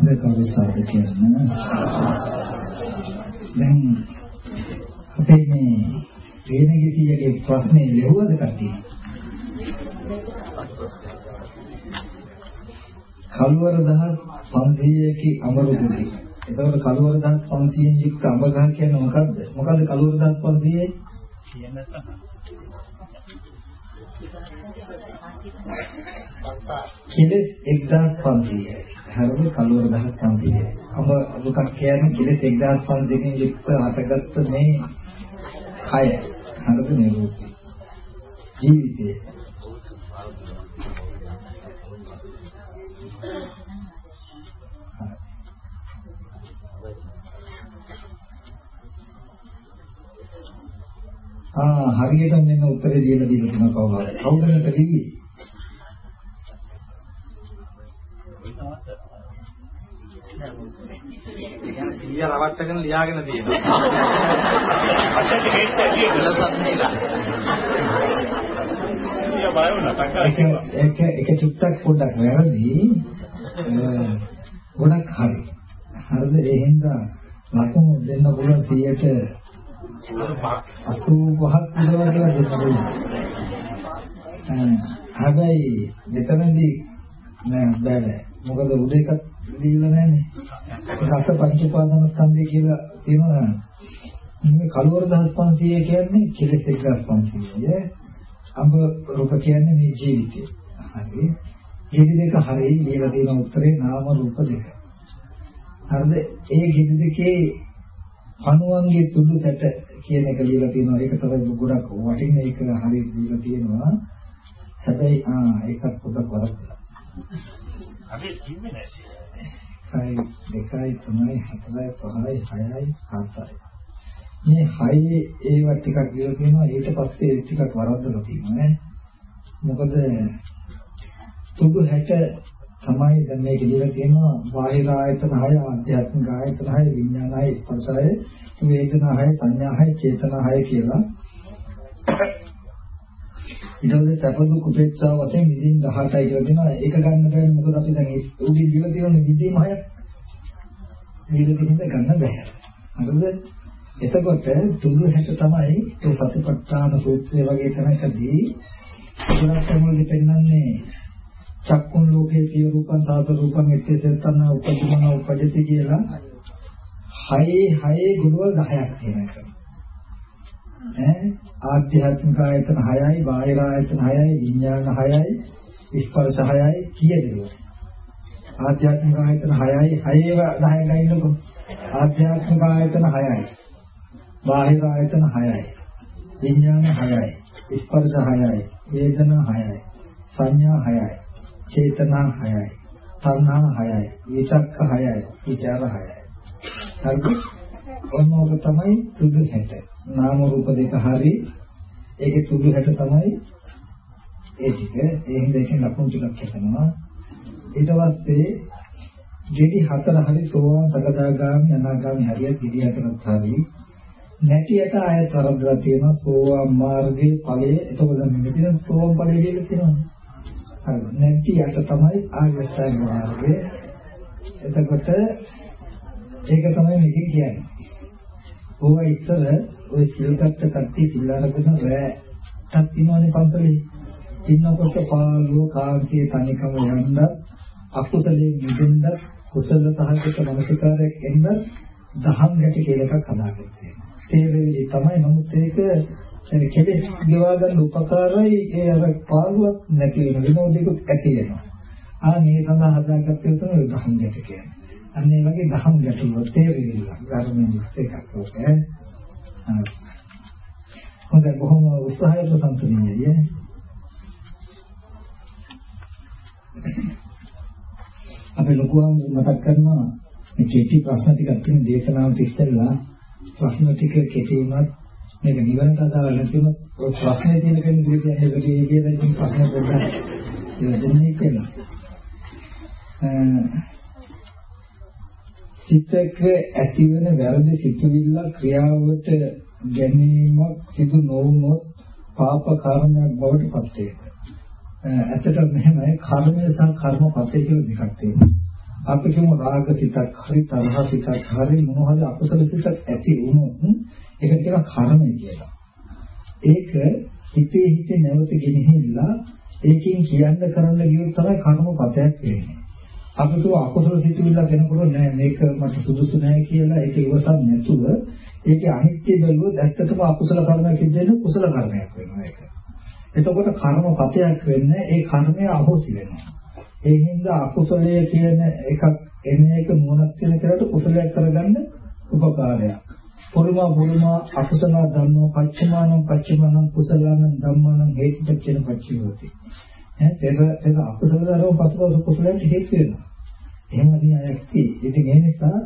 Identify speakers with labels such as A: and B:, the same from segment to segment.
A: දෙකම සාද කියන්නේ. දැන් අපේ මේ වේනගිතියගේ ප්‍රශ්නේ ලැබුවද කට්ටිය? කල්වර දහස් 500කි අමරුදුති. එතකොට කල්වර දහස් 500න් යුක්ත අඹ ගහ කියන්නේ මොකද්ද? මොකද්ද කල්වර දහස් 500? කියන කෙලෙස් 1500යි. හරිද? කලවර 1500යි. අප දුකක් කියන්නේ කෙලෙස් 1500කින් යුක්ත හටගත්ත මේ කය. හරිද මේ. ජීවිතය. ආ හරියට මෙන්න උත්තරේ දීලා දීලා තියෙනවා කවුරුහරි. කවුද මේක කිව්වේ?
B: කියන්නේ සිහිය රවට්ටගෙන ලියාගෙන තියෙනවා. අතට හෙට්ට ඇවිල්ලා නේද? සිහිය බය වුණා.
A: ඒක ඒක චුට්ටක් පොඩ්ඩක් වැරදි. ගොඩක් හරි. හරිද? ඒ හින්දා ලකුණු දෙන්න පුළුවන් 100ට 85ක් විතර කියලා දෙන්න හැබැයි මෙතනදී නෑ බෑ මොකද උඩ එකක් දීලා නැන්නේ රස පංච උපාදාන ස්කන්ධය කියලා තියෙනවා මේ කලවර 1500 කියන්නේ කෙලෙස් 1500 අඹ රූප කියන්නේ මේ ජීවිතය හරි ගෙඩි දෙක හරියි දීලා තියෙන උත්තරේ නාම රූප දෙක හරිද ඒ ගෙඩි දෙකේ පණුවන්ගේ තුඩු සැට කියන එක ලියලා තියෙනවා. ඒක තමයි ගොඩක් වටින එක හරිය ලියලා තියෙනවා. හැබැයි ආ ඒකත් පොඩක් වරද්දලා.
B: අපි කිව්වේ නැසෙ.
A: 1 2 3 4 5 6 7යි. මේ 6 ඒවා ටිකක් ලියලා තියෙනවා. ඊට පස්සේ ටිකක් වරද්දලා තියෙනවා නේ. මොකද තුඩු 60 තමයි දැන් මේක ලියලා තියෙනවා බාහිර ආයතන 6 ආධ්‍යාත්මික ආයතන 6 විඥාන 6 ස්පර්ශ 6 වේදනා 6 සංඥා 6 චේතනා 6 කියලා ඊට පස්සේ සැප දුක් උපේක්ෂා වශයෙන් විදින් 18යි කියලා දෙනවා. ඒක ගන්න බෑ මොකද අපි දැන් උඩින් දීලා තියෙන විදිම 6 දීලා තියෙන ගන්න බෑ හරිද එතකොට තුඩු 60 තමයි ඒ සතිපට්ඨාන සූත්‍රය වගේ තැනකදී උදාහරණයක් වශයෙන් පෙන්වන්නේ චක්කුන් ලෝකේ පිය රූපං සාත රූපං එත්තේසත්තන උපදිමන උපජති කියලා හයේ හයේ ගුණවල 10ක් තියෙනවා. ඈ ආධ්‍යාත්මික ආයතන 6යි, බාහිර ආයතන 6යි, විඥාන 6යි, ස්පර්ශ 6යි කීයද? ආධ්‍යාත්මික ආයතන 6යි, 6ව 10 ගන්නකො. ආධ්‍යාත්මික ආයතන 6යි. බාහිර ආයතන 6යි. විඥාන 6යි, ස්පර්ශ 6යි, වේදනා 6යි, සංඥා 6යි. චේතනා 6යි. තණ්හා 6යි. විතක්ක 6යි. විචාර 6යි. හරිද? ඔන්නෝක තමයි සුදු හැට. නාම රූප දෙක හරි ඒකේ සුදු හැට තමයි ඒ ටික ඒ හින්දා එකෙන් ලකුණු ටිකක් හදනවා. ඊට පස්සේ ගෙඩි හතර හරි සෝවාන් සකදාගාමි අනාගාමි හරියට ගෙඩි හතරක් හරි නැටියට ආයත වරද්දලා තියෙනවා සෝවාන් මාර්ගයේ ඵලය එතකොට මෙතන සෝවාන් ඵලය කියලා කියනවා. හරි නැති යට තමයි ආර්ය ශ්‍රේණි මාර්ගය එතකොට ඒක තමයි මේක කියන්නේ. ඕවා ඉතල ඔය සිල්ගත්ත කට්ටිය සිල් අරගෙන රැටක් ඉන්නවනේ පන්සලේ. ඉන්නකොට පාළුව කාන්තිය තනිකම යන්න අකුසලයේ මිදෙන්න කුසල සහගත මනසකාරයක් එන්න දහම් ගැටි කියලා එකක් හදාගන්න තියෙනවා. ඒ තමයි නමුත් ඒක ඒ කෙලෙස් ගෙවා ගන්න උපකාරයි. ඒ අර පාළුවක් නැති වෙන විනෝදිකුත් ඇති වෙනවා. ආ මේ සඳහා හදාගත්තේ තමයි දහම් ගැට කියන්නේ. අන්න ඒ වගේ දහම් ගැටුව තේරෙන්නේ ධර්මයෙන් එකක් ඕක ඈ. හොඳයි බොහොම උත්සාහයට සම්පූර්ණයි ඈ. අපි ලොකුවම මතක් කරනවා මේ කෙටි ප්‍රශ්න ටිකක් තියෙන දේශනාවට ඉස්සෙල්ලා ප්‍රශ්න ටික කෙටි වුණත් මේක නිවනට අදාළ නැතිව ඔය ප්‍රශ්නේ තියෙන කෙනෙක් ඉතින් කියන්නේ ඒකේ කියන ඉතින් ප්‍රශ්න පොඩ්ඩක් දෙන්නේ කියලා. සිතක ඇතිවන වැරදි සිතුවිල්ල ක්‍රියාවට ගැනීමක් සිදු නොවුනොත් පාප කර්මයක් බවට පත් වෙනවා. ඇත්තට මෙහෙමයි කර්මය සහ කර්මපතේ කියලා දෙකක් තියෙනවා. අපි කියමු රාග සිතක් හරි තරහ සිතක් හරි මොන හරි අකුසල සිතක් ඇති වුණොත් ඒක කියනවා කර්මය කියලා. ඒක හිතේ හිතේ නැවත ගෙනහිල්ලා ඒකෙන් කියන්න කරන්න ගියොත් තමයි කර්මපතයක් වෙන්නේ. අපි තුව අකුසල සිතුවිල්ල කෙනකොට නෑ මේක මට සුදුසු නෑ කියලා ඒක ඉවසන් නැතුව ඒකේ අනිත්‍ය බැලුවොත් ඇත්තටම අකුසල කර්මයක් සිද්ධ වෙන කුසල කර්මයක් වෙනවා ඒක. එතකොට කර්මපතයක් වෙන්නේ ඒ කර්මය අහෝසි වෙනවා. ඒ හින්දා අකුසලයේ කියන එකක් එන එක නුවණක් තියෙන කරට කුසලයක් කරගන්න උපකාරයක්. පුරුමා පුරුමා අකුසල ධම්මෝ පච්චමානං පච්චමානං කුසලානං ධම්මානං හේතුපච්චේන පච්චයෝති. ඈ පෙර පෙර අකුසල ධර්ම පසුපස කුසලයට හේතු වෙනවා. එහෙම දිහායක් තියෙයි. ඉතින් ඒ නිසා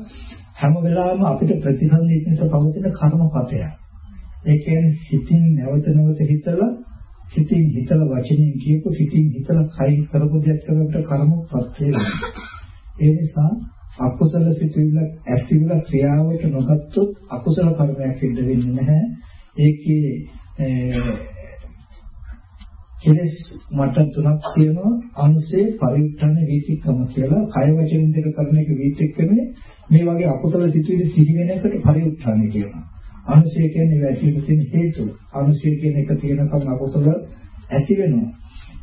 A: හැම වෙලාවෙම අපිට ප්‍රතිසන්දි පිණිස පවතින කර්මපතයක්. ඒ කියන්නේ සිතින් නැවත නැවත හිතලා සිතින් හිතලා වචනෙන් කියපු සිතින් හිතලා කයින් කරපු දෙයක් කරකට කර්මපත්‍ය වෙනවා. ඒ නිසා අකුසල සිතුවිල්ල ඇතිවලා ක්‍රියාවට නොගත්තොත් අකුසල කර්මයක් සිද්ධ වෙන්නේ නැහැ. ඒකේ කෙලස් මට්ටම් තුනක් තියෙනවා අනුසේ පරිඋත්තරණ වීතික්‍රම කියලා කය වචන දෙක කරන එක වීතික්‍රමනේ මේ වගේ අකුසල සිතුවිලි සිහි වෙන එකට පරිඋත්තරණ කියනවා. අනුශය කියන්නේ ඒ ඇතිවෙන තියෙන හේතුව. අනුශය කියන එක තියෙනකම් අකුසල ඇති වෙනවා.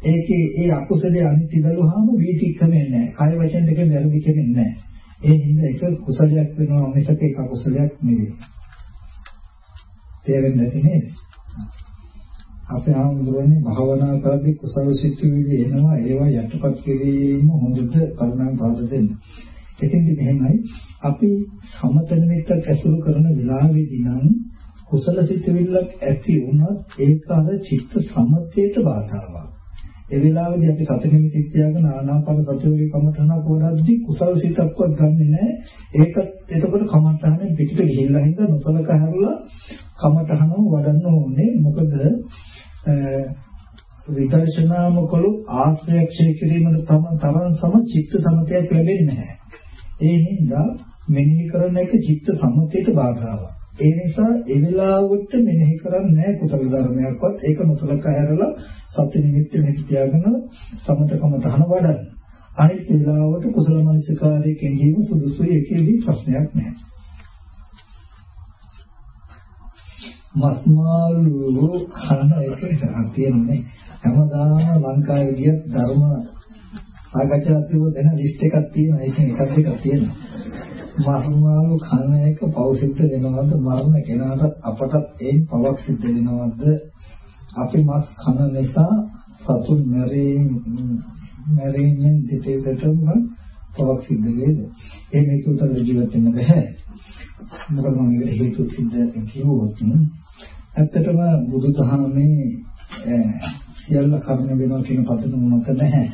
A: ඒකේ ඒ අකුසලයේ අනිත්‍ය බැලුවාම වීතික්‍රමේ නැහැ. කය වචන දෙක වැරදි කෙරෙන්නේ නැහැ. ඒ හින්දා එක කුසලයක් වෙනවා මිසක ඒක අකුසලයක් නෙවෙයි. තේරෙන්නේ නැති නේද? අපේ ආමුදුරනේ භාවනා කරද්දී කුසල සිතුවිලි එනවා ඒවා යටපත් කිරීම හොඳට කරුණාවෙන් පාද දෙන්න. එතෙන්දි මෙහෙමයි අපි සමත නිමිත්තක් ඇසුරු කරන වෙලාවෙදී නම් කුසල සිතුවිල්ලක් ඇති වුණත් ඒක අර චිත්ත සමතේට බාධාවක්. ඒ වෙලාවේදී අපි සති නිමිති තියාගෙන ආනාපාන සතියේ කමඨහනක් වඩද්දී කුසල සිතක්වත් ගන්නෙ නැහැ. ඒක එතකොට කමඨහනේ පිටිට ගිහිල්ලා හින්දා නොසලක හැරලා කමඨහනම වඩන්න ඕනේ. මොකද විදර්ශනාම කළු ආශ්‍රයක්ෂය කිරීමට තම තරම් සම චිත්ත සමතයක් ලැබෙන්නේ නැහැ. ඒ හින්දා මෙනෙහි කරන එක චිත්ත සමතයට බාධාවක්. ඒ නිසා ඒ වෙලාවට මෙනෙහි කරන්නේ නැහැ කුසල ධර්මයක්වත් ඒක නොසලකා හැරලා සත්‍ය නිමිත්ත මෙහි තියාගෙන සමතකම තහන වඩන්න. අනිත් වෙලාවට කුසල මනසිකාරයේ කෙඳීම සුදුසුයි ඒකේදී ප්‍රශ්නයක් නැහැ. මස්මාළු කන එක තියෙන්නේ. හැමදාම ලංකාවේ ගියත් ධර්ම සාකච්ඡාවක් තිබුණ දෙන ලිස්ට් එකක් තියෙනවා. ඒකෙන් එකක් දෙකක් තියෙනවා. මස්මාළු කන එක පෞසිද්ධ වෙනවද? මරණ කෙනාට අපටත් ඒ පවක් සිද්ධ වෙනවද? අපි මස් කන නිසා සතුන් මැරීම මැරීමෙන් දෙපේසටම පවක් සිද්ධ වේද? ඒ මේකතර ජීවත් වෙන්න බෑ. මොකද මම ඒකට හේතු සිද්ධ කිව්වොත් ඇත්තටම බුදුදහමේ සියල්ල කර්ම වෙනවා කියන පදනම මත නැහැ.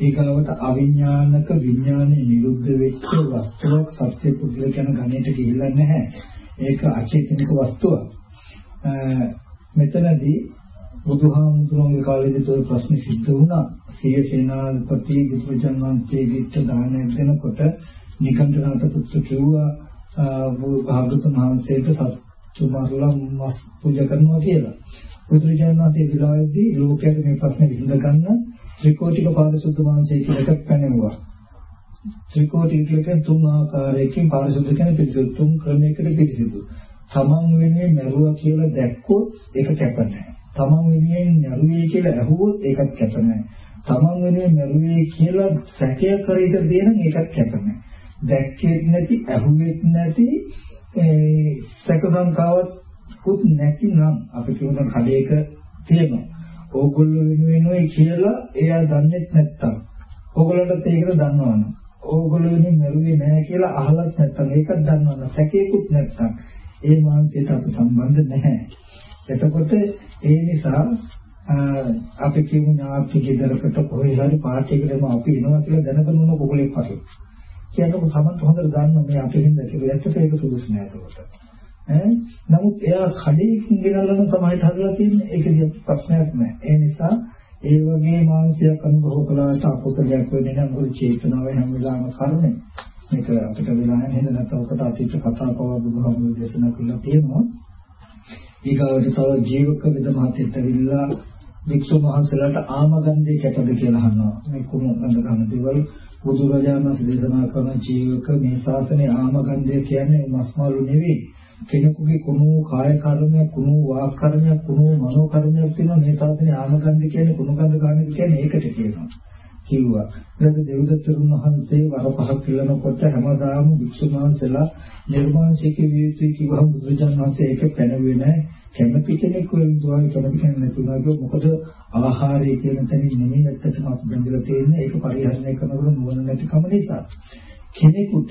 A: ඒකවට අවිඥානික විඥානේ නිරුද්ධ වෙච්ච වස්තුවක් සත්‍ය පුදුල කියන ගණයට ගිහිල්ලා නැහැ. ඒක අචේතනික වස්තුවක්. මෙතනදී බුදුහාමුදුරන්ගේ කාලේදී තෝ ප්‍රශ්න සිද්ධ වුණා. සිය සේනාධිපති බුදුරජාණන් වහන්සේ විත්ත දානයක් දෙනකොට නිකණ්ඨනාත පුත්‍ර කිව්වා භාගතුන් වහන්සේට සත්තු මරලා මස් පූජා කරනවා කියලා. බුදුරජාණන් වහන්සේ විලායේදී ලෝකයට මේ ප්‍රශ්නේ විසඳ ගන්න ත්‍රිකෝටික පාරිශුද්ධ වංශය කියලා එකක් පැනෙවුවා. ත්‍රිකෝටික කියන්නේ තුන් ආකාරයකින් පාරිශුද්ධ කියන පිළිසුදු තුන් ක්‍රමයකට පිළිසුදු. තමන් වෙන්නේ මරුවා කියලා දැක්කොත් ඒක කැප නැහැ. තමන් වෙන්නේ මරුවේ කියලා ඇහුවොත් ඒකත් කැප නැහැ. තමන් වෙන්නේ මරුවේ කියලා සැකය කරීද දෙන ඒකත් කැප නැහැ. දැක්කෙත් නැති, ඇහුවෙත් නැති සැක සංකාවත් කුත් නැතිනම් අපි කියන කඩේක තියෙනවා. ඕගොල්ලෝ වෙනුවෙනුයි කියලා එයා දන්නේ නැත්තම්. ඕගොල්ලන්ටත් ඒක දන්නවනේ. ඕගොල්ලෝ වෙනුවෙන් මරුවේ නැහැ කියලා අහලත් නැත්තම් ඒකත් දන්නවනේ. සැකේකුත් නැත්තම් ඒ මානසිකට අපි සම්බන්ධ නැහැ. එතකොට ඒ නිසා අපි කියමු ඥාති ගෙදරකට කොහේ හරි පාටියකටම අපි එනවා කියලා දැනගෙන උන කොකලෙක් වගේ. කියනකොට තමයි හොඳට දන්න මේ අපේ හින්දා කියලා ඇත්තට ඒක සුදුසු නෑ ඒකට. ඈ නමුත් එයා කඩේකින් ගෙනල්ලා සමාජයට හදලා තියෙන්නේ ඒකදී ප්‍රශ්නයක් නෑ. ඒ නිසා ඒ වගේ මානසික අනුභව කළාට අකුසලයක් වෙන්නේ නැහැ මොකද චේතනාව හැම වෙලාවෙම කර්මය. මේක අපිට වෙලා නැහැ නේද නැත්නම් ඔකට අතීත කතා පව බුදුහාමුදුරු දේශනා කළා තියෙනවා. ඊගාවට තව ජීවක විද මහත්යෙත් ඇවිල්ලා වික්ෂුන් වහන්සේලාට ආමගන්ධය කැපද කියලා අහනවා. මේ කුණු ගඳ ගන්න දේවල් බුදුරජාණන් වහන්සේ දේශනා කරන ජීවක මේ ශාසනයේ ආමගන්ධය කියන්නේ මස්මාළු නෙවෙයි. කෙනෙකුගේ කුණු කාය කර්මය, කුණු වාක් කර්මය, කුණු මනෝ කර්මයක් තියෙනවා මේ ශාසනයේ ආමගන්ධය කියන්නේ කුණු ගඳ ගන්න කියන්නේ ඒකට කියනවා. කිව්වා. ඊට දෙව්දත්තරුන් වහන්සේ වර පහක් ඉල්ලනකොට හැමදාම වික්ෂුන් වහන්සේලා නිර්මාංශික වියුතුයි කිව්වහම බුදුරජාණන් වහන්සේ ඒක පැනවෙන්නේ නැහැ. කැමති කෙනෙක් වෙන දුවයි කැමති කෙනෙක් නැතුණාද? මොකද ආහාරය කියන තැනින් නෙමෙයි ඇත්තටම අපි බඳලා තියෙන්නේ. ඒක පරිහරණය කරනකොට නුවණ නැතිකම නිසා. කෙනෙකුට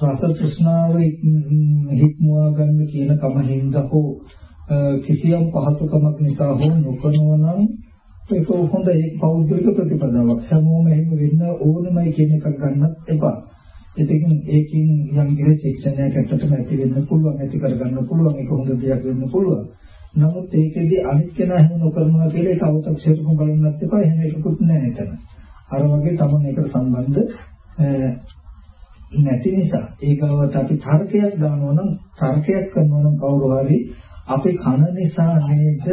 A: රස තෘෂ්ණාව හික්මවා ගන්න කියන කම හින්දා හෝ කිසියම් පහසුකමක් නිසා හෝ නොකනවනම් ඒක හොඳ ඒක පෞද්ගලික ප්‍රතිපදාවක්. හැමෝම එහෙම වෙන්න ඕනමයි කියන එකක් ගන්නත් එපා. ඉතින් ඒකින් යම් කිසි ශික්ෂණයක් ඇත්තටම ඇති වෙන්න පුළුවන් ඇති කරගන්න පුළුවන් ඒක හොඳ දෙයක් වෙන්න පුළුවන්. නමුත් ඒකෙදි අනිත් කෙනා එහෙම නොකරනවා කියලා ඒක අවතක්සේරුකම් බලන්නත් එපා එහෙම එකකුත් නැහැ එතන. අර වගේ තමන් ඒකට සම්බන්ධ නැති නිසා. ඒකවට අපි තර්කයක් දානවා නම් තර්කයක් කරනවා නම් කවුරු හරි අපි කන නිසා නේද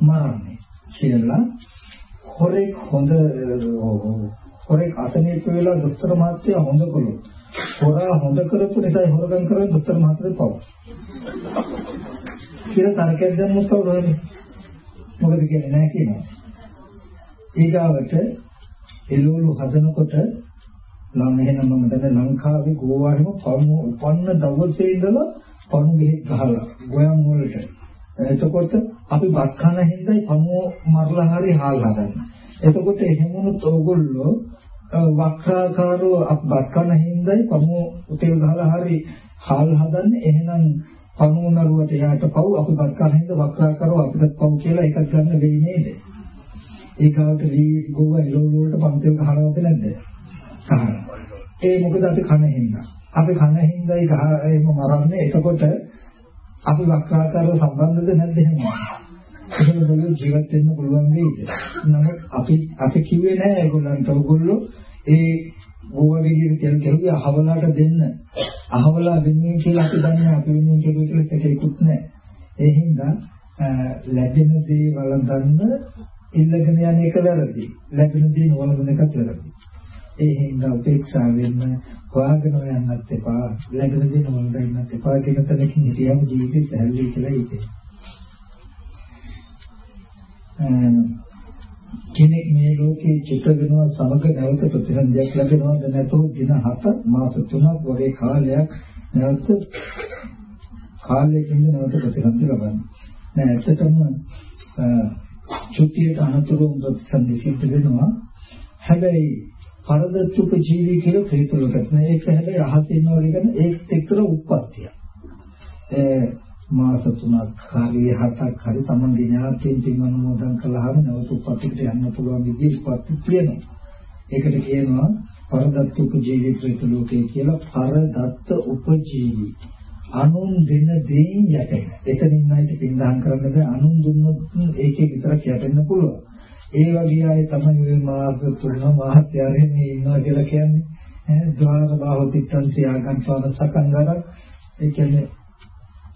A: මරන්නේ කියලා හොරෙක් හොඳ හොරෙක් අසනීප වෙලා දොස්තර මහත්තයා හොඳ කළොත් හොරා හොඳ කරපු නිසා හොරගම් කරන දොස්තර මහත්තයාට පව. කියලා තර්කයක් දැම්මොත් කවුරු හරි මොකද කියන්නේ නැහැ කියනවා. ඊගාවට එළවලු හදනකොට නම් එහෙනම් මම දැන් ලංකාවේ ගෝවාවේම පණු උපන්න දවසේ ඉඳලා පණු බෙහෙත් ගහලා ගෝයන් වලට. එතකොට අපි බත් කන හින්දායි පණු මරලා හරි හාල් හදන්න. එතකොට එහෙමනොත් ඕගොල්ලෝ වක්‍රාකාරව බත් කන හින්දායි පණු උතේල් ගහලා හරි හාල් හදන්න. එහෙනම් පණු නරුවට යාට පව් අපි බත් කන හින්දා වක්‍රාකාරව අපිට පව් කියලා එකක් ගන්න වෙයි නේද? ඒකට වී ගෝවා එළවලු වලට පන්තිල් ගහනවද නැද්ද? ඒ මොකද අපි කන හින්දා. අපි කන හින්දායි ගහ එහෙම මරන්නේ. එතකොට අපි වක්‍රාකාරව සම්බන්ධද නැද්ද එහෙම? එහෙම බලු ජීවත් වෙන්න පුළුවන් වෙයිද? නමුත් අපි අපි කිව්වේ නෑ ඒගොල්ලන්ට. ඔයගොල්ලෝ ඒ ගෝවාගේ කියන තෙල් ගැහුවේ අහවලාට දෙන්න. අහවලා වෙනුවෙන් කියලා අපි දන්නේ අපි වෙනුවෙන් කියලා සැකේකුත් නෑ. ඒ හින්දා ලැබෙන දේ වළඳන්න ඉල්ලගෙන යන එක වැරදි. ලැබෙන දේ නොවලඳන එකත් වැරදි. ඒ හින්දා උපේක්ෂා වෙන්න හොයාගෙන යන්නත් එපා ලැබෙන දේ නොවලඳ ඉන්නත් එපා කියන තැනකින් හිතියම ජීවිතේ සැලලි කියලා හිතේ. කෙනෙක් මේ ලෝකේ චිත්ත වෙනවා සමග නැවත ප්‍රතිසන්දියක් ලැබෙනවද නැතෝ දින 7 මාස 3ක් වගේ කාලයක් නැවත කාලයකින් නැවත ප්‍රතිසන්දි ලබන්නේ. නෑ ඇත්තටම චුතියට අනතුරු ප්‍රතිසන්දි සිද්ධ වෙනවා. හැබැයි පරදත්තුක ජීවි කියලා ප්‍රේතලකට නෑ ඒක හැබැයි අහසේ ඉන්නවා කියන ඒත් එක්කර උප්පත්තිය. ඒ මාස තුනක් හරි හතක් හරි තමන්ගේ ඥාතීන් පින් අනුමෝදන් කළාම නැවත උප්පත්තියට යන්න පුළුවන් විදිහ උප්පත්ති තියෙනවා. ඒකට කියනවා පරදත්තුක ජීවි ප්‍රේත ලෝකේ කියලා පරදත්ත උපජීවි. අනුන් දෙන දේන් යටෙන. එතනින් ආයිත් පින් දහම් කරන්න බෑ අනුන් දුන්නොත් ඒකේ විතරක් යටෙන්න පුළුවන්. ඒ වගේ අය තමයි මේ මාර්ග තුන මහත්යරේ මේ ඉන්නවා කියලා කියන්නේ. ඈ ద్వාර බාහුතිත්තන් සියාගන්පාන සකංගර ඒ කියන්නේ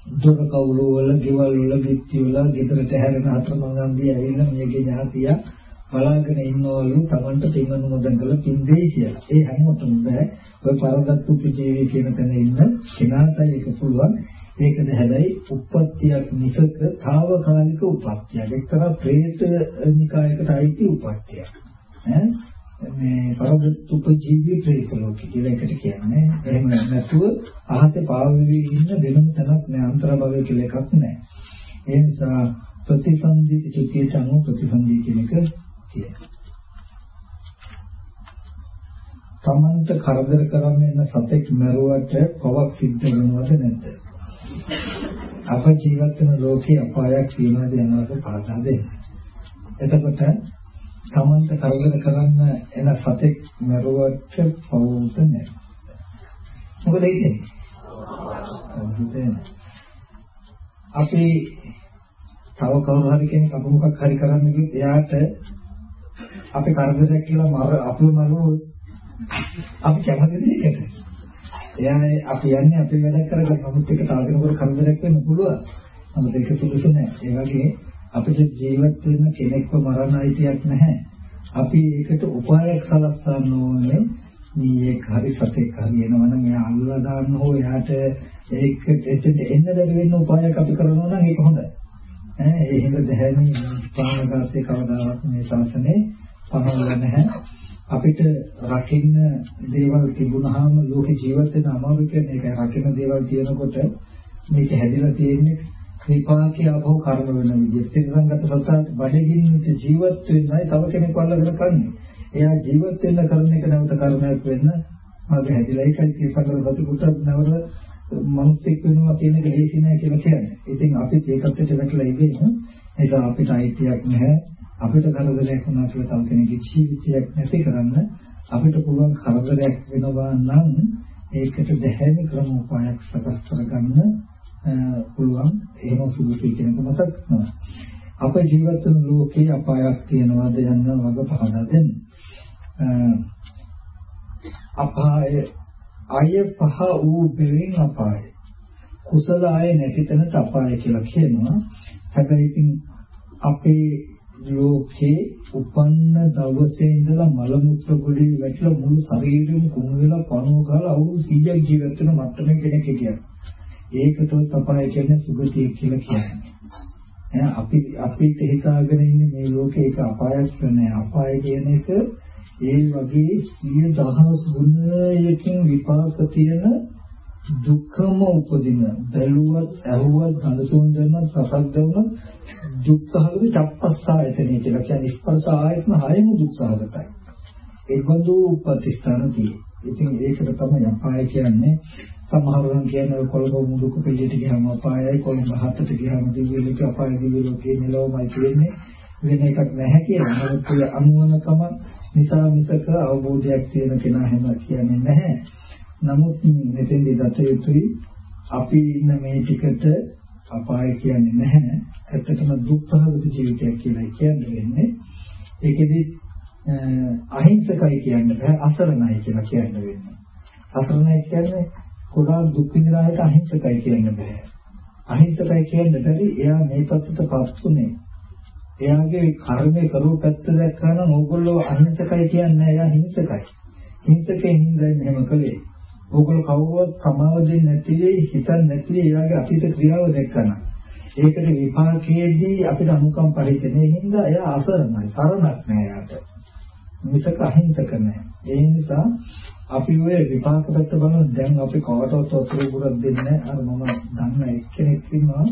A: දොර කවුළු වල, ගෙවල් වල, පිටි වල, ගෙදරට හැරෙන හතරමංගම්දී ඇවිල්ලා මේකේ ඥාතියා බලාගෙන ඉන්නවලු Tamanට පින් අනුමෝදන් කරලා පින් දෙයි කියලා. ඒ හැමෝටම බෑ. ඔය පරදත්තු පිටේවි කියන තැන ඉන්න කෙනාටයි ඒක පුළුවන්. ඒකද හැබැයි උප්පත්තියක් මිසක తాවකාලික උප්පත්තියක්. එක්තරා പ്രേත නිකායකට අයිති උප්පත්තියක්. ඈ මේ පරදුප්පජීවී ප්‍රේත ලෝක කියලා එකට කියන්නේ. එහෙම නැතුව අහසේ පාවෙවි ඉන්න වෙනම තැනක් නෑ අන්තර භවය කියලා එකක් නෑ. ඒ නිසා ප්‍රතිසන්දි චුතියට අනුව ප්‍රතිසන්දි කියන එක කියනවා. තමන්ට කරදර කරන්න එන සතෙක් මරුවට පවක් සිද්ධ වෙනවද නැද්ද? අප ජීවත් වෙන ලෝකේ අපායක් තියෙනවද යනවද පාදා දෙන්න. එතකොට තමන්ට කරදර කරන්න එන සතෙක් මරුවට පවුත නැහැ. මොකද හිතෙන්නේ? අපි තව කවුරු හරි කෙනෙක් අප මොකක් හරි කරන්න ගියොත් එයාට අපි කරදරයක් කියලා මර අපේ මරුවොත් අපි කැමතිද ඒකට? එයා අපි යන්නේ අපේ වැඩ කරගන්න. නමුත් ඒක තව කෙනෙකුට කරදරයක් වෙන්න පුළුවන්. නමුත් ඒක සුදුසු නෑ. ඒ වගේ අපිට ජීවත් වෙන කෙනෙක්ව මරණ අයිතියක් නැහැ. අපි ඒකට උපායක් සලස්සන්න ඕනේ. මේ හරි සතෙක් හරියනවා නම් එයා අල්ලලා දාන්න හෝ එයාට ඒක එතෙන් එන්න බැරි වෙන උපායක් අපි කරනවා නම් ඒක හොඳයි. ඈ ඒ හින්දා දැහැමි ප්‍රාණඝාතයේ කවදාවත් මේ ශාසනයේ පනවල නැහැ. අපිට රකින්න දේවල් තිබුණාම ලෝක ජීවිත වෙන අමාරු කියන එක රකින්න දේවල් තියෙනකොට මේක හැදිලා තියෙන්නේ විපාකයේ අභව කර්ම වෙන විදිහට. තිරසංගත සත්‍යයට බඩගින්නට ජීවත් වෙන්නයි තව කෙනෙක් අල්ලගෙන කන්නේ. එයා ජීවත් වෙන්න කරන එක නැවත කර්මයක් වෙන්න මගේ හැදිලා ඒකයි තිරසංගත සත්‍යෙකට නැවර මිනිස්සෙක් වෙනවා කියන එක ලේසි නෑ කියලා කියන්නේ. ඉතින් අපිත් ඒකත් වැටලා ඉන්නේ. ඒක අපිට අයිතියක් නැහැ. අපිට කරදරයක් වුණා කියලා තව කෙනෙකුගේ ජීවිතයක් නැති කරන්න අපිට පුළුවන් කරදරයක් වෙනවා නම් ඒකට දැහැමි ක්‍රම උපායක් සකස් කරගන්න පුළුවන් එහෙම සුදුසු කෙනෙකු මතක් කරනවා. අප ජීවත් වන ලෝකේ අපායක් තියනවාද යන්න වග පහදා දෙන්න. අපාය අය පහ වූ බැවින් අපාය. කුසල අය නැති තැනට අපාය කියලා කියනවා. හැබැයි ඉතින් අපේ ලෝකේ උපන්න දවසේ ඉඳලා මල මුත්‍ර ගොඩේ වැටලා මුළු ශරීරෙම කුණු වෙලා පණුව ගාලා අවුරුදු 100ක් ජීවත් වෙන මට්ටමේ කෙනෙක් හිටියා. ඒකට තමයි කියන්නේ සුගතිය කියලා කියන්නේ. අපි අපිට හිතාගෙන ඉන්නේ මේ ලෝකේ ඒක අපායක් නෑ. අපාය කියන එක ඒ වගේ සිය දහස් ගුණයකින් විපාක තියෙන දුක්ඛම උපදින බැලුවත් ඇහුවත් ගඳසුන් දෙන්නත් රසක් දෙවුනත් දුක්ඛහගත චප්පස්සායතනෙ කියලා කියන්නේ ස්පර්ශ ආයතන හයම දුක්ඛහගතයි. ඒ බඳු උපතිස්ථාන තියෙයි. ඉතින් ඒකට තමයි අපාය කියන්නේ සමහරවන් කියන්නේ කොළඹ මුදුක පිළියට ගියාම අපායයි කොළඹ හතට ගියාම දිව්‍ය ලෝක අපාය දිව්‍ය ලෝකේ නෙලවමයි තියෙන්නේ වෙන එකක් නැහැ කියලා. නමුත් ඒ අනුවනකම නිසා මිසක අවබෝධයක් තියෙන කෙනා හැම කියන්නේ නැහැ. නමුත් මෙතෙන්දී දත යුතුයි අපි ඉන්න මේ ටිකට අපාය කියන්නේ නැහැ. ඇත්තටම දුක්ඛගත ජීවිතයක් කියලා කියන්නේ. ඒකෙදි අහිංසකයි කියන්න බෑ අසරණයි කියලා කියන්න වෙන්නේ. අසරණයි කියන්නේ ගොඩාක් දුක් විඳිනාට අහිංසකයි කියන්න බෑ. අහිංසකයි කියන්න බැරි එයා මේ පැත්තටපත් උනේ. එයාගේ කර්මේ කරුව පැත්ත දැක්කම ඕගොල්ලෝ අහිංසකයි කියන්නේ එයා හිංසකයි. හිංසකෙන් හින්දා එහෙම කළේ. ඕගොල්ලෝ කවුරුවත් සමාව දෙන්නේ නැති වෙයි හිතන්නේ නැති වෙයි එයාගේ අතීත ක්‍රියාව දැක්කම. ඒකට විපාකයේදී අපිට අනුකම්ප පරිච්ඡේදයේ හින්දා එයා අසරණයි. සරණක් නෑ එයාට. මිසක අහිංසක නෑ. ඒ නිසා අපි ඔය විපාක පැත්ත බලන දැන් අපි කවටවත් උත්තර පුරක් දෙන්නේ අර මම දන්න එක්කෙනෙක් ඉන්නවා.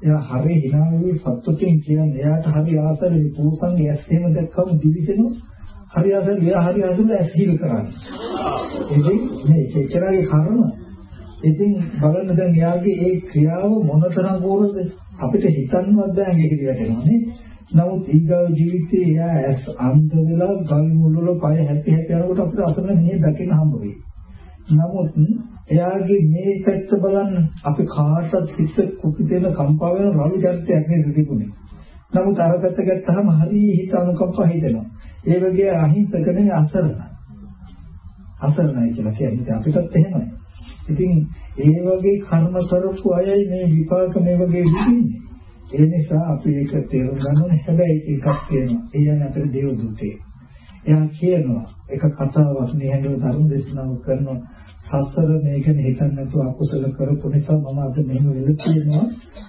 A: එයා හරි hina වෙවි සතුටින් කියන්නේ එයාට හරි ආසරේ පූසන්ගේ ඇස් එහෙම දැක්කම දිවිසෙනවා හරි ආසරේ එයා හරි ආසරේ ඇස් හිල් කරන්නේ. ඉතින් මේ එච්චරගේ කර්ම. ඉතින් බලන්න දැන් එයාගේ ඒ ක්‍රියාව මොනතරම් කෝරද අපිට හිතන්නවත් බෑ මේක දිහාට නේ. නමුත් ඊගාව ජීවිතේ එයා ඇස් අන්ධ වෙලා ගල් මුල් වල පය හැපි හැපි යනකොට අපිට අසරණ මේ දකින්න හම්බ වෙයි. නමුත් එයාගේ මේ පැත්ත බලන්න අපි කාටවත් හිත කුපිතේන කම්පා වෙන රළු චරිතයක් නේද තිබුණේ. නමුත් අර පැත්ත ගත්තාම හරි හිත අනුකම්පා හිතෙනවා. ඒ වගේ අහිංසක නෙවෙයි අසරණයි. අසරණයි කියලා කියන්නේ අපිටත් එහෙමයි. ඉතින් ඒ වගේ කර්ම කරපු අයයි මේ විපාක මේ වගේ විඳින්නේ. ඒ නිසා අපි ඒක තේරුම් ගන්න ඕනේ. හැබැයි එකක් තියෙනවා. ඒ කියන්නේ අපේ දේව දූතේ. එයා කියනවා එක කතාවක් නිහඬව ධර්ම දේශනාවක් කරනවා. සසර මේකනේ හිතන්නේ නැතුව අකුසල කරපු නිසා මම අද මෙහෙම වෙලා තියෙනවා.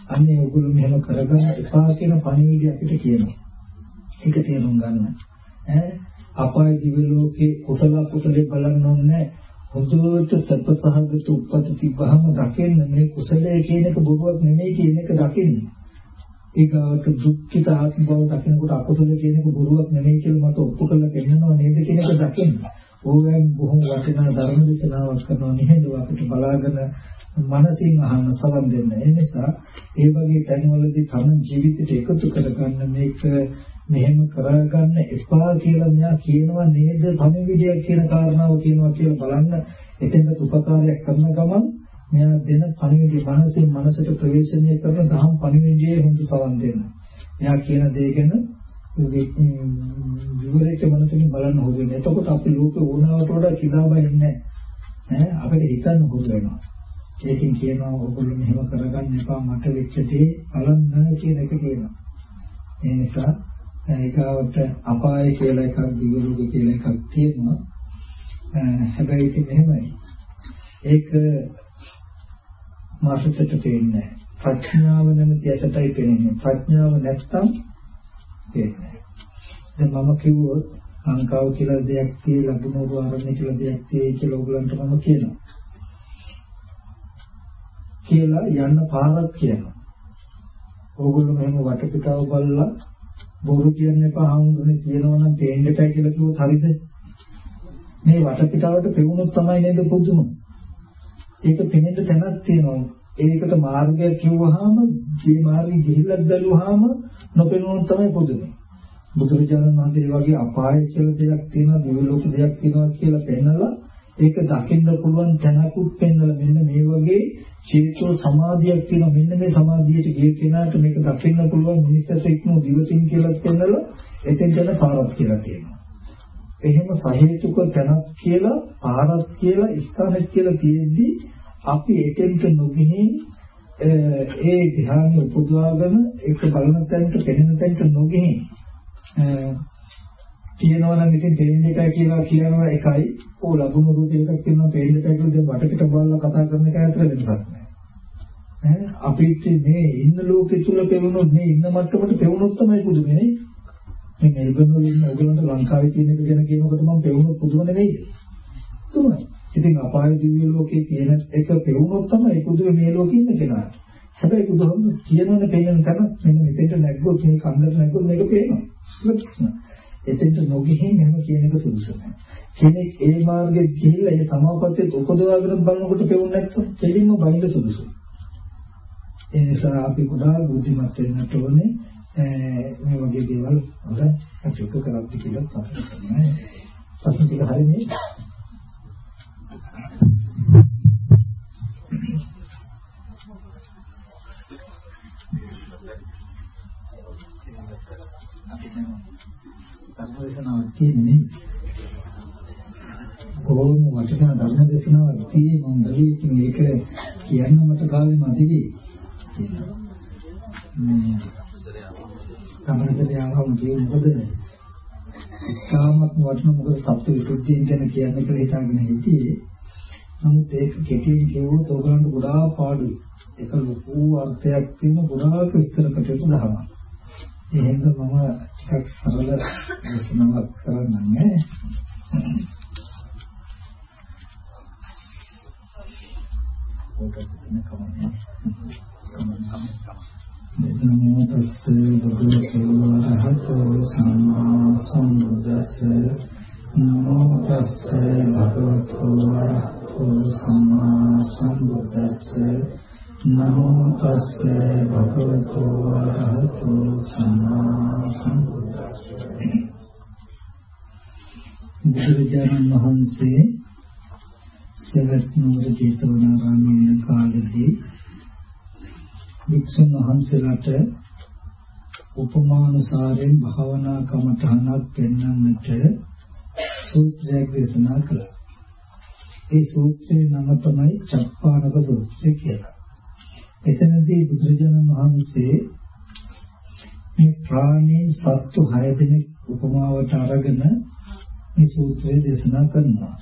A: අන්නේ ඔගොල්ලෝ මෙහෙම කරගන්න එපා කියන පණිවිඩය අපිට කියනවා. ඒක තේරුම් ගන්න. ඈ අපාය දිව්‍ය ලෝකේ කුසල කුසලේ බලන්න ඕනේ හොඳට සත්පසහගත උපපති තිබහම දකින්න මේ කුසලයේ කියන එක බොරුවක් නෙමෙයි කියන එක දකින්න. ඒකට දුක්ඛිත ආත්ම බව දකිනකොට අකුසල කියන එක බොරුවක් නෙමෙයි කියලා මට ඔප්පු කරලා පෙන්නනවා නේද කියන එක දකින්න. ඕවෙන් බොහොම වටිනා ධර්ම දේශනාවක් කරනවා නිහඬව අපිට බලාගෙන මනසින් අහන්න සවන් දෙන්න. ඒ නිසා ඒ වගේ තැන්වලදී තම ජීවිතයට එකතු කරගන්න මේක මෙහෙම කරගන්න එපා කියලා මෙයා කියනවා නේද පණිවිඩයක් කියන කාරණාව කියනවා කියලා බලන්න එතෙන්ට උපකාරයක් කරන ගමන් මෙයා දෙන පණිවිඩය මනසින් මනසට ප්‍රවේශණය කරන දහම් පණිවිඩයේ හොඳ සවන් දෙන්න. මෙයා කියන දේ ගැන විවරයට මනසින් බලන්න හොදෙන්නේ. එතකොට අපි ලෝකේ ඕනාවට වඩා කිදාබයි නැහැ. ඈ අපිට හිතන්න හොද වෙනවා. ඒකෙන් කියනවා ඔයගොල්ලෝ මෙහෙම කරගන්න එපා මට වෙච්ච දේ බලන්න කියන එක කියනවා. ඒ නිසා ඒකවට අපාය කියලා එකක් දිවලුක කියලා එකක් තියෙනවා. හැබැයි ඉතින් මෙහෙමයි. ඒක මාසෙට පේන්නේ ප්‍රඥාව නැමැති ඇසටයි පේන්නේ. ප්‍රඥාව නැත්තම් පේන්නේ දැන් මම කිව්වොත් ලංකාව කියලා දෙයක් තියෙයි ලැබුණු ආරණ්‍ය කියලා දෙයක් තියෙයි කියලා ඕගලන්ට මම කියනවා. කියලා යන්න පාරක් කියනවා. ඕගොල්ලෝ මෙහෙම වටපිටාව බලලා බොරු කියන්න එපා හමුදුනේ කියනවා නම් පේන්න එපා කියලා කිව්වොත් හරිද? මේ වටපිටාවට පෙවුනොත් තමයි නේද පුදුම. ඒක පෙනෙන්න තැනක් තියෙනවා. ඒකට මාර්ගය කිව්වහම මේ මාර්ගය ගිහිල්ලා බැලුවාම නොපෙනුනොත් තමයි පුදුමයි. බුදුරජාණන් වහන්සේ වගේ අපාය කියලා දෙයක් තියෙනවා, දිව්‍ය ලෝක දෙයක් තියෙනවා කියලා පෙන්නලා ඒක දකින්න පුළුවන් තැනකුත් පෙන්නලා මෙන්න මේ වගේ චේතෝ සමාධියක් තියෙනවා. මෙන්න මේ සමාධියට ගිය කෙනාට මේක දකින්න පුළුවන් මිනිස්සුන්ට ඉක්ම දිවසින් කියලා පෙන්නලා එතෙන් යන පාරක් කියලා තියෙනවා. එහෙම සහේතුක තැනක් කියලා පාරක් කියලා ස්ථානයක් කියලා තියෙද්දි අපි එතෙන්ට නොගිහින් ඒ ධ්‍යානෙ උපදවාගෙන ඒක බලන තැනට පෙනෙන තැනට නොගිහින් කියනවා නම් ඉතින් දෙන්නේ එකයි කියලා කියනවා එකයි. ඕ ලබුණු රූප එකක් තියෙනවා දෙන්නේ එකයි කියලා දැන් වටපිට බලලා කතා කරන එක අතර වෙනසක් නැහැ ඈ අපිට මේ ඉන්න ලෝකෙ තුල පෙවුනොත් මේ ඉන්න මට්ටමට පෙවුනොත් තමයි පුදුමනේ මේ මෙල්බන් වල ඉන්න ඕගලන්ට ලංකාවේ තියෙන එක ගැන කියනකොට මම පෙවුනොත් පුදුම නෙවෙයි. පුදුමයි. ඉතින් අපාය දිව්‍ය ලෝකේ තියෙන එක පෙවුනොත් තමයි පුදුම මේ ලෝකෙ ඉන්න කෙනාට හැබැයි බුදුහාමුදුරු කියනවනේ පේන තැන මෙන්න මෙතෙන්ට නැග්ගොත් මේ කන්දට නැග්ගොත් මේක පේනවා. එතෙන්ට නොගිහින් එහෙම කියන එක සුදුසු නැහැ. කෙනෙක් ඒ මාර්ගෙ ගිහිල්ලා ඒ සමාපත්තියට උපදවාගෙන බලනකොට පෙවුන්නේ නැත්නම් දෙලින්ම බයිඳ සුදුසුයි. ඒ නිසා අපි ගොඩාක් බුද්ධිමත් වෙන්නට ඕනේ. මේ වගේ දේවල් වල කටයුතු කරද්දි කියලා ප්‍රශ්න කරනවා. ප්‍රශ්න ටික හරිනේ. ධර්මදේශනාවක් කියන්නේ කොහොම වටිනා ධර්මදේශනාවක් තියෙන්නේ මම බැලුවේ ඉතින් ඒක කියන්න මට කාලෙ මදිවි කියනවා මේ කමරේ ආවම කියන්නේ? මොකද ඉතාමත් වටිනා මොකද සත්‍ය විසුද්ධියෙන් ගැන කියන්න කියලා හිතාගෙන හිටියේ. නමුත් ඒක කෙටියෙන් කියවුවොත් ඕගලන්ට ගොඩාක් පාඩුයි. ඒක ලොකු අර්ථයක් තියෙන ගොඩාක් විස්තර කටයුතු දහමක්. එහෙනම් මම ටිකක් සරල දේශනාවක් කරන්නේ නමෝ තස්ස භගවතු වරහතෝ සම්මා සම්බුද්දස්ස නමෝ තස්ස භගවතු වරහතෝ සම්මා සම්බුද්දස්ස නමෝ තස්ස භගවතු වරහතු සම්මා සම්බුද්දස්ස බුදුරජාණන් වහන්සේ සවැත් නුවර ජේතවනාරාමයේ ඉන්න කාලෙදී වික්ෂුන් වහන්සේලාට උපමානුසාරයෙන් භාවනා කමඨහනක් පෙන්වන්නට සූත්‍රයක් දේශනා කළා. ඒ සූත්‍රයේ නම තමයි චප්පානක සූත්‍රය කියලා. එතනදී බුදුරජාණන් වහන්සේ මේ ප්‍රාණී සත්තු 6 දෙනෙක් උපමාවට අරගෙන මේ සූත්‍රය දේශනා කරනවා.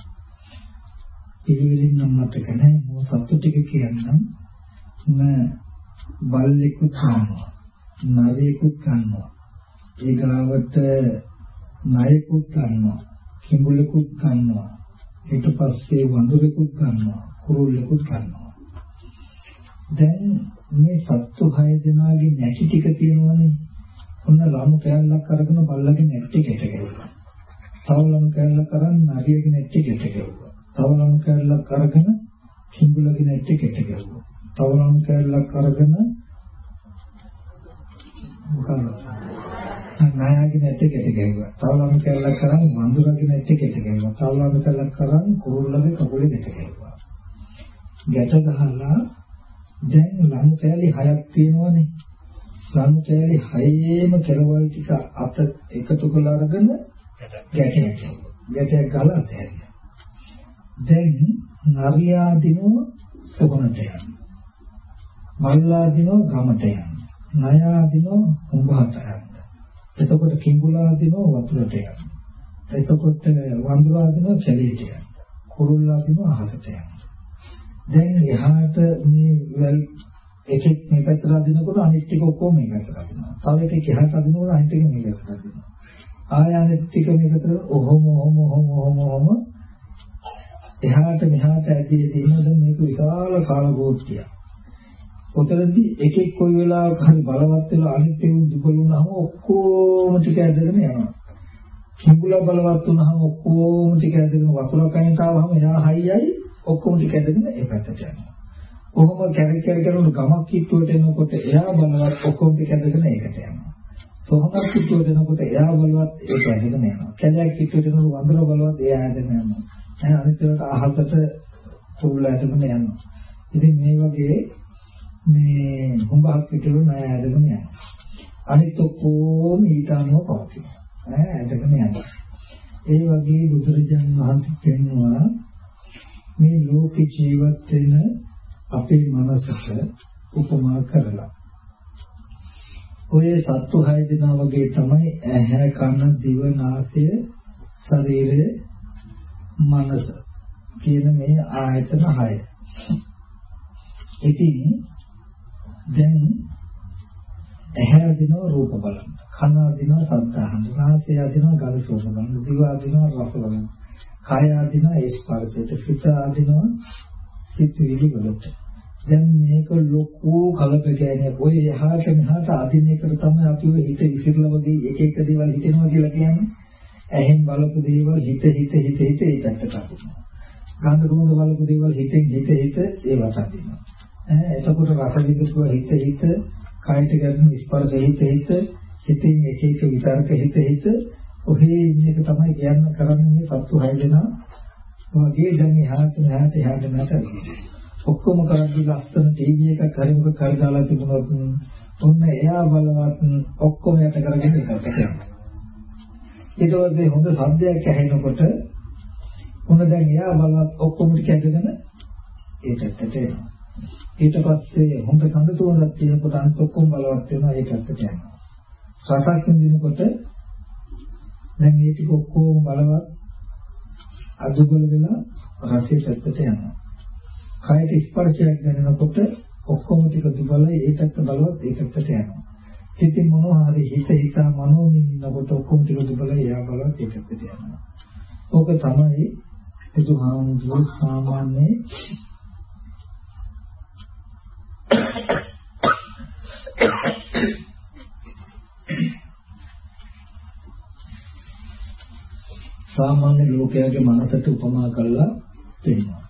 A: පිළිවෙලින් නම් මතක නැහැ මොන සත්තු ටික කියන්නම්. න බල්ලෙකුත් ගන්නවා. නරයෙකුත් ගන්නවා. ඒ ගාවට නයෙකුත් ගන්නවා. කිඹුලෙකුත් ගන්නවා. ඊට පස්සේ වඳුරෙකුත් ගන්නවා. කුරුල්ලෙකුත් ගන්නවා. දැන් මේ සත්තු 6 දෙනාගේ නැටි ටික තියෙනවනේ. ඔන්න ලනු කෑල්ලක් අරගෙන බල්ලගේ නැටි ගැට ගැහුවා. තව ලනු කෑල්ලක් අරන් නරියගේ නැටි ගැට ගැහුවා. තව ලනු කෑල්ලක් අරගෙන කිඹුලගේ නැටි ගැට ගැහුවා. තව ලනු කෑල්ලක් අරගෙන මොකක්ද? නායගේ නැටි ගැට ගැහුවා. තව ලනු කෑල්ලක් අරන් වඳුරගේ නැටි ගැට ගැහුවා. තව ලනු කෑල්ලක් අරන් කුරුල්ලගේ කකුලේ ගැට ගැහුවා. ගැට ගහලා දැන් ලනු කෑලි හයක් තියෙනවනේ. ලනු කෑලි හයේම කෙරවල් ටික අත එකතු කරලා අරගෙන ගැටයක් ගැටයක් ගාලා තැරියා. දැන් නරියා දිනුව සොහනට යන්න. මල්ලා දිනෝ ගමට යන්න. නයා දිනෝ උඹහට යන්න. එතකොට කිඹුලා දිනෝ වතුරට යන්න. එතකොට වඳුරා දිනෝ කැලේට යන්න. කුරුල්ලා දිනෝ අහසට යන්න. දැන් එහාට මේ වැල් එකෙක් මේ පැත්තට අදිනකොට අනිත් ටික ඔක්කොම මේ පැත්තට අදිනවා. තව එකෙක් එහාට අදිනකොට අනිත් ටික මේ පැත්තට අදිනවා. ආය අනිත් ටික මේ පැත්තට ඔහොම ඔහොම ඔහොම ඔහොම ඔහොම එහාට මෙහාට ඇදී තියෙනද මේක විශාල කාලගෝට්ටියක්. ඔතනදී එකෙක් කොයි වෙලාවක හරි බලවත් වෙලා අනිත් ඒවා දුබල වුණාම ඔක්කොම ටික ඇදගෙන යනවා. කිඹුලා බලවත් වුණාම ඔක්කොම ටික ඇදගෙන වතුර කයින්ට ආවම එයා හයියයි ඔක්කොම ටික ඇදගෙන ඒ පැත්තට යනවා. කොහොම කැරක් කැරක් කරන ගමක් කිට්ටුවට එනකොට එයා බලවත් ඔක්කොම ටික ඇදගෙන ඒකට යනවා. සොහනක් කිට්ටුවට එනකොට එයා බලවත් ඒක ඇදගෙන යනවා. කැලයක් කිට්ටුවට එනකොට වඳුර බලවත් එයා ඇදගෙන යනවා. ඈ අනිත් ඒවාට අහසට තුල ඇදගෙන යනවා. ඉතින් මේ වගේ මේ හුඹක් පිටුරු නෑ ඇදගෙන යනවා. අනිත් ඔක්කොම ඊට අනුව පවතිනවා. ඈ ඇදගෙන යනවා. ඒ වගේ බුදුරජාණන් වහන්සේ පෙන්වුවා මේ ලෝකේ ජීවත් වෙන අපේ මනසට උපමා කරලා. ඔය සත්තු හය දෙනා වගේ තමයි ඇහැ කන දිව නාසය ශරීරය මනස කියන මේ ආයතන හය. ඉතින් දැන් ඇහැ අදිනවා රූප බලන්න. කන අදිනවා ශබ්ද අහන්න. නාසය අදිනවා ගඳ සුවඳ බලන්න. දිව අදිනවා රස බලන්න. කය අදිනවා ස්පර්ශයට. සිත අදිනවා සිතුවිලි වලට. දැන් මේක ලොකු කලබගෑනියක්. ඔය එහාට මෙහාට අදින එකට තමයි අපි ඔය හිත විසිරලා වගේ එක එක දේවල් හිතෙනවා කියලා කියන්නේ. ඇහෙන් බලපු දේවල් හිත හිත හිත හිත ඒ පැත්තට අදිනවා. ගන්ධ සුවඳ බලපු දේවල් හිතෙන් හිත හිත ඒවට අදිනවා. ඈ එතකොට රස විඳපුව හිත හිත කායික ගැටුම් ස්පර්ශ හිත හිත හිතින් එක එක විතරක හිත හිත ඔහේ ඉන්න එක තමයි කියන්න කරන්නේ මේ සත්තු හය දෙනා. වගේ දැන් එහාට මෙහාට එහාට මෙහාට ඔක්කොම කරන්නේ ලස්සන ටීවී එකක් හරි මොකක් හරි දාලා තිබුණොත් ඔන්න එයා බලවත් ඔක්කොම යට කරගෙන ඉන්නවා. ඊට පස්සේ හොඳ සද්දයක් ඇහෙනකොට මොන දැන් එයා බලවත් ඔක්කොම ටික ඇදගෙන ඒ පැත්තට එනවා. ඊට පස්සේ හොඳ කඳ සුවඳක් තියෙනකොට අනිත් ඔක්කොම බලවත් වෙනවා ඒ පැත්තට යනවා. රසක් විඳිනකොට දැන් මේ ටික ඔක්කොම බලවත් අදුගල වෙලා රසයේ පැත්තට යනවා. කයට ස්පර්ශයක් දැනෙනකොට ඔක්කොම ටික දුබලයි ඒ පැත්ත බලවත් ඒ පැත්තට යනවා. සිතින් මොනවා හරි හිත හිතා මනෝමින් ඉන්නකොට ඔක්කොම ටික දුබලයි එයා බලවත් ඒ පැත්තට යනවා. ඕක තමයි බුදුහාමුදුරුවෝ සාමාන්‍ය සාමාන්‍ය ලෝකයාගේ මනසට උපමා කරලා පෙන්නනවා.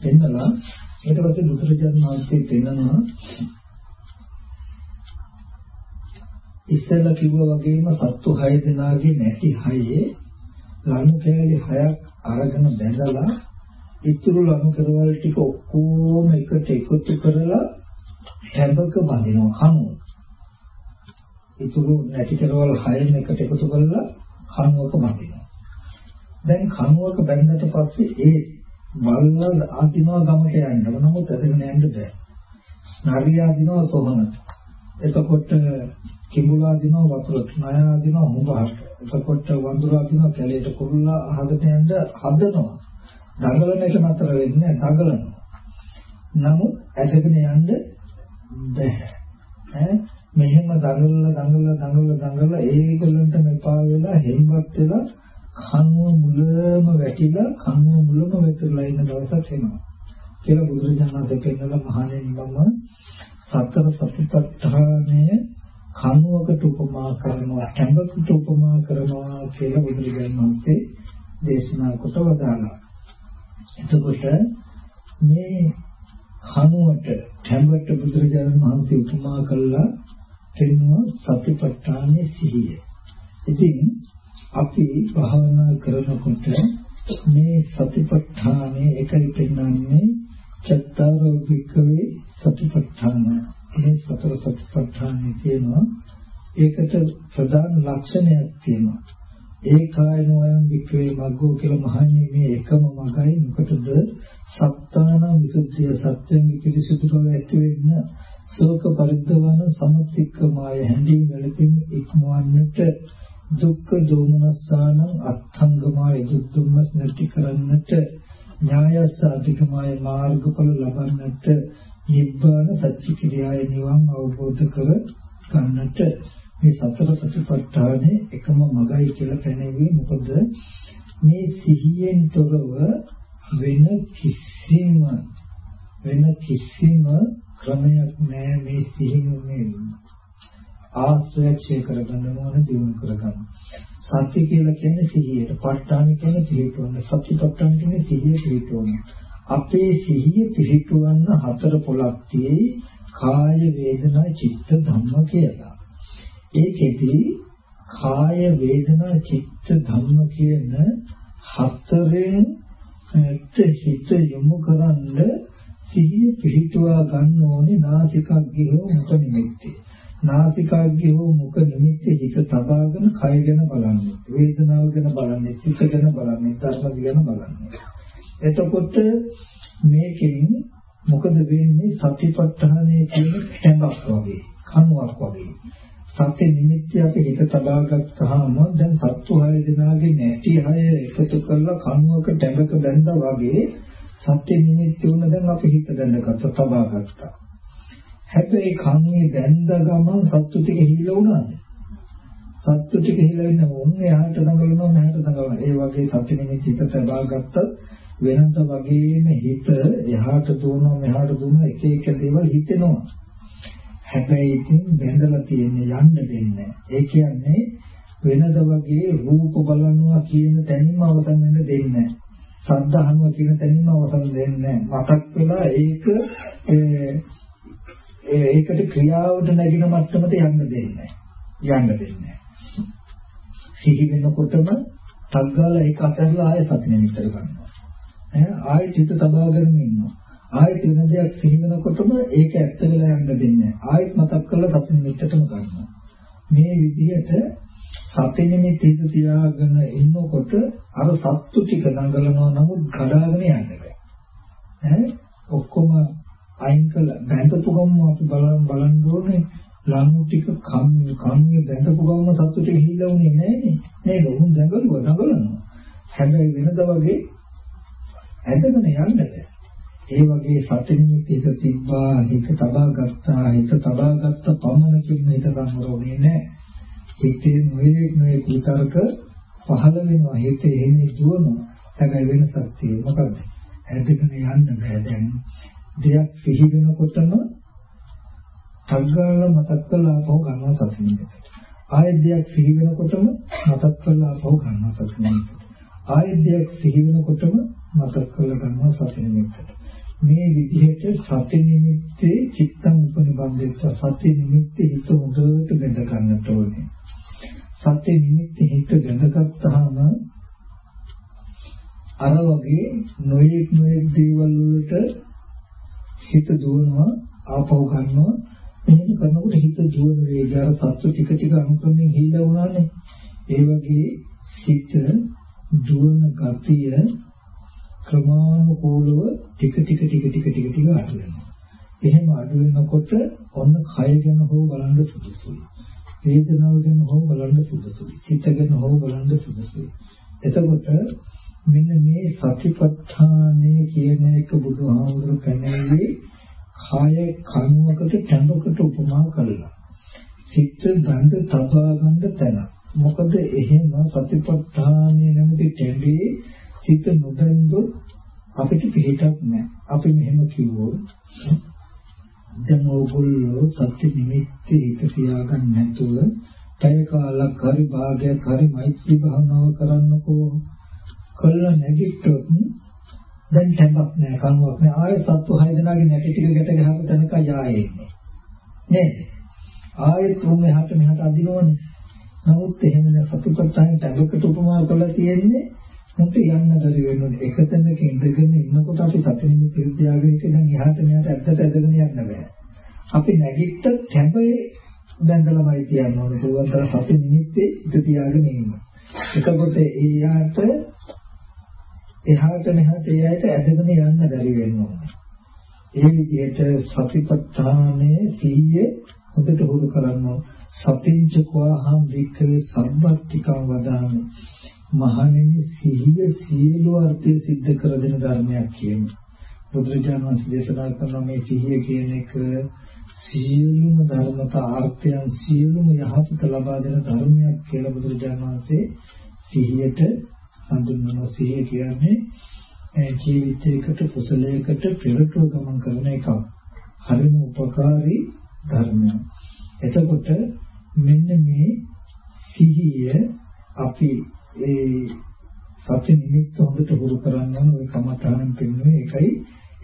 A: පෙන්නලා ඊට පස්සේ බුදුරජාණන් වහන්සේ පෙන්නනවා ඉස්සෙල්ලා කිව්වා වගේම සත්තු 6 දෙනාගේ නැටි 6 ලනු කෑලි 6ක් අරගෙන බැඳලා ඉතුරු ලනු කරවල ටික ඔක්කොම එකට එකතු කරලා හැබක බඳිනවා කනුවක. ඉතුරු නැටි කරවල 6න් එකට එකතු කරලා කනුවක බඳිනවා. දැන් කනුවක බැඳලා පස්සේ ඒ වල්වල අදිනවා ගමට යන්න. නමුත් එතන යන්න බෑ. නරියා දිනවා සොහනට. එතකොට කිඹුලා දිනවා වතුරට, නයා දිනවා හුඹහට. එතකොට වඳුරා දිනවා කැලේට කුරුල්ලා අහකට යන්න හදනවා. දඟලන එක නතර වෙන්නේ දඟලනවා. නමුත් ඇදගෙන යන්න බෑ. ඈ මෙහෙම දඟලලා දඟලලා දඟලලා දඟලලා ඒගොල්ලන්ට මෙපා වෙලා හෙම්බත් වෙලා කනුව මුලම වැටිලා කනුව මුලම වැටිලා ඉන්න දවසක් එනවා කියලා බුදුරජාණන් වහන්සේ කියනවා මහණෙනි මම සතර සතිපට්ඨානය කනුවකට උපමා කරනවා කැඹකට උපමා කරනවා කියලා බුදුරජාණන් වහන්සේ දේශනා කොට වදාළා. එතකොට මේ කනුවට කැඹට බුදුරජාණන් වහන්සේ උපමා කළා කියනවා සතිපට්ඨානයේ සිහිය. ඉතින් අපි භාවනා කරනකොට මේ සතිපට්ඨානයේ එකයි පෙන්වන්නේ චත්තාරෝ භික්ඛවේ සතිපට්ඨාන. මේ සතර සතිපට්ඨානයේ තියෙනවා ඒකට ප්‍රධාන ලක්ෂණයක් තියෙනවා. ඒකායනෝ අයං වික්‍රේ මග්ගෝ කියලා මහන්නේ මේ එකම මගයි. මොකටද? සත්තාන විසුද්ධිය සත්‍යයෙන් පිරිසිදු බව ඇති වෙන්න ශෝක පරිද්දවන සමතික්කමාය හැඳින් වැළපින් ඉක්මවන්නට දුක්ඛ දෝමනස්සාන අත්ංගමාය දුක් දුම්නස් නැති කරන්නට ඥායස්ස අධිකමාය මාර්ගඵල ලබන්නට නිබ්බාන සත්‍ය ක්‍රියාය නිවන් අවබෝධ කර ගන්නට මේ සතර සතිපට්ඨානේ එකම මගයි කියලා පැනෙන්නේ මොකද මේ සිහියෙන් තොරව වෙන කිසිම වෙන කිසිම ක්‍රමයක් නැහැ මේ සිහින මේ ආශ්‍රයක්ෂය කරගන්න ඕන දිනු කරගන්න. සත්‍ය කියලා කියන්නේ සිහියට. ප ဋ ාණ කියන්නේ පිළිතුරන. සතිපට්ඨාන කියන්නේ සිහිය පිළිතුරන. අපේ සිහිය පිළිතුරන හතර පොලක් තියෙයි කාය වේදනා චිත්ත ධම්ම කියලා. ඒකෙදි කාය වේදනා චිත්ත ධම්ම කියන හතරෙන් හිත යොමු කරන්න සිහිය පිළිතුවා ගන්න ඕනේ නාසිකග්ගේ හෝ මුඛ නිමිත්තේ. නාසිකාග්ගේ හෝ මුඛ නිමිත්තේ හිත තබාගෙන කය ගැන බලන්නේ. වේදනාව ගැන බලන්නේ, චිත්ත ගැන බලන්නේ, ධර්ම ගැන බලන්නේ. එතකොට මේකෙන් මොකද වෙන්නේ? සතිපට්ඨානය කියන හැඟක් වගේ, කනුවක් වගේ. සත්‍ය නිමිත්‍ය අපි හිත තබා ගත්තාම දැන් සත්තු හය දෙනාගේ නැටි හය එකතු කරලා කනුවක ටැඹක බැඳා වගේ සත්‍ය නිමිත්‍ය උන දැන් අපි හිත දැනගත්තා තබා ගත්තා. හැබැයි කන්නේ දැන්ද ගමන් සත්තු ටික හිල වුණාද? සත්තු ටික හිල වෙන මොන් එහාට දඟලනවා මෙහාට දඟලනවා. ඒ වගේ සත්‍ය නිමිත්‍ය හිත තබා ගත්තත් වෙනත වගේම හිත එහාට දුවනවා මෙහාට දුවනවා එක එක දේවල් හිතෙනවා. හැබැයි ඉතින් බැඳලා තියෙන්නේ යන්න දෙන්නේ. ඒ කියන්නේ වෙනද වගේ රූප බලනවා කියන තැනින්ම අවසන් වෙන්න දෙන්නේ නැහැ. සද්ද අහනවා කියන තැනින්ම අවසන් දෙන්නේ නැහැ. මතක් වෙලා ඒක ඒකට ක්‍රියාවට නැගින මට්ටමට යන්න දෙන්නේ යන්න දෙන්නේ සිහි වෙනකොටම තග්ගාලා ඒක අතහැරලා ආයෙ සති නිමිත්තට ගන්නවා. ඈ ආයෙ චිත්ත තබාගෙන ඉන්නවා. ආයෙත් වෙන දෙයක් සිහි වෙනකොටම ඒක ඇත්ත වෙලා යන්න දෙන්නේ ආයෙත් මතක් කරලා සති නිමිත්තටම ගන්නවා. මේ විදිහට සති නිමිත්ත හිත තියාගෙන ඉන්නකොට අර සත්තු ටික දඟලනවා නමුත් කඩාගෙන යන්න බෑ ඈ? ඔක්කොම අයින් කළා බැඳපු ගමන් අපි බලන්න බලන්න ඕනේ ලනු ටික කම් කම්ගේ බැඳපු ගමන් සත්තු ටික හිල්ලා උනේ නෑනේ. නේද? උන් දඟලුවා දඟලනවා. හැබැයි වෙනද වගේ ඇදගෙන යන්න බෑ ඒ වගේ සතිනිමිත් හිත තිබ්බා හිත තබා ගත්තා හිත තබා ගත්ත පමණකින් හිත සංවරෝනේ නැහැ. හිතේ නොයේ නොයේ විතරක පහළ වෙනවා. හිතේ එන්නේ දුවනවා. හැබැයි වෙනසක් තියෙනවා මොකද්ද? ඇදගෙන යන්න බෑ. දැන් දෙයක් සිහි වෙනකොටම තග්ගාල මතක් කරලා ආපහු ගන්නවා සතිනිමිතට ආයෙත් දෙයක් සිහි වෙනකොටම මතක් කරලා ආපහු ගන්නවා සතිනිමිතට ආයෙත් දෙයක් සිහි වෙනකොටම මතක් කරලා ගන්නවා සතිනිමිතට මේ විදිහට සති නිමිත්තේ චිත්තං උපනිබන්දෙත් සති නිමිත්තේ හිත හොඳට බඳ ගන්නට ඕනේ. සති නිමිත්තේ හිත බඳගත්තාම අර වගේ නොයෙක් නොයෙක් දේවල් වලට හිත දුවනවා ආපහු ගන්නවා. එහෙම කරනකොට හිත දුවන වේගය අර සත්තු ටික ටික අනුක්‍රමයෙන් හිලා වුණානේ. ඒ වගේ සිත දුවන ගතිය ක්‍රමානුකූලව ටික ටික ටික ටික ටික ටික අඩු වෙනවා. එහෙම අඩු වෙනකොට ඔන්න කය ගැන හෝ බලන්න සුදුසුයි. වේදනාව ගැන හෝ බලන්න සුදුසුයි. සිත ගැන හෝ බලන්න සුදුසුයි. එතකොට මෙන්න මේ සතිපට්ඨානය කියන එක බුදුහාමුදුරු කන්නේ කාය කනුවකට තැඹකට උපමා කරලා. සිත දඬ තබා ගන්න තැන. මොකද එහෙම සතිපට්ඨානය නැමැති තැඹේ සිත නොබැඳොත් අපිට පිළිටක් නැහැ. අපි මෙහෙම කිව්වොත් දැන් ඕගොල්ලෝ සත්‍ය නිමිත්තේ හිත තියාගන්න නැතුව පැය කාලක් හරි භාගයක් හරි මෛත්‍රී භාවනාව කරන්නකෝ කළා නැගිට්ටොත් දැන් තැඹක් නැහැ කනුවක් නැහැ ආයෙ සත්තු හය දෙනාගේ නැටි ටික ගැට ගහපු තැනක යායේ ඉන්නේ නේද? ආයෙත් උන් එහාට මෙහාට අදිනවනේ. නමුත් එහෙම නෑ සතුටට තැඹකට උපමා කරලා තියෙන්නේ මුට යන්න බැරි වෙනුනේ එක තැනක ඉඳගෙන ඉන්නකොට අපි සතිනිමි තියාගෙන ඉතින් දැන් එහාට මෙහාට ඇද්දට ඇදගෙන යන්න බෑ. අපි නැගිට්ට කැඹේ බැඳලාමයි තියන්න ඕනේ. සුවන්තර සති නිමිත්තේ ඉඳ තියාගෙන ඉන්න. එතකොට එයාට එහාට මෙහාට ඒ අයට ඇදගෙන යන්න බැරි වෙනවා. ඒ විදිහට සතිපට්ඨානයේ සීය හොඳට හුරු කරනවා. සතිංච කෝහම් වික්‍රේ සම්බත්තිකං වදාමි. මහණෙනි සිහිය සියලු අර්ථය સિદ્ધ කර දෙන ධර්මයක් කියමු. බුදුරජාණන් වහන්සේ දේශනා කරන මේ සිහිය කියන එක සියලුම ධර්මතා අර්ථයන් සියලුම යහපත ලබා දෙන ධර්මයක් කියලා බුදුරජාණන් වහන්සේ සිහියට හඳුන්වනවා. සිහිය කියන්නේ ජීවිතයකට කුසලයකට පෙරටුව ගමන් කරන එකක්. හරිම උපකාරී ධර්මයක්. එතකොට මෙන්න මේ සිහිය අපි ඒ සත්‍ය නිමිත්ත හොඳට හුරු කරන්න ඕන ওই කමඨානෙන් පෙන්වන්නේ ඒකයි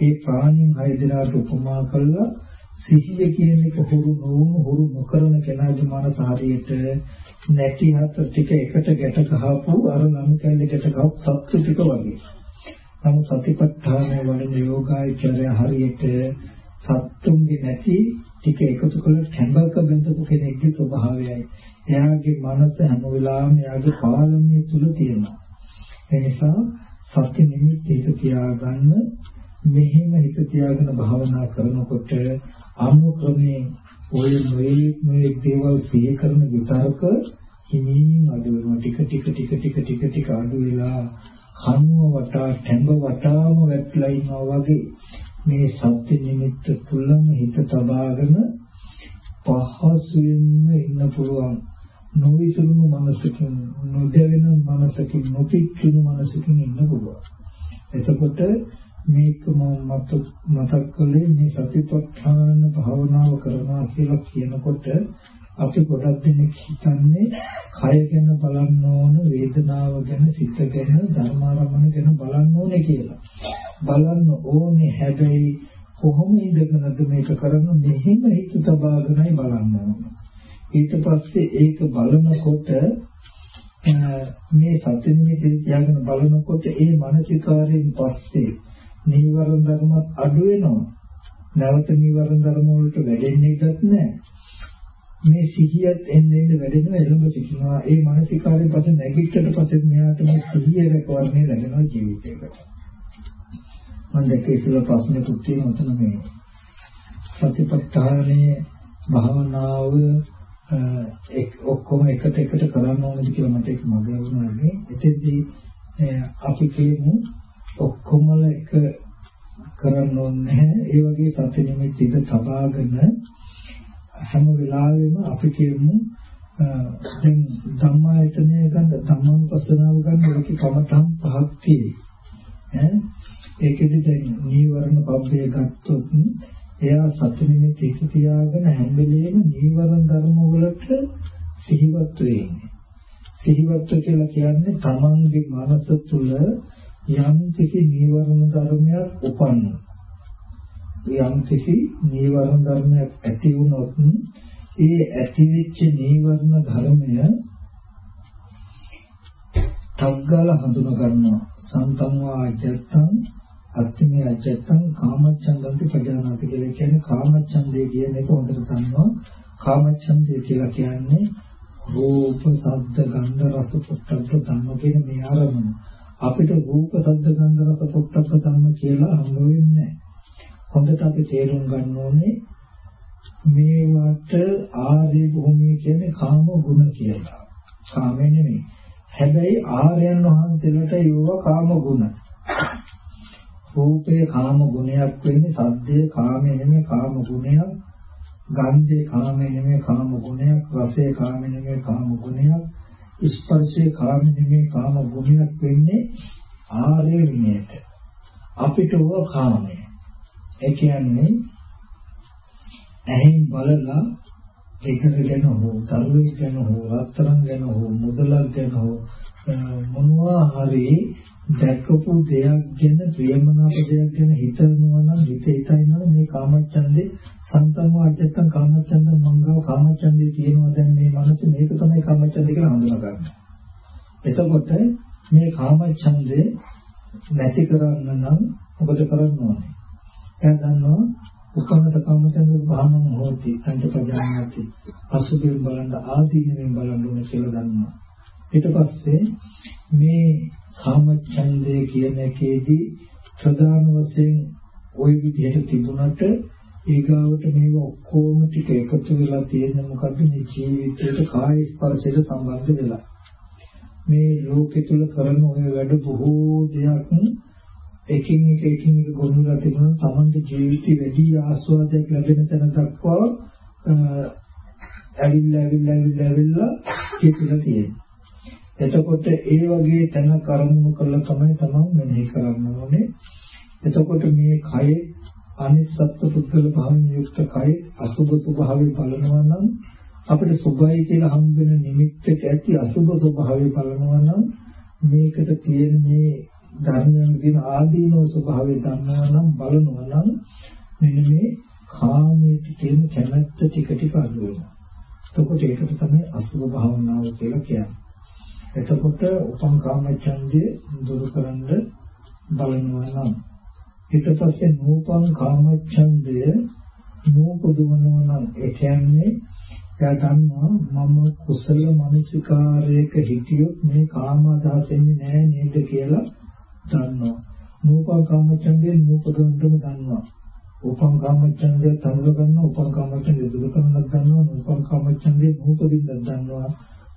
A: ඒ ප්‍රාණින් හය දෙනාට උපමා කළා සිහිය කියන එක හුරු නොවුණු හුරු නොකරන කෙනාගේ මනස හරියට නැටි හත ටික එකට ගැට ගහපු අර ලනු කැල්ල ගැට ගහපු සත්තු ටික වගේ. නමුත් සතිපට්ඨානය වලින් යෝගාචරය හරියට සත්තුන්ගේ නැති ටික එකතු කරලා කැඹක බඳපු කෙනෙක්ගේ ස්වභාවයයි. එයාගේ මනස හැම වෙලාවෙම එයාගේ පාලනය තුල තියෙනවා. ඒ නිසා සත්‍ය නිමිති හිත තියාගන්න මෙහෙම හිත තියාගෙන භාවනා කරනකොට අනුක්‍රමයෙන් ඔය නොයේ මේ දේවල් සිහි කරන විතරක හිමින් අඩු වෙනවා ටික ටික ටික ටික ටික ටික අඩු වෙලා කනුව වටා ටැඹ වටාම වැටලා ඉන්නවා වගේ මේ සත්‍ය නිමිත්ත තුලම හිත තබාගෙන පහසුවෙන්ම ඉන්න පුළුවන්. නොවිසුණු මනසකින් නොදැවෙන මනසකින් නොපිච්චුණු මනසකින් ඉන්න පුළුවන්. එතකොට මේක මම මතක් කළේ මේ සතිපට්ඨාන භාවනාව කරනවා කියලා කියනකොට අපි ගොඩක් දෙනෙක් හිතන්නේ කය ගැන බලන්න ඕන වේදනාව ගැන සිත ගැන ධර්මාරමණ ගැන බලන්න ඕනේ කියලා. බලන්න ඕනේ හැබැයි කොහොම ඉඳගෙනද මේක කරන්නේ මෙහෙම හිත තබාගෙනයි බලන්න ඕනේ. ඊට පස්සේ ඒක බලනකොට මේ සත්‍ය නිමිති තියාගෙන බලනකොට ඒ මානසිකාරයෙන් පස්සේ නීවරණ ධර්මත් අඩු වෙනවා. නැවත නීවරණ ධර්ම වලට වැඩෙන්නේ ඉඩක් නැහැ. මේ සිහියත් එන්න එන්න වැඩෙනවා එළඹ සිටිනවා. ඒ මානසිකාරයෙන් පස්සේ නැගිට්ටට පස්සේ මෙයාට මේ සිහිය රැකවරණය ලැබෙනවා ජීවිතේකට. මම දැක්කේ ඉස්සෙල්ලා ප්‍රශ්නයක් තියෙනවා උතන මේ සතිපට්ඨානයේ භාවනාව එක් ඔක්කොම එකට එකට කරන්න ඕනද කියලා මට ඒක මග වුණා. එතෙන්දී අපි කියමු ඔක්කොමල එක කරන්න ඕනේ ඒ වගේ සත්‍ය නිමිති ඉඳ තබාගෙන හැම වෙලාවෙම අපි කියමු දැන් ධම්මායතනය ගන්න ධම්මානුපස්සනාව ගන්න ඒකේ කමඨම් පහක් තියෙයි ඈ? ඒකෙදි දැන් නීවරණ පබ්බේ ගත්තොත් එයා සත්‍ය නිමිති එක තියාගෙන හැම වෙලේම නීවරණ ධර්ම වලට සිහිවත් වෙන්නේ සිහිවත් කියලා කියන්නේ තමන්ගේ මනස තුල යම් කිසි නීවරණ ධර්මයක් උපන්න යම් කිසි නීවරණ ධර්මයක් ඇති වුණොත් ඒ ඇතිවෙච්ච නීවරණ ධර්මය තග්ගල හඳුන ගන්නවා. සන්තං වාජත්තං අත්තිමේ අජත්තං කාමච්ඡන්දන්ති ප්‍රජානාති කියලා කියන්නේ කාමච්ඡන්දේ කියන එක හොඳට දන්නවා. කාමච්ඡන්දේ කියලා කියන්නේ රූප ශබ්ද ගන්ධ රස පොට්ටබ්බ ධම්ම කියන මේ ආරම්භය අපිට රූප ශබ්ද ගන්ධ රස පොට්ටබ්බ ධම්ම කියලා හම්බ වෙන්නේ හොඳට අපි තේරුම් ගන්න ඕනේ මේවට ආර්ය භූමිය කියන්නේ කාම ගුණ කියලා. කාමේ නෙමෙයි. හැබැයි ආර්යයන් වහන්සේලාට ඒව කාම ගුණ. රූපේ කාම ගුණයක් වෙන්නේ සද්දේ කාමේ නෙමෙයි කාම ගුණයක්. ගන්ධේ කාමේ නෙමෙයි කාම ගුණයක්. රසේ කාමේ නෙමෙයි කාම ගුණයක්. ස්පර්ශයේ කාම නෙමේ කාම ගුණයක් වෙන්නේ ආර්ය විනයට. අපිට ඕව කාමය. ඒ කියන්නේ ඇහෙන් බලලා ඒකට ගැන හෝ දරුවෙක් ගැන හෝ රත්තරන් ගැන හෝ මුදලක් ගැන හෝ මොනවා හරි දැකපු දෙයක් ගැන ප්‍රියමනාප දෙයක් ගැන හිතනවා නම් හිත හිතනවා මේ කාමච්ඡන්දේ සන්තං වාචත්තං කාමච්ඡන්දං මංගව කාමච්ඡන්දේ කියනවා දැන් මේ මනස මේක තමයි කාමච්ඡන්දේ කියලා හඳුනා ගන්න. එතකොට මේ කාමච්ඡන්දේ නැති කරන්න නම් මොකද කරන්න ඕනේ? එයා දන්නවා උපන්නස කාමච්ඡන්ද භාවනම හොති සංජ ප්‍රඥාති පසුබිම් බලන්න ආදීනෙන් බලන්න ඕනේ කියලා දන්නවා. ඊට පස්සේ මේ කාමච්ඡන්දය කියන එකේදී ප්‍රධාන වශයෙන් ওই විදිහට තිබුණට ඊගාවට මේව ඔක්කොම ටික එකතු වෙලා තියෙන මොකද්ද? මේ ජීවිතේට කාය ස්පර්ශයට සම්බන්ධ වෙලා. මේ ලෝකෙ තුල කරන ඔය වැඩ බොහෝ දෙයක් එකින් එක එකින් එක ගොනුලා තිබුණා තමන්ගේ ජීවිතේ වැඩි ආස්වාදයක් ලැබෙන තැන දක්වා ඇවිල්ලා ඇවිල්ලා ඇවිල්ලා ඇවිල්ලා කියලා තියෙනවා. එතකොට ඒ වගේ තැන කරමුණු කළා තමයි තමන් මෙනෙහි කරන්න ඕනේ. එතකොට මේ කයේ අනිත් සත්ව පුද්ගල භාවයෙන් යුක්ත කයේ අසුභ ස්වභාවය බලනවා නම් අපිට සුභයි කියලා හම් වෙන නිමිත්තක ඇති අසුභ ස්වභාවය බලනවා නම් මේකට තියෙන මේ ධර්මයන් දින ආදීනෝ ස්වභාවය දන්නවා නම් බලනවා නම් මෙන්න මේ කාමයේ තියෙන කැමැත්ත ටික ටික අඩු වෙනවා. එතකොට ඒකට තමයි අසුභ භාවනාව කියලා කියන්නේ. එතකොට උපං කාමච්ඡන්දේ දුරු කරන්න බලනවා නම් ඊට පස්සේ නූපං කාමච්ඡන්දය නූපදවනවා නම් ඒ කියන්නේ එයා දන්නවා මම කුසල මනසිකාරයක හිටියොත් මේ කාම අදහසෙන්නේ නැහැ නේද කියලා දන්නවා. නූපං කාමච්ඡන්දේ නූපදවන්නම දන්නවා. උපං කාමච්ඡන්දේ තනුර ගන්නවා උපං කාමච්ඡන්දේ දුරු කරනක් දන්නවා නූපං කාමච්ඡන්දේ නූපදින්නක් දන්නවා.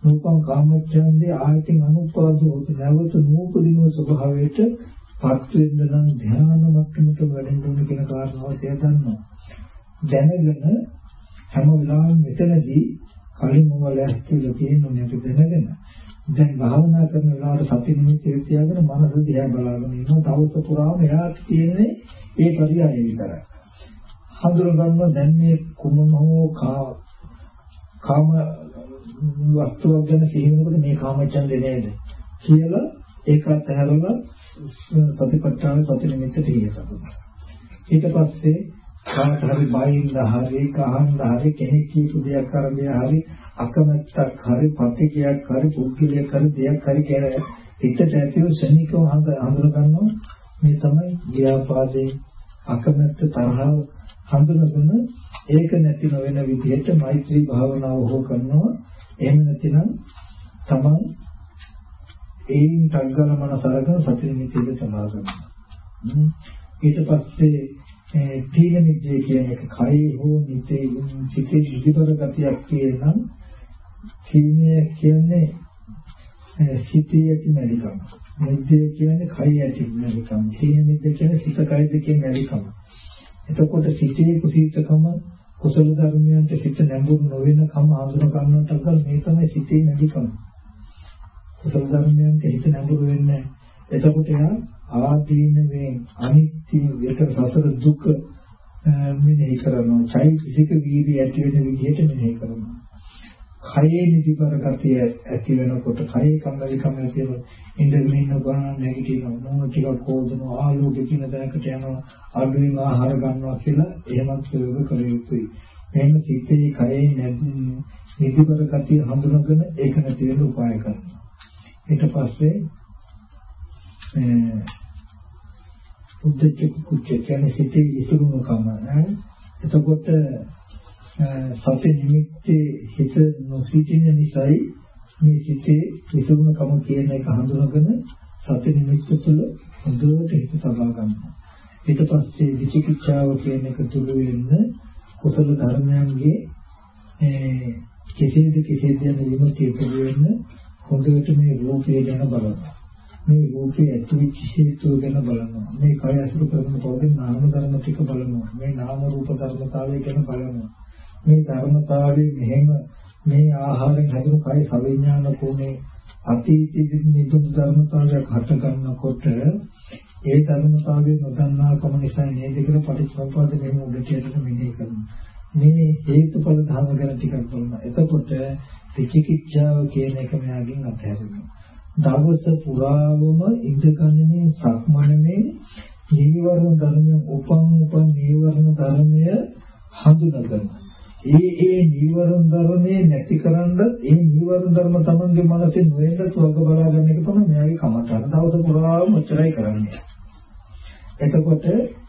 A: නූපං කාමච්ඡන්දේ ආයතින් අනුපාදෝ නැවත නූපදින ස්වභාවයට පත් වෙන්න නම් ධ්‍යාන මට්ටමට වැඩෙන්න ඕන කියන කාරණාව එයා දන්නවා. දැනගෙන හැම වෙලාවෙම මෙතනදී කලින් මොම ලැස්තිලා තියෙනුනේ අපි දැනගෙන දැන් භාවනා කරන වෙලාවට සති නිමිති තියාගෙන මනස දිහා බලාගෙන ඉන්නවා. දවස පුරාම එයාට තියෙන්නේ ඒ පරියය විතරයි. හඳුනගන්න දැන් මේ කුමම හෝ කාම වස්තුවක් ගැන සිහිනකොට මේ කාමච්ඡන්දේ නේද? කියලා ඒකත් ඇහැරලා සතිපට්ඨාන සති නිමිත්ත තියෙනවා ඊට පස්සේ කාට හරි බයින්ද හරි කහන්න හරි කෙනෙක් කියපු දෙයක් කරන්නේ හරි අකමැත්තක් හරි ප්‍රතික්‍රියාවක් හරි පුද්ගලයක් හරි දෙයක් හරි කියලා හිතට ඇතිව ශනිකව හඳුන ගන්නවා. මේ තමයි ව්‍යාපාදේ අකමැත්ත තරහව හඳුනගෙන ඒක නැති නොවන විදිහට මෛත්‍රී භාවනාව හෝ කරනවා. එහෙම නැතිනම් තමන් ඒන් තග්ගල මනසරගෙන සති නිමිතිද සබා ගන්නවා ඊට පස්සේ තීන මිද්දේ කියන එක කයි හෝ නිතේ සිතේ ඉදිබර ගතියක් කියනනම් තීනය කියන්නේ සිතේ ඇති මැලිකම. මිද්දේ කියන්නේ කයි ඇති මැලිකම. තීන මිද්ද කියන්නේ සිත කය දෙකේ මැලිකම. එතකොට සිතේ කුසීතකම කුසල ධර්මයන්ට සිත නැඹුරු නොවන කම හඳුන ගන්නට අකල් මේ තමයි සිතේ මැලිකම. කුසල ධර්මයන්ට හිත නැඹුරු වෙන්නේ එතකොට එයා ආදීනවේ අනිත්‍ය විතර සසර දුක මෙනෙහි කරනවා. චෛතසික වීර්ය ඇති වෙන විදිහට මෙනෙහි කරනවා. කයේ නිදිපර ගතිය ඇති වෙනකොට කයේ කම්මැලිකම ඇති වෙන ඉඳගෙන ඉන්න ගමන් නැගිටිනවා මොන ටිකක් කෝදනවා ආලෝකෙ කියන දැනකට යනවා අඩුවෙන් ආහාර ගන්නවා කියලා එහෙමත් ප්‍රයෝග කළ යුතුයි. එහෙනම් සිතේ කයේ නිදිපර ගතිය හඳුනගෙන ඒක නැති වෙන උපාය කරනවා. ඊට පස්සේ උද්දච්ච කුච්ච කියන්නේ සිතේ විසිරුණුකම එතකොට සති නිමිත්තේ හිත නොසිටින නිසායි මේ සිතේ විසිරුණුකම කියන එක හඳුනගෙන සති නිමිත්ත තුළ හොඳට හිත තබා ගන්නවා. ඊට පස්සේ විචිකිච්ඡාව කියන එක තුළ වෙන්න කුසල ධර්මයන්ගේ කෙසේද කෙසේද යන විමුක්තිය තුළ වෙන්න හොඳට මේ රූපය ගැන බලනවා. මේ රූපේ ඇතුළු හේතුව ගැන බලනවා. මේ කය අසුර කරන පොතේ නාම ධර්ම ටික බලනවා. මේ නාම රූප ධර්මතාවය ගැන බලනවා. මේ ධර්මතාවයේ මෙහෙම මේ ආහාරයෙන් හැදුණු කය සවිඥාන කෝණේ අතීතයේ නිදුන් ධර්මතාවයක් හට ගන්නකොට ඒ ධර්මතාවයේ නොදන්නාකම නිසා නේද කියලා පටිච්චසමුප්පාද මෙහෙම උඩට යටට මෙහෙය කරනවා. මේ හේතුඵල ධර්ම ගැන ටිකක් බලනවා. එතකොට විචිකිච්ඡාව කියන එක මෙයාගෙන් අත්හැරෙනවා. දවස පුරාවම ඉඳගන්නේ සක්මණේ නීවරණ ධර්මයන් උපන් උපන් නීවරණ ධර්මය හඳුනගන්න. ඒ ඒ නීවරණ ධර්මයේ නැතිකරනද ඒ නීවරණ ධර්ම තමන්ගේ මනසේ නොයෙන්ද වග බලා ගන්න එක තමයි මෙයාගේ කමටහන. දවස පුරාම ඔච්චරයි කරන්නේ. එතකොට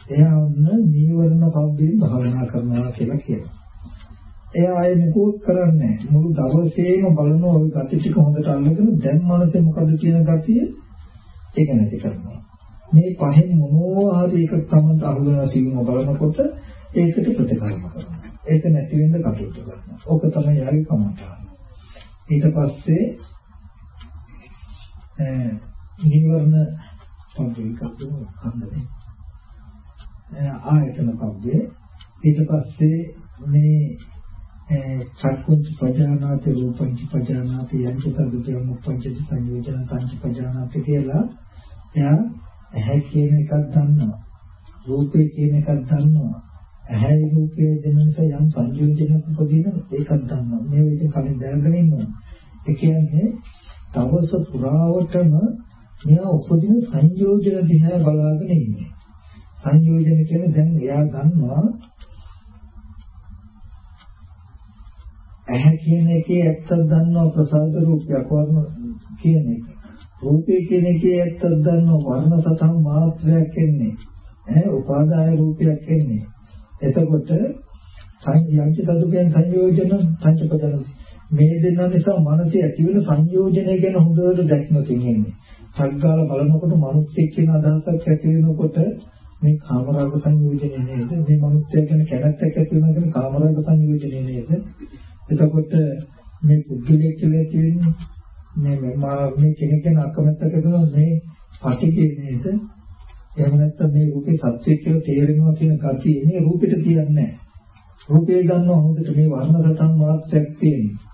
A: එයා ඔන්න නීවරණ පබ්බෙන් භාවනා කරනවා කියලා කියනවා. එයා ආයේ මොකෝත් කරන්නේ මුළු දවසේම බලන ওই gati ටික හොඳට අල්ලගෙන දැන් මනසේ මොකද කියන gatiය ඒක නැති කරනවා. මේ පහෙන් මොනවා හරි එකක් තමයි අහුවෙනවා සිවුම බලනකොට ඒකට ප්‍රතිකර්ම කරනවා. ඒක නැති වෙන්න කටයුතු කරනවා. ඕක තමයි යාගේ කමටහන. ඊට පස්සේ නිවර්ණ පබ්බේකතු කන්දනේ. ආයතන පබ්බේ ඊට පස්සේ මේ චක්කුංච පජානාති රූපංච පජානාති යංච තදුපේ මුප්පංච සංයෝජන සංච පජානාති කියලා එයා ඇහැ කියන එකක් දන්නවා. රූපේ කියන එකක් දන්නවා. ඇහැයි රූපේ දෙන නිසා යම් සංයෝජනයක් උපදින ඒකක් දන්නවා. මේ විදිහට කලින් දැනගෙන ඉන්නවා. ඒ කියන්නේ තවස පුරාවටම මෙයා උපදින සංයෝජන දිහා බලාගෙන ඉන්නේ. සංයෝජන කියන්නේ දැන් එයා දන්නවා ඇහැ කියන එකේ ඇත්තක් දන්නවා ප්‍රසාද රූපයක් වර්ණ කියන එක. රූපේ කියන එකේ ඇත්තක් දන්නවා වර්ණ සතන් මාත්‍රයක් එන්නේ. ඈ උපාදාය රූපයක් එන්නේ. එතකොට සංයෝජන තදුකයන් සංයෝජන පංචපදන මේ දෙන්න නිසා මනසේ ඇති වෙන සංයෝජනය ගැන හොඳට දැක්මකින් ඉන්නේ. සංකාල බලනකොට මිනිස්සෙක් කියන අදහසක් ඇති වෙනකොට මේ කාමරාග සංයෝජනය නේද? මේ මිනිස්සයා ගැන කැමැත්තක් ඇති වෙනවා කියන කාමරාග සංයෝජනය නේද? එතකොට මේ පුද්ගලයෙක් කියලා කියන්නේ මේ මා මේ කෙනෙක් ගැන අකමැත්තක දුන මේ පටිගේ නේද? එහෙම නැත්නම් මේ රූපේ සත්‍යය කියලා තේරෙනවා කියන කතිය මේ රූපෙට තියන්නේ නැහැ. රූපේ ගන්නවා හොඳට මේ වර්ණ සටහන් මාත්‍රයක් තියෙනවා.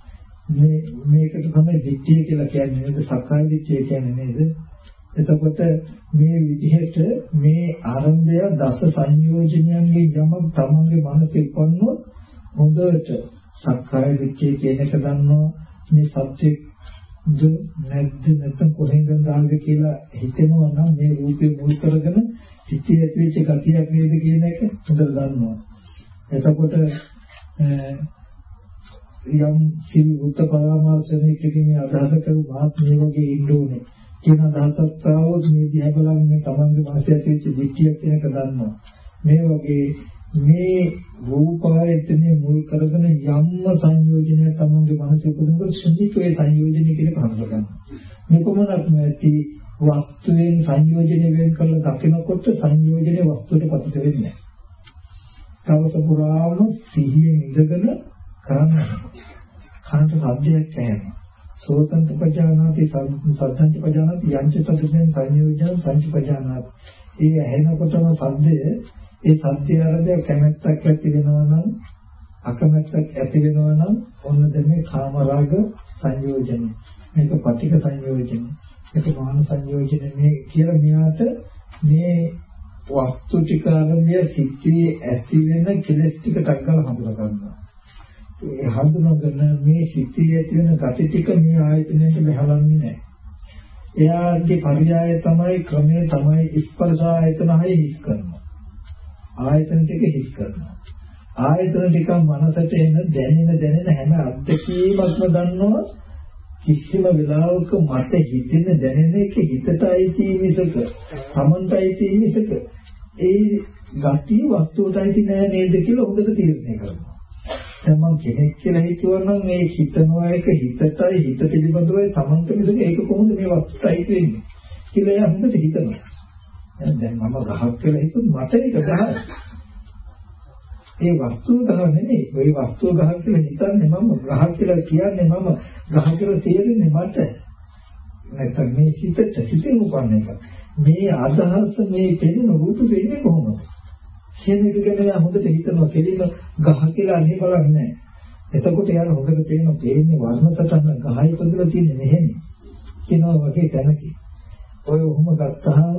A: මේ මේකට තමයි දිට්ඨිය කියලා කියන්නේ නේද? සක්කාය දිට්ඨිය කියන්නේ නේද? එතකොට මේ විදිහට මේ ආරම්භය දස සංයෝජනයන්ගේ යමක් තමන්ගේ මනසේ උපන්නොත් හොඳට සක්කාය දිට්ඨිය කියන එක දන්නවා මේ සත්‍යද නැද්ද නැත්නම් කොහෙන්ද දාන්නේ කියලා හිතෙනවා නම් මේ රූපේ මුල් කරගෙන සිටි ඇතිවෙච්ච ගතියක් නේද කියන එක හොඳට දන්නවා. එතකොට යම් සිල් උත් පරාමර්ශනයේ කිරීමේ අදහස කරු මාත් මේ වගේ ඉන්න ඕනේ කියන අදහසක් ආවොත් මේ දිහා බලන්නේ මේ තමන්ගේ මනසේ ඇතිවෙච්ච දිට්ඨිය කියන එක දන්නවා. මේ වගේ මේ රූපායතනේ මුල් කරගෙන යම්ම සංයෝජනය තමන්ගේ මනසේ උපදිනකොට ශුද්ධිකේ සංයෝජනය කියලා හඳුනගන්න. මේ කොමනක් නැති වස්තුවෙන් සංයෝජනය වෙන් කරලා දකිනකොට සංයෝජනේ වස්තුවට පතිත වෙන්නේ නැහැ. තවස පුරාම සිහියෙන් ඉඳගෙන කරන්න. කනට සද්දයක් ඇහෙනවා. සෝතන්ත පජානාති සද්දන්ත පජානාති යංච තදෙන් සංයෝජන සංච පජානාති. ඒ ඇහෙනකොටම සද්දය ඒ සත්‍ය ආරම්භය කැමැත්තක් ඇති වෙනවා නම් අකමැත්තක් ඇති වෙනවා නම් ඔන්න දැන් කාම රාග සංයෝජන මේක පටික සංයෝජන මේක මාන සංයෝජන මේ කියලා මෙයාට මේ වස්තු ටික ආරම්භය සිද්ධියේ ඇති වෙන කෙලස් ටික ටක්කල හඳුනා ගන්නවා. ඒ හඳුනාගෙන මේ සිද්ධියේ ඇති වෙන gati ටික මේ ආයතනයට බහලන්නේ නැහැ. එයාගේ පරියාය තමයි ක්‍රමයේ තමයි ස්පර්ශ ආයතන හයි හිස් කරනවා. ආයතන ටික හිස් කරනවා. ආයතන ටික මනසට එන දැනෙන දැනෙන හැම අත්දැකීමක්ම දන්නවා කිසිම වෙලාවක මට හිතෙන දැනෙන එක හිතටයි තියෙන්නේක සමන්ටයි තියෙන්නේක ඒ ගති වස්තුවටයි නෑ නේද කියලා හොඳට තීරණය කරනවා. දැන් මම කෙනෙක් කියලා හිතුවනම් මේ හිතනවා එක හිතටයි හිත පිළිබඳවයි සමන්ත මිසක ඒක කොහොමද මේ වස්තුවයි වෙන්නේ කියලා එයා හොඳට හිතනවා. දැන් මම ගහක් කියලා හිතුවොත් මට ඒක ගහයි. ඒ වස්තුව ගහ නෙමෙයි. ওই වස්තුව ගහ කියලා හිතන්නේ මම ගහ කියලා කියන්නේ මම ගහ කියලා තේරෙන්නේ මට. නැත්නම් මේ සිතට සිතෙන් උපන්න එක. මේ අදහස මේ පෙනෙන රූප වෙන්නේ කොහොමද? කියන එක ගැන හොඳට හිතනවා කෙලිම ගහ කියලා අනේ බලන්නේ එතකොට යාර හොඳට පේනවා පේන්නේ වර්ණ සටහන ගහයි පදලා තියෙන්නේ මෙහෙම. කියනවා වගේ තැනකින්. ඔය ඔහොම ගත්තාම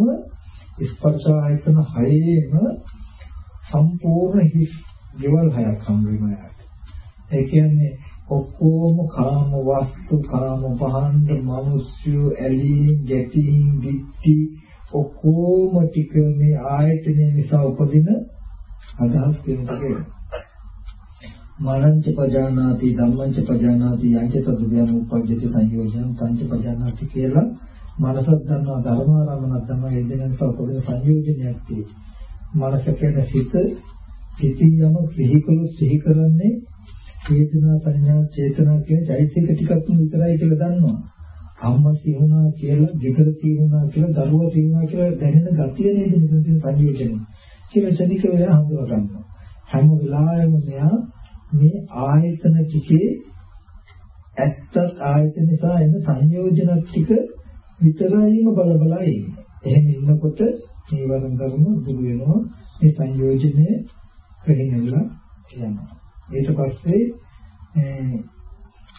A: ස්පර්ශ ආයතන හයේම සම්පූර්ණ හිස් දේවල් හයක් හම් වෙනවා. ඒ කියන්නේ ඔක්කොම කාම වස්තු කාම පහන්ද මිනිස්සු ඇලී ගැටි දික්ටි ඔක්කොම ටික මේ ආයතනය නිසා උපදින අදහස් කෙනෙකුගේ මනංච පජානාති ධම්මංච පජානාති යංච තදුභයං උපජ්ජති සංයෝජනං තංච පජානාති කියලා මනසක් ගන්නවා ධර්මාරම්මනක් තමයි ඒ දෙන නිසා උපදින සංයෝජනයක් තියෙන්නේ. මනස කියන සිත සිතින් යම සිහි කළොත් සිහි කරන්නේ වේදනා සංඥා චේතනා කියන චෛතසික ටිකක් විතරයි කියලා දන්නවා. අම්මා සිවුනා කියලා, ගෙදර සිවුනා කියලා, දරුවා සිවුනා කියලා දැනෙන ගතිය නේද මෙතන තියෙන සංයෝජන. කියලා ශනිකව එයා හඳුනා ගන්නවා. හැම වෙලාවෙම මෙයා මේ ආයතන ටිකේ ඇත්තත් ආයතන නිසා එන සංයෝජන ටික විතරයිම බල බල ඉන්නේ. එහෙම ඉන්නකොට නීවරණ ධර්ම දුරු වෙනවා. මේ සංයෝජනේ ප්‍රහීනලා යනවා. ඊට පස්සේ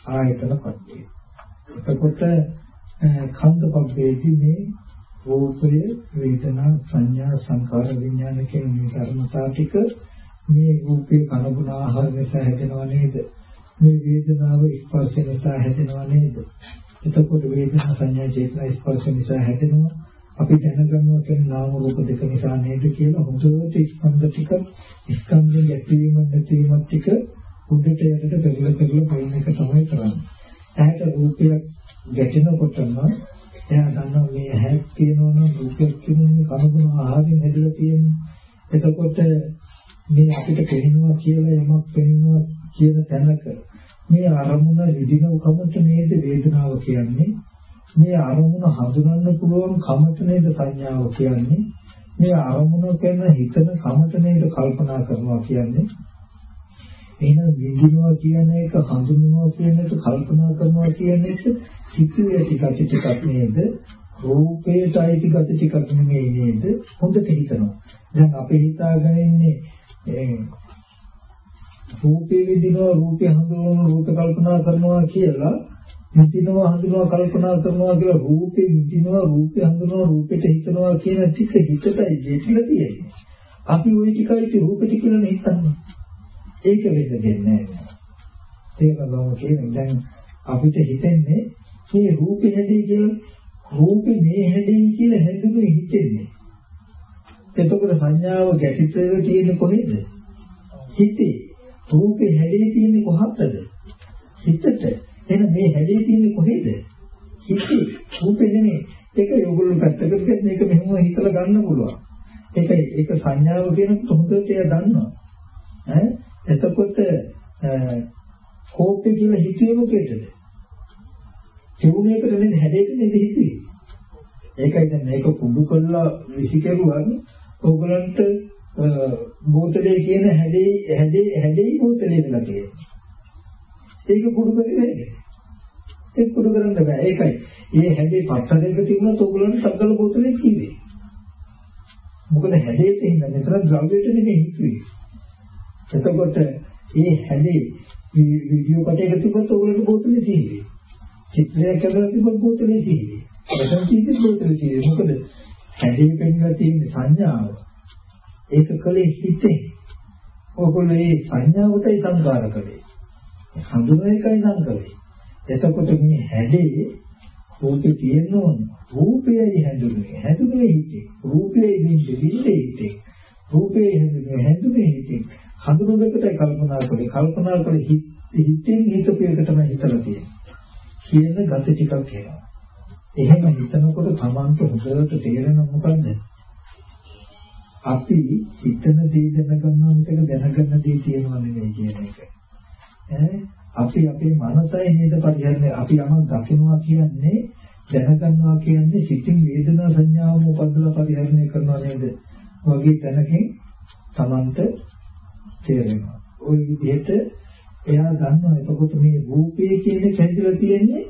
A: ආයතන පද්දේ. එතකොට කන්ද පබ්බේදී මේ රූපය වේදනා සංඥා සංකාර විඥාන කියන මේ ධර්මතා ටික මේ රූපේ කනබුන ආහාර නිසා හැදෙනව නේද? මේ වේදනාව ස්පර්ශ නිසා හැදෙනව නේද? එතකොට වේදනා සංඥා චේතනා ස්පර්ශ නිසා හැදෙනවා. අපි දැනගන්නවා කියන්නේ නාම රූප දෙක නිසා නේද කියලා හොඳට ස්කන්ධ ටික ස්කන්ධෙන් ඇතිවීම නැතිවීම ටික උඩට යටට පෙරල පෙරල පයින් එක තමයි කරන්නේ. ඇහැට රූපයක් ගැටෙනකොටම එයා දන්නවා මේ ඇහක් තියෙනවනම් රූපයක් තියෙනවනේ කනගුණ ආහාරයෙන් හැදලා තියෙන්නේ. එතකොට මේ අපිට පෙනෙනවා කියලා යමක් පෙනෙනවා කියන තැනක මේ අරමුණ විදිනව කමට නේද වේදනාව කියන්නේ? මේ අරමුණ හඳුනන්න පුළුවන් කමට නේද සංඥාව කියන්නේ? මේ අරමුණ කරන හිතන කමට නේද කල්පනා කරනවා කියන්නේ? එහෙනම් විඳිනවා කියන එක හඳුනනවා කියන එක කල්පනා කරනවා කියන එක සිතුවේ ටිකක් ටිකක් නේද? රූපයට අයිති ගති ටිකක් නෙමෙයි නේද? හොඳට හිතනවා. දැන් අපි හිතාගෙන ඉන්නේ රූපේ විඳිනවා රූපේ හඳුනනවා රූප කල්පනා කරනවා කියලා හිතනවා හඳුනවා කල්පනා කරනවා කියලා රූපේ විඳිනවා රූපේ හඳුනවා රූපෙට හිතනවා කියන ටික හිතටයි දෙතිලා තියෙන්නේ. අපි ওই ටිකයි රූප ටික කියලා හිතන්නේ. ඒක වෙන්න දෙන්නේ නැහැ. තේරෙනවද කියන්නේ දැන් අපිට හිතෙන්නේ මේ රූපේ හැදී කියලා රූපේ මේ හැදී කියලා හැදුනේ හිතෙන්නේ. එතකොට සංඥාව ගැටිතව තියෙන්නේ කොහෙද? හිතේ. රූපේ හැදී තියෙන්නේ කොහටද? හිතට. එහෙනම් මේ හැදේ තියෙන්නේ කොහෙද? හිතේ. රූපේ නෙමෙයි. ඒක ඒගොල්ලෝ පැත්තකට ගියත් මේක මෙහෙම හිතලා ගන්න පුළුවන්. ඒක ඒක සංඥාව කියනකොට හොඳට එයා දන්නවා. ඈ එතකොට කෝපේ කියලා හිතුවේ මොකේද? තිබුණේකට නෙමෙයි හැදේට නෙමෙයි හිතුවේ. ඒකයි දැන් මේක කුඩු කළා විසිකරුවන් ඕගලන්ට බෝතලේ කියන හැදේ හැදේ හැදේ බෝතලේ නේද තියෙන්නේ. ඒක කුඩු කරේ නැහැ. ඒක කුඩු කරන්න බෑ. ඒකයි. මේ හැදේ පත්තරයක තිබුණත් ඔයගොල්ලන්ට සක්කල බෝතලේ කිව්වේ. මොකද හැදේට ඉන්න මෙතන ද්‍රව්‍යයට නෙමෙයි හිතුවේ. එතකොට මේ හැදේ වීඩියෝ කටයක තිබ්බත් ඔයගොල්ලන්ට බෝතලේ තියෙන්නේ. චිත්‍රයක් කරලා තිබ්බත් බෝතලේ තියෙන්නේ. වචන කීපෙත් බෝතලේ තියෙන්නේ. මොකද හැදේ පෙන්වලා තියෙන සංඥාව. ඒක කලේ හිතේ. ඔයගොල්ලෝ මේ සංඥාවටයි සංකාර කළේ. හඳුනන එකයි නම් කලේ. එතකොට මේ හැඩේ රූපේ තියෙන්න ඕන. රූපයයි හැඳුනේ. හැඳුනේ හිතේ. රූපයයි විඳින්නේ විඳින්නේ හිතේ. රූපේ හැඳුනේ හැඳුනේ හිතේ. හඳුනනකටයි කල්පනා කරේ. කල්පනා කරේ හිතෙන් හිතපු එක තමයි හිතලා තියෙන්නේ. කියන ගත ටිකක් එනවා. එහෙම හිතනකොට Tamanට හොඳට තේරෙන මොකද්ද? අපි හිතන දේ දැනගන්නවා මිසක දැනගන්න දේ තියෙනව නෙමෙයි කියන එක. අපි අපේ මනසයි නේද පරිහරණය? අපි යමක් දකිනවා කියන්නේ දැනගන්නවා කියන්නේ සිතින් වේදනා සංඥාවම උපදලා පරිහරණය කරනවා නේද? වගේ තැනකින් Tamanට තේරෙනවා. ওই විදිහට එයා දන්නවා එතකොට මේ රූපය කියන්නේ කැඳිලා තියෙන්නේ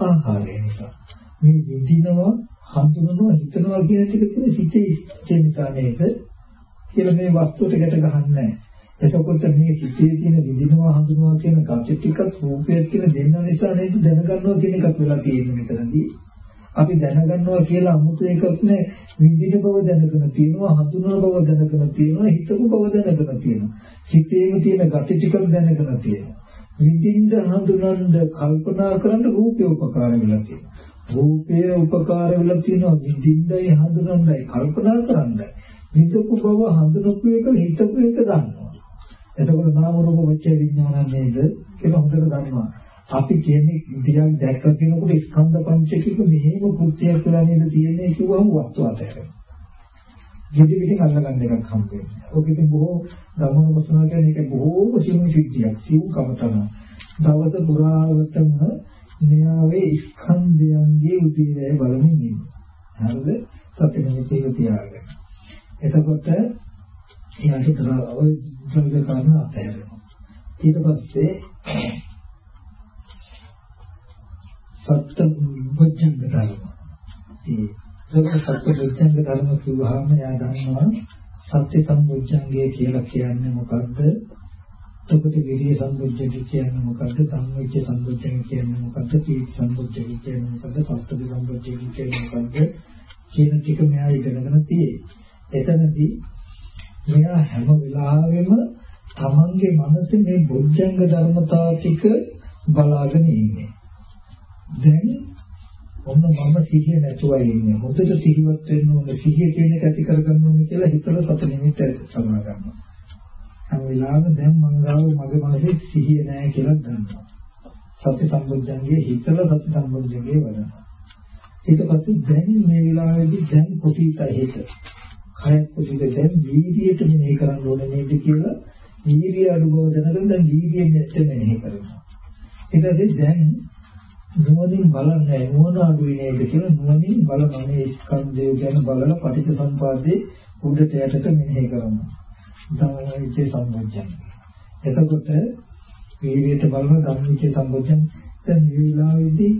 A: ආහාරය නිසා. මේ විඳිනවා හඳුනනවා හිතනවා කියන ටික තියෙන සිතේ ඉච්ඡා නේද කියලා මේ වස්තුවට ගැට ගහන්නේ නැහැ එතකොට මේ සිතේ තියෙන විදිනවා හඳුනවා කියන කච්ච ටිකක් රූපයක් කියලා දෙන්න නිසා නේද දැනගන්නවා කියන එකක් වෙලා තියෙන්නේ මෙතනදී. අපි දැනගන්නවා කියලා 아무තු එකක් නෑ විඳින බව දැනගෙන තියෙනවා හඳුනන බව දැනගෙන තියෙනවා හිතපු බව දැනගෙන තියෙනවා. සිතේම තියෙන gati ටිකක් දැනගෙන තියෙනවා. විඳින්න හඳුනන්න කල්පනා කරන්න රූපේ උපකාර වෙලා තියෙනවා. රූපය උපකාර වෙලා තියෙනවා විඳින්නයි හඳුනන්නයි කල්පනා කරන්නයි. හිතපු බව හඳුනපු එක හිතපු එක දන්නවා. එතකොට නාම රූප වෙච්ච විඥානන් නේද කියලා හොඳට දන්නවා. අපි කියන්නේ ඉතිරියක් දැක්ක කෙනෙකුට ස්කන්ධ පංචකයක මෙහෙම කෘත්‍යයක් කියලා නේද තියෙන්නේ කිව්වම වස්තු අතහැරෙනවා. ගෙඩි පිටින් අල්ලගන්න එකක් හම්බ වෙන්නේ. ඔක ඉතින් බොහෝ ධර්ම වස්තුනා කියන්නේ ඒක බොහෝම සිවුම් සිද්ධියක්. සිවුම් කමතන. දවස පුරාවටම මෙයාවේ ස්කන්ධයන්ගේ උදේවැය බලමින් ඉන්නේ. හරිද? සත්‍ය නිමිතික තියාගන්න. එතකොට ඊට තර ඔය ද්‍රව්‍ය කාරණා අපහැරෙනවා. ඊට පස්සේ සත්‍ය වචන ධර්ම. ඒ සත්‍ය වචන ධර්ම කිව්වහම එයා දන්නවා සත්‍ය සම්බුද්ධංගය කියලා කියන්නේ මොකද්ද? එතකොට විරිය සම්බුද්ධංගය කියන්නේ මොකද්ද? ධම්මවිචය සම්බුද්ධංගය කියන්නේ මොකද්ද? පීති සම්බුද්ධංගය කියන්නේ මොකද්ද? පස්සද්ධි සම්බුද්ධංගය කියන්නේ මොකද්ද? කියන ටික මෙයා ඉගෙනගෙන තියෙයි. එතනදී මෙයා හැම වෙලාවෙම තමන්ගේ මනසේ මේ බොජ්ජංග ධර්මතා ටික බලාගෙන ඉන්නේ. දැන් ඔන්න මම සිහිය නැතුවයි ඉන්නේ. හොඳට සිහිවත් වෙන්න ඕනේ. සිහිය කියන එක ඇති කරගන්න ඕනේ කියලා හිතලා සත නිමිත්ත සමා ගන්නවා. හැම වෙලාවෙම දැන් මං ගාව මගේ මනසේ සිහිය නැහැ කියලා දන්නවා. සති සම්බුද්ධංගේ හිතලා සති සම්බුද්ධංගේ වඩනවා. ඊට පස්සේ දැන් මේ වෙලාවේදී දැන් කුසීතයි හිත. කය කුසීත දැන් වීර්යයට මෙහෙ කරන්න ඕනේ නේද කියලා වීර්ය අනුභව දැනගෙන දැන් වීර්යයෙන් මෙච්චර මෙහෙ කරනවා. ඊට පස්සේ දැන් නුවණින් බලන්නේ නුවණ අඩුයි නේද කියලා නුවණින් බලමනේ ස්කන්ධය ගැන බලලා පටිච්ච සම්පදායේ උඩට යටට මෙහෙ කරනවා. ධම්මවිචේ සම්බොජ්ජං. එතකොට වීර්යයට බලන ධම්මවිචේ සම්බොජ්ජං දැන් මේ වෙලාවේදී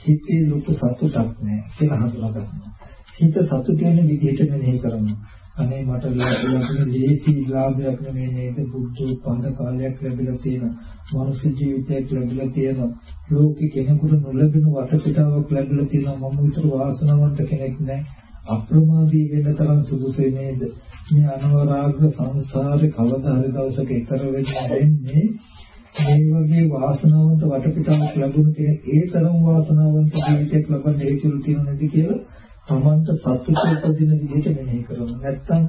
A: හිතේ ලොකු සතුටක් නැහැ කියලා හඳුනා ගන්නවා. හිත සතුට වෙන විදිහට මෙහෙ කරනවා. අනේ මට ලැබුණ ලේසි ලාභයක් නෙමෙයි නේද බුද්ධ උපන්ද කාලයක් ලැබිලා තියෙනවා මනුෂ්‍ය ජීවිතයක් ලැබිලා තියෙනවා ලෝකෙ කෙනෙකුට නොලැබෙන වටපිටාවක් ලැබිලා තියෙනවා මම විතර වාසනාවන්ත කෙනෙක් නෑ අප්‍රමාදී වෙන්න තරම් සුදුසු නේද මේ අනවරාග්‍ර සංසාරේ කවදා හරි දවසක ඊතර වෙන්නේ මේ වගේ වාසනාවන්ත වටපිටාවක් ලැබුණ කෙනෙක් ඒ තරම් වාසනාවන්ත ජීවිතයක් ලබන්න හේතු තියෙන නැති කියලා තමන්ට සතුට උපදින විදිහට මෙහෙය කරනවා. නැත්තම්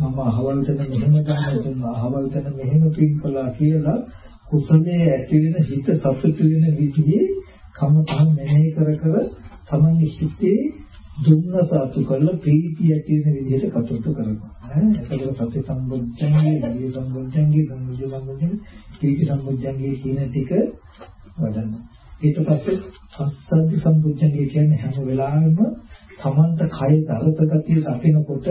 A: මම අහවල් තැන මෙහෙම ගන්නවා, අහවල් තැන මෙහෙම පින් කළා කියලා කුසලයේ ඇති වෙන හිත සතුට වෙන විදිහේ කම තම මෙහෙය කර කර තමන්ගේ සිතේ දුන්නස අතු කරලා ප්‍රීතිය ඇති වෙන විදිහට කටයුතු කරනවා. ඈ ඒකද සති සම්බොජ්ජංගේ, විද්‍ය සම්බොජ්ජංගේ, ධම්මජ සම්බොජ්ජංගේ, ප්‍රීති සම්බොජ්ජංගේ කියන ටික වඩනවා. ඊට පස්සේ පස්සද්ධි සම්බොජ්ජංගේ කියන්නේ හැම වෙලාවෙම තමන්ට කය දරත ගතිය දකිනකොට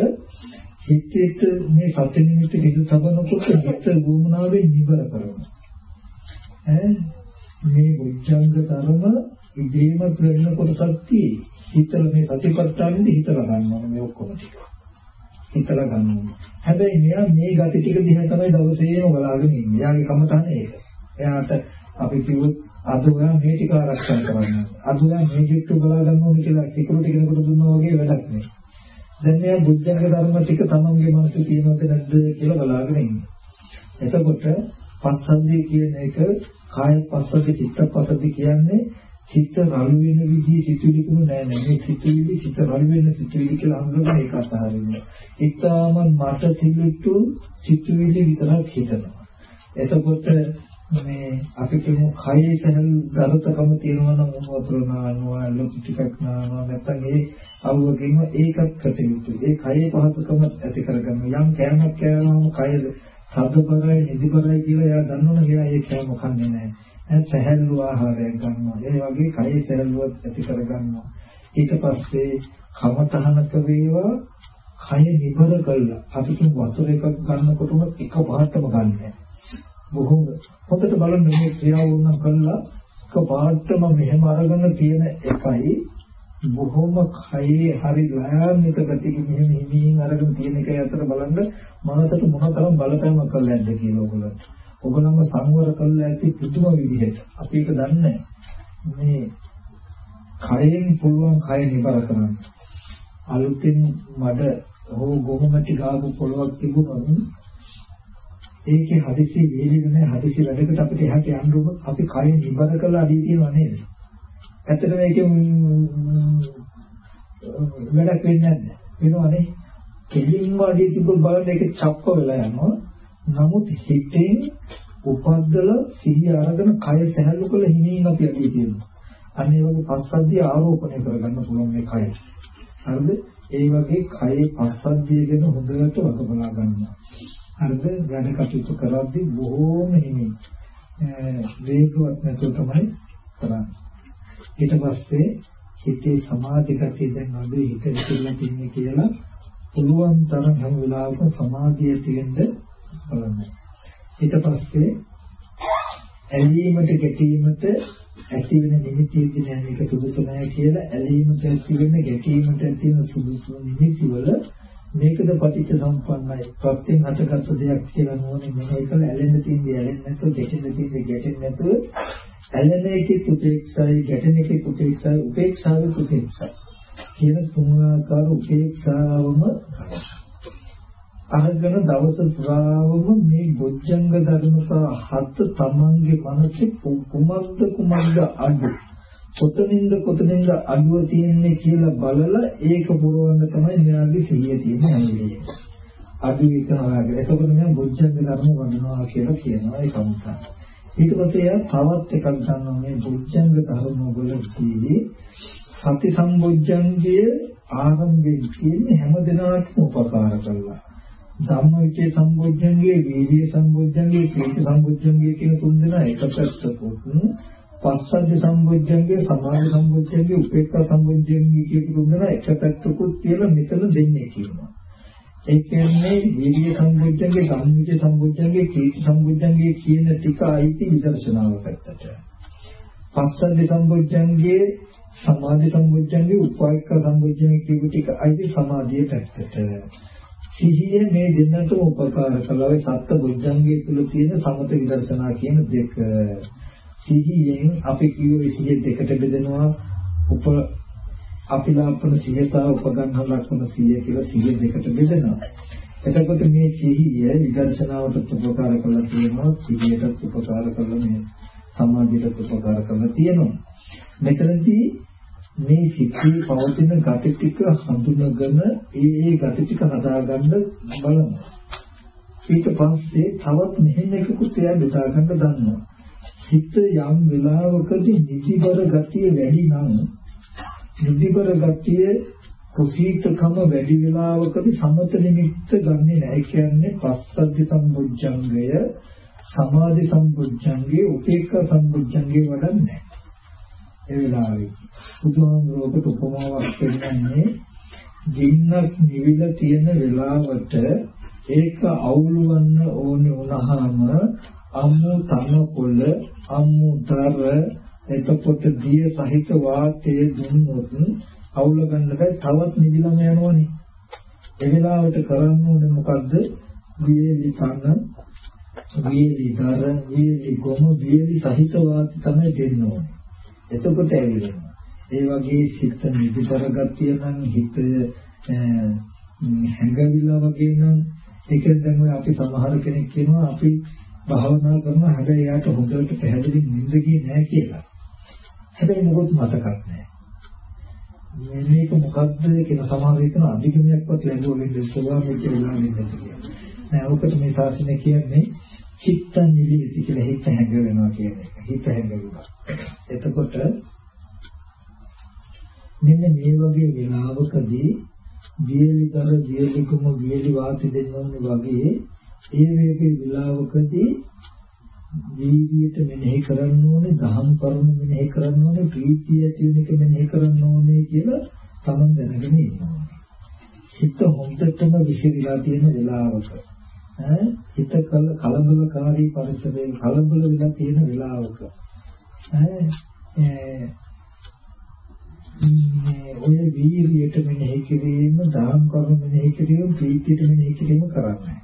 A: හිතේට මේ සත්‍ය නිමිත්ත විදු තබනකොට හිත වුමනාවෙන් නිබර කරනවා. ඈ මේ බුද්ධංග ධර්ම ඉදීම ප්‍රේරණ කොටසක් තියෙයි. හිතල මේ සතිපට්ඨානෙදි හිතලා ගන්නවා මේ ඔක්කොම ටික. හිතලා ගන්නවා. හැබැයි මෙයා මේ gati ටික දිහා තමයි දවසේම බලාගෙන ඉන්නේ. එයාගේ කමතන ඒක. එයාට අපි කිව්වොත් අද ඔයා මේ ටික ආරක්ෂා කරන්න. අද ඔයා මේ ජීවිත බලා ගන්න ඕනේ කියලා සිකුරුටි කෙනෙකුට දුන්නා වගේ වැඩක් නෙවෙයි. දැන් එයා බුද්ධංග ධර්ම ටික තමන්ගේ මනසේ තියෙනවද නැද්ද කියලා බලාගෙන ඉන්නේ. එතකොට පස්සද්ධිය කියන එක කාය පස්සද්ධි චිත්ත පස්සද්ධි කියන්නේ සිත රළු වෙන විදිහේ සිතුවිලි තුන නෑ නෑ මේ සිතුවිලි සිත රළු වෙන සිතුවිලි කියලා හඳුනගෙන ඒක අතහරින්න. ඊටාම මට සිලුටු සිතුවිලි විතරක් හිතනවා. එතකොට මේ අපි කියමු කයේ සැහැල් ගරුතකම තියෙනවා නම් වතුර නානවා ලොකු ටිකක් නානවා නැත්නම් ඒ අවුවකින්ම ඒකත් කටයුතු. ඒ කයේ පහසුකම ඇති කරගන්න යම් කෑමක් කෑවම කය සද්දබරයි නිදිබරයි කියලා එයා දන්නවනේ එයා ඒ කෑම කන්නේ නැහැ. දැන් සැහැල්ලු ආහාරයක් ගන්නවා. ඒ වගේ කයේ සැහැල්ලුවක් ඇති කරගන්නවා. ඊට පස්සේ කමතහනක වේවා කය නිබර කළා. අපි වතුර එකක් ගන්නකොටම එක පාටම ගන්නෑ. බොහොම හොඳට බලන්න මේ ක්‍රියාව වුණා කළා කපාටම මෙහෙම අරගෙන තියෙන එකයි බොහොම කයේ හරි ලායන්විත ගතිය මෙහෙම හිමින් අරගෙන තියෙන එකයි අතර බලන්න මනසට මොනතරම් බලපෑමක් කරලා ඇද්ද කියලා ඔයගොල්ලන්ට. ඔයගොල්ලන්ව සංවර කරලා ඇති පුදුම විදිහට. අපි ඒක දන්නේ මේ කයෙන් පුළුවන් කය නිබර කරන්න. අලුතින් මඩ හෝ ගොමමැටි ගාපු පොළවක් තිබුණොත් ඒකේ හදිසි වේලි වෙන හදිසි වැඩකට අපිට එහාට යන්න උනොත් අපි කය නිබර කරලා අඩිය තියනවා නේද? ඇත්තටම ඒකෙන් වැඩක් වෙන්නේ නැද්ද? වෙනවනේ. කෙලින්ම අඩිය තිබ්බොත් බලන්න ඒක චප්ප වෙලා යනවා. නමුත් හිතෙන් උපද්දල සිහිය අරගෙන කය සැහැල්ලු කරලා හිමින් අපි අඩිය තියනවා. අන්න ඒ වගේ පස්සද්ධිය ආරෝපණය කරගන්න පුළුවන් මේ කය. හරිද? ඒ වගේ කයේ පස්සද්ධිය ගැන හොඳට වග බලා ගන්නවා. හරිද? වැඩ කටයුතු කරද්දී බොහෝම හිමින් වේගවත් නැතුව තමයි කරන්නේ. ඊට පස්සේ හිතේ සමාධි ගතිය දැන් අඩුයි හිත විසිරලා තින්නේ කියලා පුළුවන් තරම් හැම වෙලාවකම සමාධිය තියෙන්න බලන්න. ඊට පස්සේ ඇලීමට ගැටීමට ඇති වෙන නිමිතියදී නෑ මේක සුදුසු නෑ කියලා ඇලීමට ඇති වෙන ගැටීමට ඇති වෙන සුදුසු නිමිති වල මේකද පටිච්ච සම්පන්නයි. ප්‍රත්‍යයෙන් හටගත්තු දෙයක් කියලා නෝනේ මේක ඇලෙන්න තියෙන්නේ ඇලෙන්න නැතුව ගැටෙන්න තියෙන්නේ ගැටෙන්න නැතුව. ඇලෙන එකේ උපේක්ෂයි ගැටෙන එකේ උපේක්ෂයි උපේක්ෂාවේ උපේක්ෂයි කියන තුන් ආකාර උපේක්ෂාවම අරගෙන දවස පුරාවම මේ බොජ්ජංග ධර්මතා හත් තමන්ගේ මනසේ කුමක්ද කුමක්ද අඩු කොතනින්ද කොතනින්ද අඩුව තියෙන්නේ කියලා බලලා ඒක පුරවන්න තමයි මෙයාගේ සිහිය තියෙන්නේ හැමදේම. අඩු එක හොයාගෙන. එතකොට මෙයා බොජ්ජංග ධර්ම වඩනවා කියලා කියනවා ඒ කම්පා. ඊට පස්සේ එයා තවත් එකක් ගන්නවා මේ බොජ්ජංග ධර්ම වලදී සති සම්බොජ්ජංගයේ ආරම්භයේ තියෙන හැම දිනකටම උපකාර කළා. ධම්මවිචේ සම්බොජ්ජංගේ, වීර්ය සම්බොජ්ජංගේ, ප්‍රීති සම්බොජ්ජංගේ කියන තුන් දෙනා එක පැත්තකුත් පස්සද්ධ සම්බොජ්ජංගේ, සමාධි සම්බොජ්ජංගේ, උපේක්ඛා සම්බොජ්ජංගේ කියන තුන් දෙනා එක පැත්තකුත් කියලා මෙතන දෙන්නේ කියනවා. ඒ කියන්නේ වීර්ය සම්බොජ්ජංගේ, ධම්මවිචේ සම්බොජ්ජංගේ, ප්‍රීති සම්බොජ්ජංගේ කියන ටික අයිති විදර්ශනාව පැත්තට. පස්සද්ධ සම්බොජ්ජංගේ සමාධි සම්බොජ්ජංගේ උපේක්ඛා සම්බොජ්ජංගේ කියපු ටික අයිති සමාධිය පැත්තට. සිහිය මේ දෙන්නට උපකාර කළා ඒ සත්‍ය බුද්ධංගයේ තුල තියෙන සමත විදර්ශනා කියන දෙක. සිහියෙන් අපි කියව සිහිය දෙකට බෙදෙනවා. උප අපිලාපන සිහියතා උපගන්හ ලක්ෂණ සිහිය කියලා සිහිය දෙකට බෙදෙනවා. එතකොට මේ සිහිය විදර්ශනාවට උපකාර කරලා තියෙනවා සිහියටත් උපකාර කරලා මේ සමාධියට උපකාර කරලා තියෙනවා මෙතනදී මේ සිත්ී පවතින gati ටික හඳුනගෙන ඒ ඒ gati ටික හදාගන්න බලනවා. ඊට පස්සේ තවත් මෙහෙම එකකුත් එයා බෙදා ගන්න දන්නවා. හිත යම් වෙලාවකදී නිදිබර ගතිය වැඩි නම් නිදිබර ගතිය කුසීතකම වැඩි වෙලාවකදී සමත නිමිත්ත ගන්නෙ නැහැ. කියන්නේ පස්සද්ධි සම්බුද්ධංගය සමාධි සම්බුද්ධංගේ උපේක්ඛා සම්බුද්ධංගේ වඩන්නේ ඒ වෙලාවේ බුදුහාමුදුරුවෝට උපමාවක් දෙන්නේ ගින්නක් නිවිල තියෙන වෙලාවට ඒක අවුලවන්න ඕනේ වුණාම අම්මු තනකොළ අම්මු දර එතකොට දිය සහිත වාතයේ දුන්නොත් අවුල ගන්න බෑ තවත් නිවිලම යනවනේ. ඒ වෙලාවට කරන්න ඕනේ මොකද්ද? වියලි තන වියලි දර වියලි ගොම වියලි සහිත වාතය තමයි දෙන්න ඕනේ. එතකොට ඇවිලෙනවා. ඒ වගේ සිත නිදිතර ගතිය නම් හිත හැඟවිලා වගේ නම් ඒක දැන් ඔය අපි සමහර කෙනෙක් කියනවා අපි භාවනා කරනවා හැබැයි යාට හොඳට පැහැදිලි නිින්ද ගියේ නැහැ කියලා. හැබැයි මොකොත් මතකක් නැහැ. මේක මොකද්ද කියලා සමහර විටන අධිකමයක්වත් ලැබුව වෙන්නේ සෝවා මෙච්ච වෙලා නෙමෙයි කියලා. නෑ ඔකට මේ ශාසනය කියන්නේ චිත්ත නිවිති කියලා හිත හැඟ වෙනවා කියන එක. හිත හැඟෙනවා. එතකොට මෙන්න මේ වගේ වෙලාවකදී වියලිතර වියලිකම වියලි වාති දෙන්නෝනේ වගේ ඒ වගේ වෙලාවකදී වීර්යයට මෙනෙහි කරන්න ඕනේ, දහම් කරුණු මෙනෙහි කරන්න ඕනේ, ප්‍රීතිය ඇති වෙන එක මෙනෙහි කරන්න ඕනේ කියලා තමන් දැනගෙන ඉන්නවා. හිත හොඳටම විසිරීලා තියෙන වෙලාවක ඈ හිත කලබලකාරී පරිසරයෙන් කලබල වෙලා තියෙන වෙලාවක ඈ ඔය වීර්යයට මෙනෙහි කිරීම, දාම් කර්ම මෙනෙහි කිරීම, ප්‍රීතියට මෙනෙහි කිරීම කරන්නේ.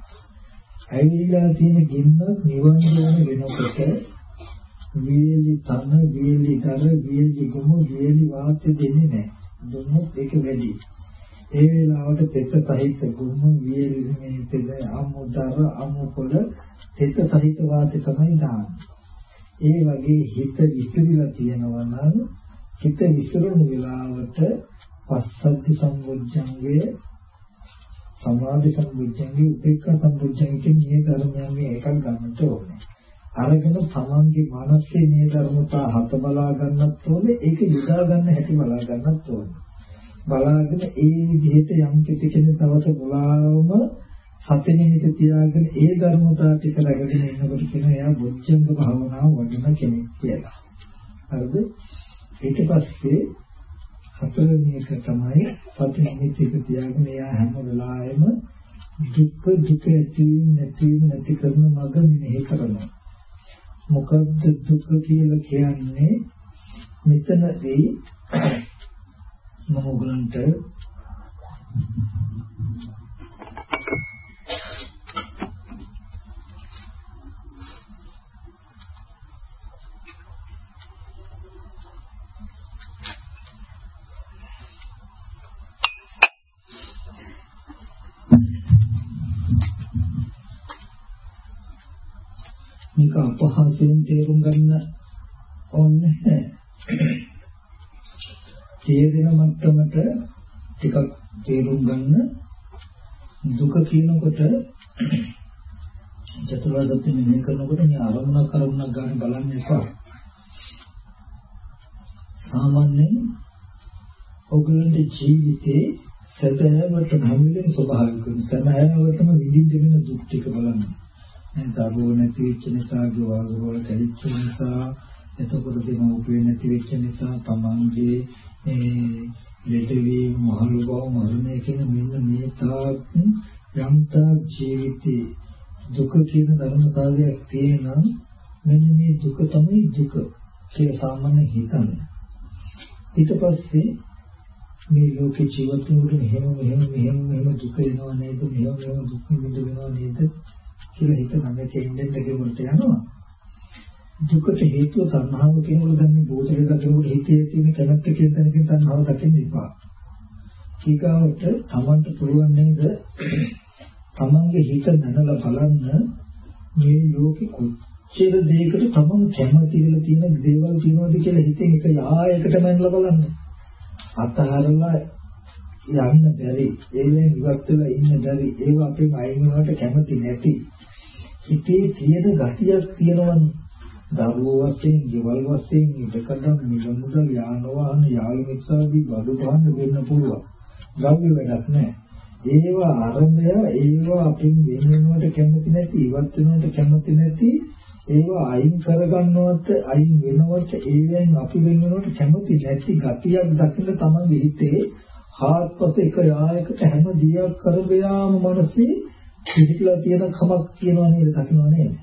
A: ඇවිල්ලා තියෙන ගින්නක් නිවන් යන වෙනකොට වීලි තන, වීලි දර, වීලි ගොම, වීලි වාත්‍ය දෙන්නේ නැහැ. දුන්නොත් ඒක වැඩි. ඒ වෙලාවට තෙත සහිත ගුණ වියලි මේ තෙද අමුදර අමුකොළ තෙත සහිත වාතය තමයි දාන්නේ. ඒ වගේ හිත විසිරීලා තියෙනවා නම් හිත විසිරුණු වෙලාවට පස්සද්ධි සම්බුද්ධංගයේ සමාධි සම්බුද්ධංගයේ උපේක්ඛා සම්බුද්ධංගයේ මේ ධර්මයන්ගේ එකක් ගන්නට ඕනේ. අරගෙන තමන්ගේ මනසේ මේ ධර්මතා හත බලා ගන්නත් ඕනේ ඒක යොදා ගන්න හැටි බලා ගන්නත් ඕනේ. බලාගෙන ඒ විදිහට යම් කිසි කෙනෙක් තවත මුලාවම සති නිමිති තියාගෙන ඒ ධර්මතාව ටික රැකගෙන ඉන්නකොට කියන එයා බොජ්ජංග භාවනාව වඩන කෙනෙක් කියලා. හරිද? ඊට පස්සේ හතරවෙනි එක තමයි සති නිමිති තියාගෙන එයා හැම වෙලාවෙම දුක් දුක ඇතිවීම නැතිවීම නැති කරන මඟ මෙනෙහි කරනවා. මොකද්ද දුක කියලා කියන්නේ මෙතනදී මම ඔයගලන්ට මේක අපහසුයෙන් තේරුම් ගන්න ඕනේ. තේරෙන මට්ටමට ටිකක් තේරුම් ගන්න දුක කියනකොට චතුරාර්ය සත්‍ය මෙහෙ කරනකොට මේ අරමුණක් අරමුණක් ගන්න බලන්න එපා. සාමාන්‍යයෙන් ඔගලන්ගේ ජීවිතේ සැබෑවට හැමලෙම ස්වභාවික වෙන සැබෑවටම විඳින්න වෙන දුක් ටික බලන්න. දැන් දරුවෝ නැති වෙච්ච නිසා, ගෙවල් වල කැලිච්ච නිසා, එතකොට දෙමව්පියෝ නැති වෙච්ච නිසා තමන්ගේ ඒ ලෙඩවි මහලු බව මරණය කියන මෙන්න මේ තාක් යම්තා ජීවිතේ දුක කියන ධර්මතාවයක් තියෙනම් මෙන්න මේ දුක තමයි දුක කියලා සාමාන්‍ය හිතන්නේ. ඊට පස්සේ මේ ලෝකේ ජීවත් වෙනකොට මෙහෙම මෙහෙම මෙහෙම මෙහෙම දුක එනවා නේද මෙහෙම මෙහෙම දුක් විඳින්න වෙනවා නේද කියලා හිත නැමෙට ඉන්නේ දෙකකට යනවා. දුකට හේතුව තණ්හාව කියනකොට දැන් මේ බෝධිය දකිනකොට හිතේ තියෙන කැමැත්ත කියන තැනකින් තණ්හාව දකින්න එපා. ඊගාවට තමන්ට පුළුවන් නේද තමන්ගේ හිත දැනලා බලන්න මේ ලෝකෙ කොච්චර දෙයකට තමන් කැමති වෙලා තියෙන දේවල් තියෙනවද කියලා හිතෙන් එක යායකට මනලා බලන්න. අතහරලා යන්න බැරි ඒවෙන් ඉවත් වෙලා ඉන්න බැරි ඒවා අපේ අයින් වලට කැමති නැති හිතේ තියෙන ගතියක් තියෙනවනේ දරුවෝ වශයෙන්, ගෙවල් වශයෙන්, ඉඩකඩම්, මිල මුදල්, යාන වාහන, යාළු මිත්‍රාදී බඩු ගන්න වෙන්න පුළුවන්. ද්‍රව්‍ය වැඩක් නැහැ. ඒවා ආරම්භය ඒවා අපින් වෙන වෙනවට කැමති නැති, ඉවත් වෙනවට කැමති නැති, ඒවා අයින් කරගන්නවට, අයින් වෙනවට, ඒවෙන් අපි වෙන වෙනවට කැමති නැති ගතියක් දකින්න තමයි හිතේ හාත්පස එක යායකට හැම දියක් කරබයාම මනසේ පිළිපලා තියෙන කමක් තියෙනවා නේද දකින්න නේද?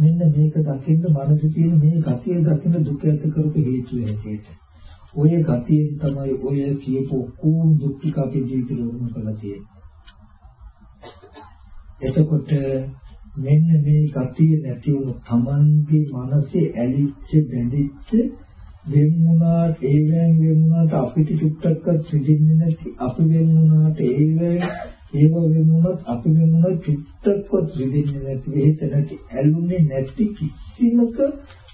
A: මෙන්න මේක දකින්න මනසේ තියෙන මේ ගතිය දකින්න දුක ඇති කරපු හේතුව හැටියට. ඔය ගතියෙන් තමයි ඔය කියපු ඔක්කොම දුක් ටික අපේ ජීවිතේ උරුම කරලා තියෙන්නේ. එතකොට මෙන්න මේ ගතිය නැති වුණු Tamanගේ මනසේ ඇලිච්ච බැඳිච්ච වෙන්ුණාට ඒවෙන් වෙන්ුණාට අපිට චුට්ටක්වත් සිදින්නේ නැති අපි වෙන්ුණාට ඒවෙන් ඒව වෙනුනොත් අපි වෙනුනොත් චුට්ටක්වත් රිදෙන්නේ නැති වෙහෙස නැති ඇලුනේ නැති කිසිමක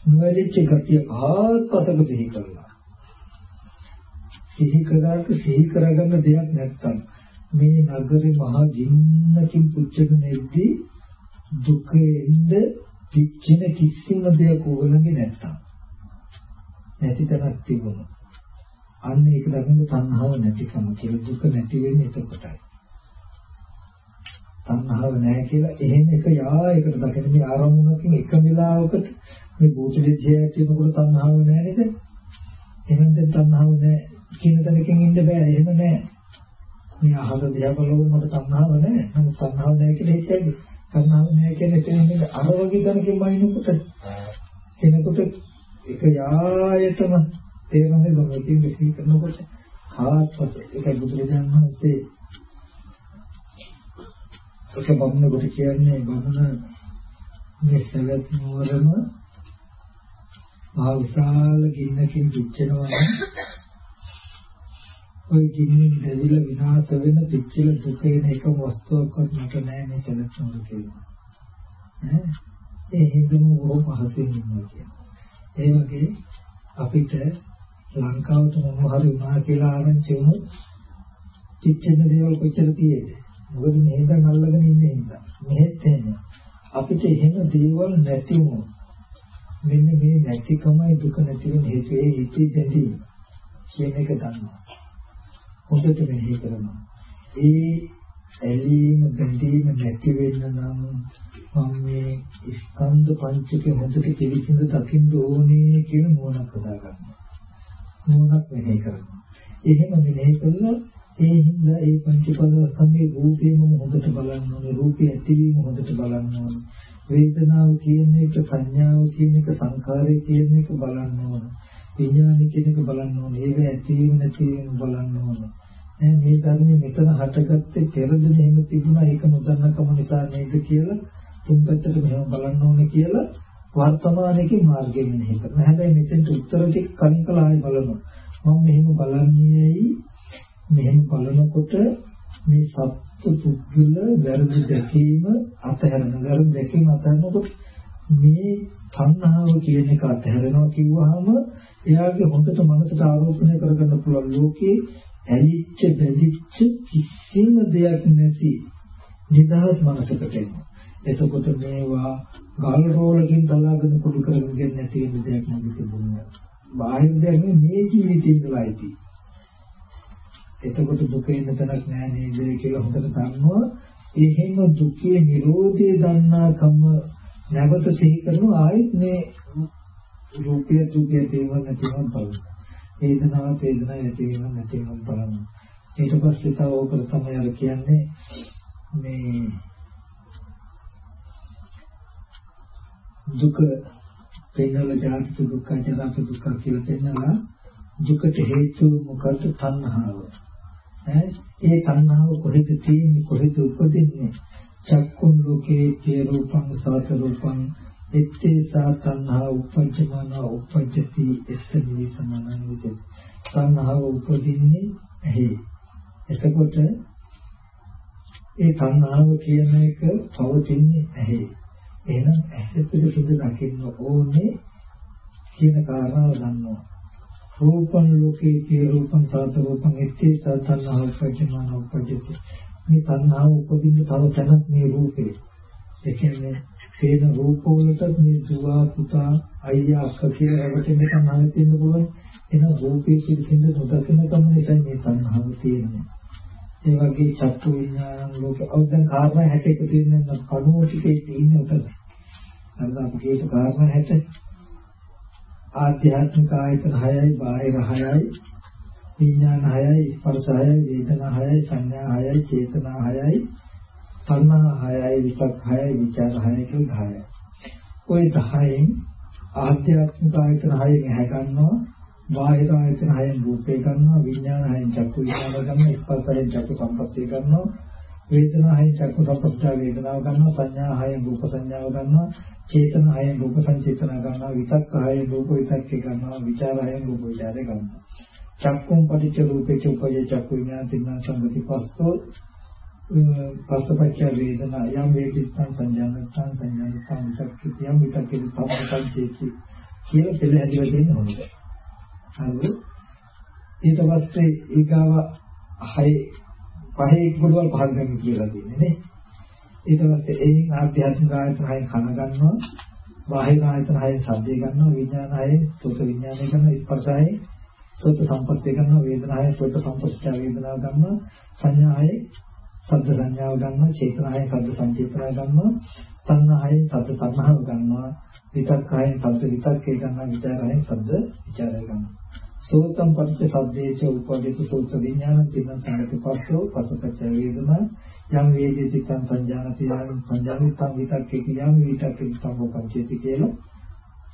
A: නොවැළිච්ච ගතිය ආත්පසක සිහි කරලා සිහි කරාට සිහි කරගන්න දෙයක් නැත්තම් මේ නගරේ මහා ගින්නකින් පුච්චන නෙද්දී දුකෙන්ද පිච්චෙන කිසිම දෙයක් ඕගලගේ නැත්තම් නැති තැනක් තිබුණා. අන්න ඒක දකින්න තණ්හාව නැතිකම කියලා දුක නැති වෙන්නේ එතකොටයි. තණ්හාව නැහැ කියලා එහෙම එක යායකට දකින මේ ආරම්භණකින් එක වෙලාවකට මේ භූතවිද්‍යාව කියනකොට තණ්හාව නැහැ නේද? එහෙනම් දැන් තණ්හාව නැහැ කියන තැනකින් ඉන්න බෑ එහෙම නැහැ. මේ අහස දිහා බලනකොට මට තණ්හාව නැහැ. නමුත් තණ්හාව නැහැ කියලා හිතන්නේ. තණ්හාව නැහැ කියන්නේ එතනින් අර වගේ තැනකින් බයිනකොට කෙනෙකුට එක යායතම තේරෙන්නේ මොකක්ද කියන්නේ කරනකොට ආත්මත ඒකයි බුදුරජාණන් වහන්සේ ඒක බමුණකට කියන්නේ බමුණ මේ සවැත් නුවරම මහ විශාල ගින්නකින් පිච්චෙනවා නම් ওই ගින්නෙන් දැවිලා විනාශ වෙන පිච්චිල දුක එන එක වස්තුවක්වත් මට නෑ මේ සවැත් නුවර කියනවා ඈ? ඒ හින්දම ඕක පහසෙන් ඉන්නවා කියනවා. ඒ වගේ අපිට ලංකාවට මොනවා හරි වුණා කියලා ආරංචි වුණොත් පිච්චෙන දේවල් කොච්චර තියෙන්නේ මොකද මේ හිතන් අල්ලගෙන ඉන්නේ හින්දා. මෙහෙත් එහෙම. අපිට එහෙම දේවල් නැති වුණොත් මෙන්න මේ නැතිකමයි දුක නැති වෙන හේතුව ඒ හිතේ බැඳීම කියන එක ගන්නවා. හොඳට මෙහෙ කරනවා. ඒ ඇලීම බැඳීම නැති වෙන්න නම් මම මේ ස්කන්ධ පංචකය හොඳට පිළිසිඳ දකින්න ඕනේ කියන නුවණක් හදා ගන්නවා. නුවණක් මෙහෙ කරනවා. එහෙම මෙහෙ කළා ඒ හින්දා ඒ පංචපදස්කන්ධයේ රූපේම හොඳට බලන්න ඕනේ. රූපේ ඇතිවීම හොඳට බලන්න ඕනේ. වේදනාව කියන එක සංඥාව කියන එක සංකාරය කියන එක බලන්න ඕනේ. විඥාන කියන එක බලන්න ඕනේ. ඒක ඇතිවීම නැතිවීම බලන්න ඕනේ. මේ ධර්මයේ මෙතන හටගත්තේ පෙරදෙන එහෙම තිබුණා ඒක නොදන්නකම නිසා නේද කියලා තුන් පැත්තට මෙහෙම බලන්න ඕනේ කියලා වර්තමානයේ මාර්ගයෙන් මෙහෙ කරනවා. හැබැයි මෙතෙන්ට උත්තර ටික කලින් කළා ආයි බලනවා. මම මෙහෙම බලන්නේයි මෙහෙම බලනකොට මේ සත්‍ය පුද්ගල වැරදි දැකීම අතහැරන වැරදි දැකීම අතහැරනකොට මේ තණ්හාව කියන එක අතහැරනවා කිව්වහම එයාගේ හොඳට මනසට ආරෝපණය කරගන්න පුළුවන් ලෝකේ ඇලිච්ච බැඳිච්ච කිසිම දෙයක් නැති නිදහස් මනසකට එනවා. එතකොට මේවා ගල් රෝලකින් තලාගෙන කුඩු කරගෙන නැති වෙන දෙයක් නෙවෙයි තිබුණා. බාහිර දෙයක් මේ ජීවිතේ ඉඳලායිති. එතකොට දුක එන්න තැනක් නෑ නේද කියලා හොඳට දන්නවා. එහෙම දුකේ Nirodhe දන්නාකම නැවත සිහි කරනවා ආයෙත් මේ රූපය සුඛය තේම නැතිවම බලනවා. වේදනාව වේදනාව ඇතිවීම නැතිවීම බලන්න. ඊට පස්සේ තව ඕකට තමයි අර කියන්නේ මේ දුක පෙන්නල ජාතික දුක්ඛ ජරා දුක්ඛ කියලා පෙන්නලා දුකට හේතු මොකද තණ්හාව. ඈ? ඒ තණ්හාව කොහෙද තියෙන්නේ? කොහෙද උපදින්නේ? චක්කුන් ලෝකේ තේ රූපං සාත රූපං. එත්තේ සාතන්හා උපජ්ජමන උපජ්ජති. එත්ත නිසමනං විදති. තණ්හාව උපදින්නේ ඇහි. එතකොට ඒ තණ්හාව කියන එක පවතින්නේ ඇහි. එහෙනම් ඇහැ පිළිසිඳ දකින්න ඕනේ කියන කාරණාව දන්නවා. රූපං ලෝකේ පිය රූපං සාත රූපං එත්තේ සාතන්හා උපජ්ජමන උපජ්ජති මේ තණ්හාව උපදින්න තව තැනක් මේ රූපේ ඒ කියන්නේ පේන රූපවලට මේ දුව පුතා අයියා අක්කා කියලා රැවටෙන්න තමයි තියෙන්න පුළුවන්. එන රූපේ පිළිසින්ද නොදකින කම නිසා මේ තණ්හාව තියෙනවා. ඒ වගේ චක්කු විඥාන ලෝක අවදන් කාරණා 61 තියෙන කණුව ටිකේ තියෙන උතන. අර අපි කියපු කාරණා 60 ආධ්‍යාත්මික ආයතන 6යි බාහිර 6යි විඥාන 6යි ස්පර්ශ 6යි වේදනා 6යි සංඥා 6යි චේතනා 6යි තණ්හා 6යි විචක් 6යි විචාර 6යි කියලා 10යි. ওই 10න් ආධ්‍යාත්මික ආයතන 6න් ඇහැ ගන්නවා, බාහිර ආයතන 6න් රූපේ ගන්නවා, විඥාන 6න් චක්කු විඥාන ගන්නවා, ස්පර්ශ 6න් චක්කු සංපස්සේ ගන්නවා, වේදනා 6න් චක්කු සංපස්සා වේදනාව ගන්නවා, සංඥා 6න් රූප සංඥාව ගන්නවා, චේතන 6න් රූප සංචේතන ගන්නවා, විතක්ක 6න් රූප විතක්කේ ගන්නවා, විචාර 6න් රූප විචාරේ ගන්නවා. චක්කුම් පටිච්ච රූපේ චුප්පජේ චක්කු විඥාන තින්න සංගති පස්සෝ පස්සපච්ච වේදනා යම් වේදිතං සංජානනං සංජානනං විචක්ඛිත යම් විතක්කේ තවකං චේති කියලා පෙළ හැදිලා තියෙන හොඳ. හරිද? ඊට පස්සේ ඊගාව හය පහේ කොටවල් පහක් ගන්න කියලා තියෙන්නේ නේ. ඊට පස්සේ එයින් ආධ්‍යාත්මික ආයතන හයෙන් කන ගන්නවා. බාහිර ආයතන හයෙන් ශබ්දේ ගන්නවා. විඥාන හයෙන් සෝත විඥානය කරනවා. ස්පර්ශයෙන් සෝත සම්පස්සේ ගන්නවා. වේදනාවෙන් සෝත සම්පස්සේ වේදනාව ගන්නවා. සංඥායෙන් සද්ද සංඥාව ගන්නවා චේතනාවෙන් සද්ද සංචේතනාව ගන්නවා තණ්හාවෙන් සද්ද තණ්හාව ගන්නවා විතක්කයෙන් සද්ද විතක්කේ ගන්නවා විචාරයෙන් සද්ද විචාරය ගන්නවා සෝතම් පටිච්ච සද්දේච උපදිත සෝත විඥාන තින සංගති පස්සෝ පසපච්ච වේදනා යම් වේදිත කං සංජානති යම් සංජානිතං විතක්කේ කියම් විතක්කේ සම්බෝපංචේති කියලා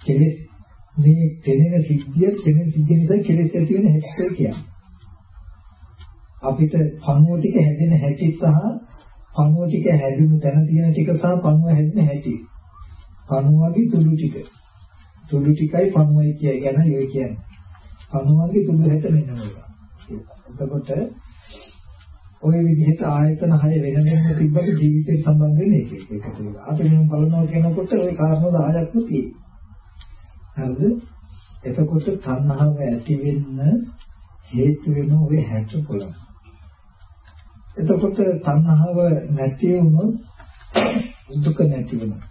A: කෙලෙස් මේ කෙනෙන සිද්ධිය කෙනෙන සිද්ධිය නිසා කෙලෙස් ඇති වෙන හැටි කියන්නේ අපිට පණුව ටික හැදෙන හැටි සහ පණුව ටික හැදුණු තැන තියෙන ටික සහ පණුව හැදෙන හැටි. පණුවගේ තුඩු ටික. තුඩු ටිකයි පණුවයි කිය ගැන ඔය කියන්නේ. පණුවගේ තුඩු හැට මෙන්න මේවා. එතකොට ওই විදිහට ආයතන 6 වෙන වෙනම තිබ්බට ජීවිතේ සම්බන්ධ වෙන එක එක එකතු වෙනවා. අපි මේ බලනවා කියනකොට ওই කාරණා 10ක්ම තියෙනවා. හරිද? එතකොට තණ්හාව ඇති වෙන්න හේතු වෙන ওই 60 පොළොව. එතකොට තණ්හාව නැති වුණොත් දුක නැති වෙනවා.